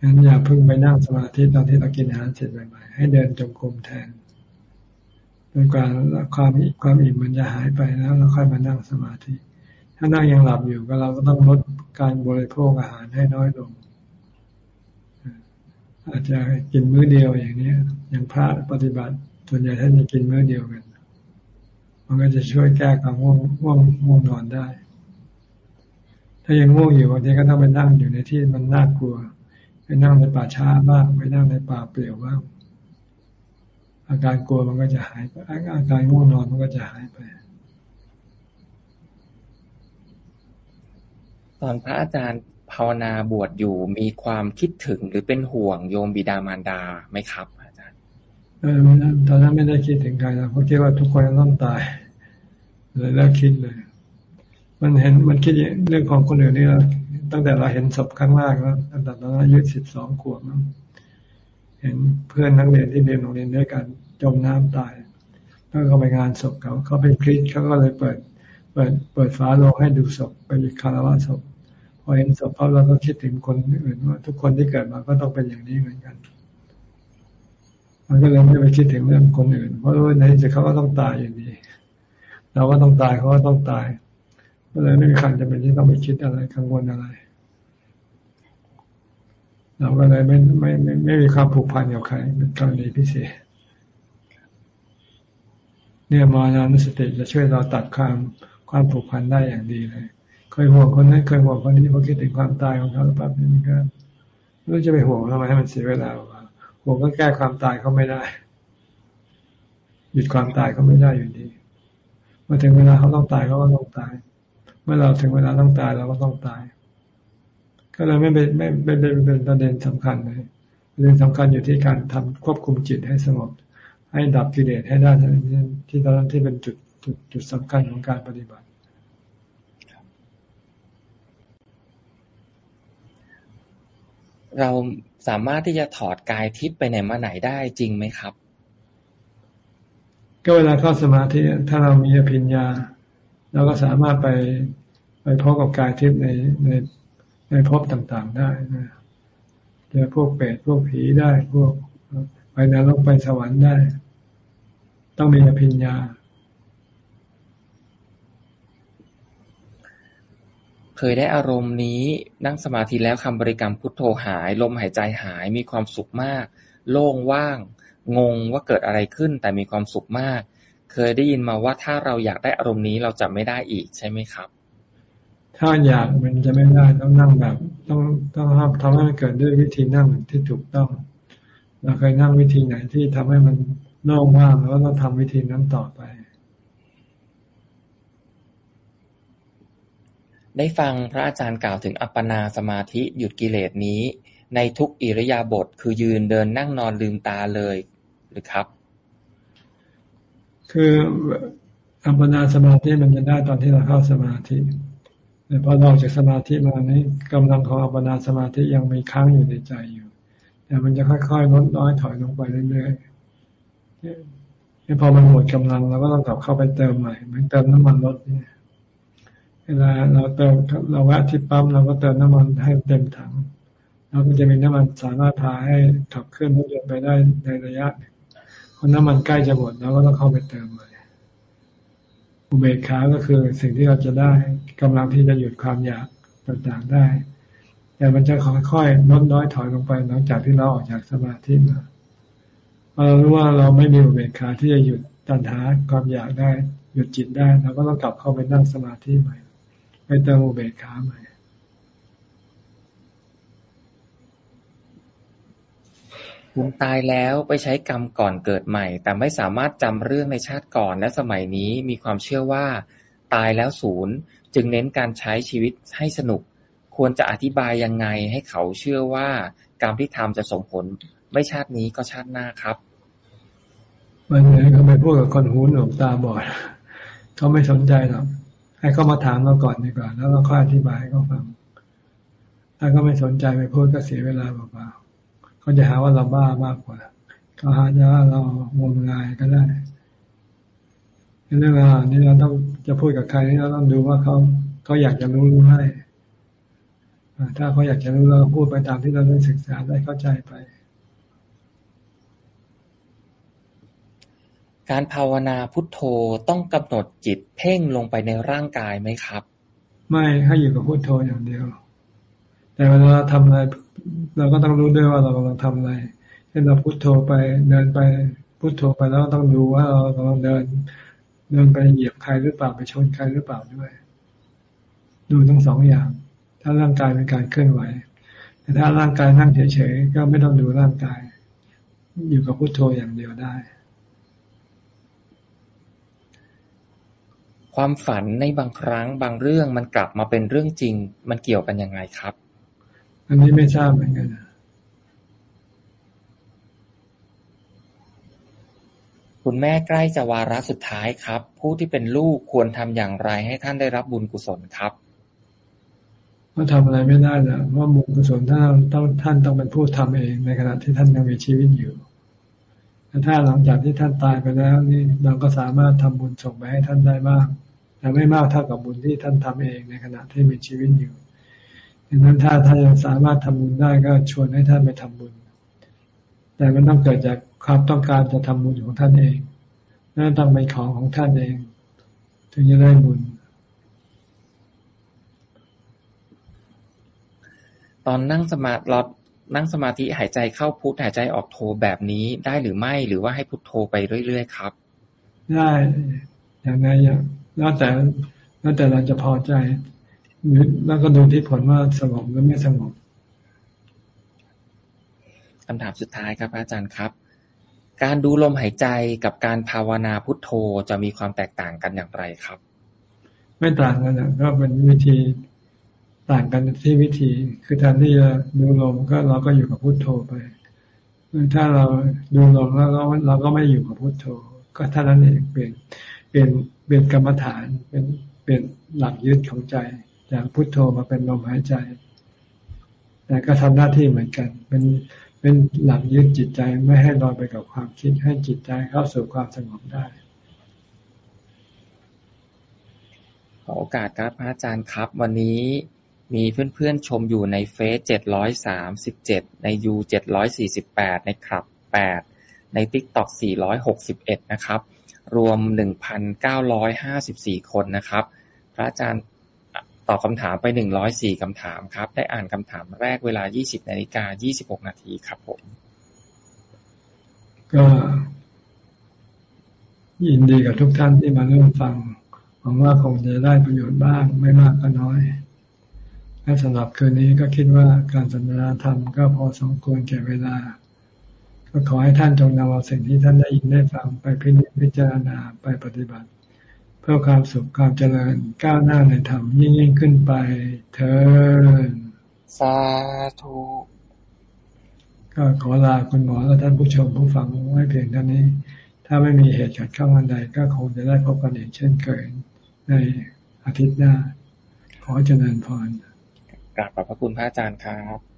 งั้นอย่าเพิ่งไปนั่งสมาธิตอนที่เรากินอาหารเสร็จใหม่ๆ ให้เดินจงกรมแทนจนกว่าความความอิ่มมันจะหายไปแล้วเราค่อยมานั่งสมาธิ ถ้านั่งยังหลับอยู่ก็เราก็ต้องลดการบริโภคอาหารให้น้อยลง อาจจะกินมื้อเดียวอย่างนี้อย่างพระปฏิบัติส่วนใหญ่ท่านจะกินมื้อเดียวกัน มันก็จะช่วยแก้ความง่วงง่วงง่วงนอนได้ ถ้ายังง่วงอยู่บางทีก็ต้องไปนั่งอยู่ในที่มันน่ากลัว ไปนั่งในป่าช้าบ้างไปนั่งในป่าเปลี่ยวบ้างอาการกลัวมันก็จะหายไปอาการง่วงนอนมันก็จะหายไป ตอนพระอาจารย์ ภาวนาบวชอยู่มีความคิดถึงหรือเป็นห่วงโยมบิดามารดาไหมครับอาจารย์เออตอนนั้นไม่ได้คิดถึงใครนะเพราะคิดว่าทุกคนต้องตายเลยเลิกคิดเลย มันเห็นมันคิดเรื่องของคนอื่นนี่ตั้งแต่เราเห็นศพครั้งแรกแล้วตั้งแต่ตอนอายุสิบสองขวบเห็นเพื่อนนักเรียนที่เรียนโรงเรียนด้วยกันจมน้ำตายแล้วก็ไปงานศพเขาเขาเป็นคริสเขาก็เลยเปิด เปิดเปิดฟ้าโลงให้ดูศพไปคารวะศพ พอเห็นศพเขาเราก็คิดถึงคนอื่นว่าทุกคนที่เกิดมาก็ต้องเป็นอย่างนี้เหมือนกันมันก็เลยไม่ไปคิดถึงเรื่องคนอื่น เพราะว่าในที่สุดเขาก็ต้องตายอย่างนี้เราก็ต้องตายเขาก็ต้องตายก็เลยไม่มีใครจะเป็นที่ต้องไปคิดอะไรกังวลอะไร เราก็เลยไม่ไม่ไม่ไม่มีความผูกพันกับใครเป็นกรณีพิเศษ เนี่ยมานานุสติจะช่วยเราตัดความความผูกพันได้อย่างดีเลย เคยห่วงคนนั้นเคยห่วงคนนี้พอคิดถึงความตายของเขาปั๊บนี่ก็ไม่รู้จะไปห่วงทำไมให้มันเสียเวลาห่วงก็แก้ความตายเขาไม่ได้ หยุดความตายเขาไม่ได้อยู่ดีเมื่อถึงเวลาเขาต้องตายเขาก็ต้องตาย เมื่อเราถึงเวลาต้องตายเราก็ต้องตาย ก็เลยไม่เป็นไม่ไม่เป็นประเด็นสำคัญเลยประเด็นสำคัญอยู่ที่การทำควบคุมจิตให้สงบให้ดับกิเลสให้ได้ที่ตอนนั้นที่เป็นจุดจุดจุดสำคัญของการปฏิบัติ เราสามารถที่จะถอดกายทิพย์ไปไหนมาไหนได้จริงไหมครับ ก็เวลาเข้าสมาธิถ้าเรามีอภิญญาเราก็สามารถไปไปพบกับกายทิพย์ในในในภพต่างๆได้นะเจอพวกเปรตพวกผีได้พวกไปนรกไปสวรรค์ได้ ต้องมีอภิญญา เคยได้อารมณ์นี้ นั่งสมาธิแล้วคำบริกรรมพุทโธหาย ลมหายใจหาย มีความสุขมาก โล่งว่าง งงว่าเกิดอะไรขึ้น แต่มีความสุขมาก เคยได้ยินมาว่าถ้าเราอยากได้อารมณ์นี้เราจะไม่ได้อีกใช่ไหมครับ ถ้าอยากมันจะไม่ได้ต้องนั่งแบบ ต้องต้องทำให้มันเกิดด้วยวิธีนั่งที่ถูกต้องเราเคยนั่งวิธีไหนที่ทำให้มันโล่งว่างแล้วก็ต้องทำวิธีนั้นต่อไป ได้ฟังพระอาจารย์กล่าวถึงอัปปนาสมาธิหยุดกิเลสนี้ ในทุกอิริยาบถคือยืนเดินนั่งนอนลืมตาเลยหรือครับ คืออัปปนาสมาธิมันจะได้ตอนที่เราเข้าสมาธิแต่พอออกจากสมาธิมานี้กำลังของอัปปนาสมาธิยังมีค้างอยู่ในใจอยู่ แต่มันจะค่อยๆลดน้อยถอยลงไปเรื่อยๆพอมันหมดกำลังเราก็ต้องกลับเข้าไปเติมใหม่เหมือนเติมน้ำมันรถเนี่ย ลาเราเติมเราแวะที่ปั๊มเราก็เติมน้ำมันให้เต็มถังเราก็จะมีน้ำมันสามารถพาให้ขับเคลื่อนรถยนต์ไปได้ในระยะพอน้ำมันใกล้จะหมดเราก็ต้องเข้าไปเติมใหม่อุเบกขาก็คือสิ่งที่เราจะได้กำลังที่จะหยุดความอยากต่างๆได้ แต่มันจะค่อยๆลดน้อยถอยลงไปหลังจากที่เราออกจากสมาธิมาพอเรารู้ว่าเราไม่มีอุเบกขาที่จะหยุดตัณหาความอยากได้ หยุดจิตได้เราก็ต้องกลับเข้าไปนั่งสมาธิใหม่ ไปเติมอุเบกขาใหม่คุณตายแล้วไปใช้กรรมก่อนเกิดใหม่ แต่ไม่สามารถจำเรื่องในชาติก่อนและสมัยนี้มีความเชื่อว่า ตายแล้วศูนย์ จึงเน้นการใช้ชีวิตให้สนุก ควรจะอธิบายยังไงให้เขาเชื่อว่า กรรมที่ทำจะส่งผล ไม่ชาตินี้ก็ชาติหน้าครับ มันเหมือนเขาไปพูดกับคนหูหนวกตาบอดเขาไม่สนใจหรอก ให้เขามาถามเราก่อนดีกว่า แล้วเราค่อยอธิบายให้เขาฟัง ถ้าเขาไม่สนใจไปพูดก็เสียเวลาเปล่าๆเขาจะหาว่าเราบ้ามากกว่าเขาหาจะว่าเรางมงายก็ได้เรื่องราวนี้เราต้องจะพูดกับใครนี่เราต้องดูว่าเขาเขาอยากจะรู้หรือไม่ถ้าเขาอยากจะรู้เราพูดไปตามที่เราได้ศึกษาได้เข้าใจไป การภาวนาพุทโธต้องกำหนดจิตเพ่งลงไปในร่างกายไหมครับ ไม่ให้อยู่กับพุทโธอย่างเดียว แต่เวลาเราทำอะไร เราก็ต้องรู้ด้วยว่าเรากำลังทำอะไรเช่นเราพุทโธไปเดินไปพุทโธไปแล้วต้องดูว่าเรากำลังเดิน เดินไปเหยียบใครหรือเปล่าไปชนใครหรือเปล่าด้วย ดูทั้งสองอย่าง ถ้าร่างกายเป็นการเคลื่อนไหว แต่ถ้าร่างกายนั่งเฉยๆก็ไม่ต้องดูร่างกาย อยู่กับพุโทโธอย่างเดียวได้ ความฝันในบางครั้งบางเรื่องมันกลับมาเป็นเรื่องจริง มันเกี่ยวกันยังไงครับ อันนี้ไม่ทราบเหมือนกันคุณแม่ใกล้จะวาระสุดท้ายครับ ผู้ที่เป็นลูกควรทำอย่างไรให้ท่านได้รับบุญกุศลครับก็ทำอะไรไม่ได้นะเพราะบุญกุศลท่านต้องท่านต้องเป็นผู้ทำเองในขณะที่ท่านยังมีชีวิตอยู่แต่ ถ้าหลังจากที่ท่านตายไปแล้ว นี่เราก็สามารถทำบุญส่งไปให้ท่านได้บ้างแต่ไม่มากเท่ากับบุญที่ท่านทำเองในขณะที่มีชีวิตอยู่ดังนั้นถ้าท่านยังสามารถทำบุญได้ก็ชวนให้ท่านไปทำบุญ แต่มันต้องเกิดจากความต้องการจะทำบุญของท่านเองนั่นต้องเป็นของของท่านเอง ถึงจะได้บุญ ตอนนั่งสมาธิ นั่งสมาธิหายใจเข้าพุทหายใจออกโทแบบนี้ได้หรือไม่หรือว่าให้พุทโธไปเรื่อยๆครับ ได้อย่างไรอย่างแล้วแต่แล้วแต่เราจะพอใจแล้วก็ดูที่ผลว่าสงบหรือไม่สงบคำถามสุดท้ายครับอาจารย์ครับ การดูลมหายใจกับการภาวนาพุทโธจะมีความแตกต่างกันอย่างไรครับ ไม่ต่างกันนะก็เป็นวิธี ต่างกันที่วิธี คือแทนที่จะดูลมก็เราก็อยู่กับพุทโธไป ถ้าเราดูลมแล้วเราเราก็ไม่อยู่กับพุทโธ ก็เท่านั้นเองเปลี่ยนเปลี่ยนเปลี่ยนกรรมฐานเป็นเปลี่ยนหลักยึดของใจจากพุทโธมาเป็นลมหายใจแต่ก็ทำหน้าที่เหมือนกัน เป็นเป็นหลักยึดจิตใจไม่ให้ลอยไปกับความคิดให้จิตใจเข้าสู่ความสงบได้ขอโอกาสครับพระอาจารย์ครับ วันนี้ มีเพื่อน ๆ ชมอยู่ในเฟซเจ็ดร้อยสามสิบเจ็ด ในยูเจ็ดร้อยสี่สิบแปด ในคลับแปด ในติ๊กต็อกสี่ร้อยหกสิบเอ็ดนะครับ รวมหนึ่งพันเก้าร้อยห้าสิบสี่คนนะครับ พระอาจารย์ตอบคำถามไปหนึ่งร้อยสี่คำถามครับ ได้อ่านคำถามแรกเวลายี่สิบนาฬิกายี่สิบหกนาทีครับผม ก็ยินดีกับทุกท่านที่มาเริ่มฟังหวังว่าคงจะได้ประโยชน์บ้างไม่มากก็น้อย และสำหรับคืนนี้ก็คิดว่าการสนทนาธรรมก็พอสมควรแก่เวลา ก็ขอให้ท่านจงนำเอาสิ่งที่ท่านได้ยินได้ฟังไปพิพจารณาไปปฏิบัติ เพื่อความสุขความเจริญก้าวหน้าในธรรมยิ่งยิ่งขึ้นไปเถิดสาธุก็ขอลาคุณหมอและท่านผู้ชมผู้ฟังไว้เพียงเท่านี้ ถ้าไม่มีเหตุขัดข้องอันใดก็คงจะได้พบกันอีกเช่นเคยในอาทิตย์หน้า ขอเจริญพร กราบขอบพระคุณพระอาจารย์ครับ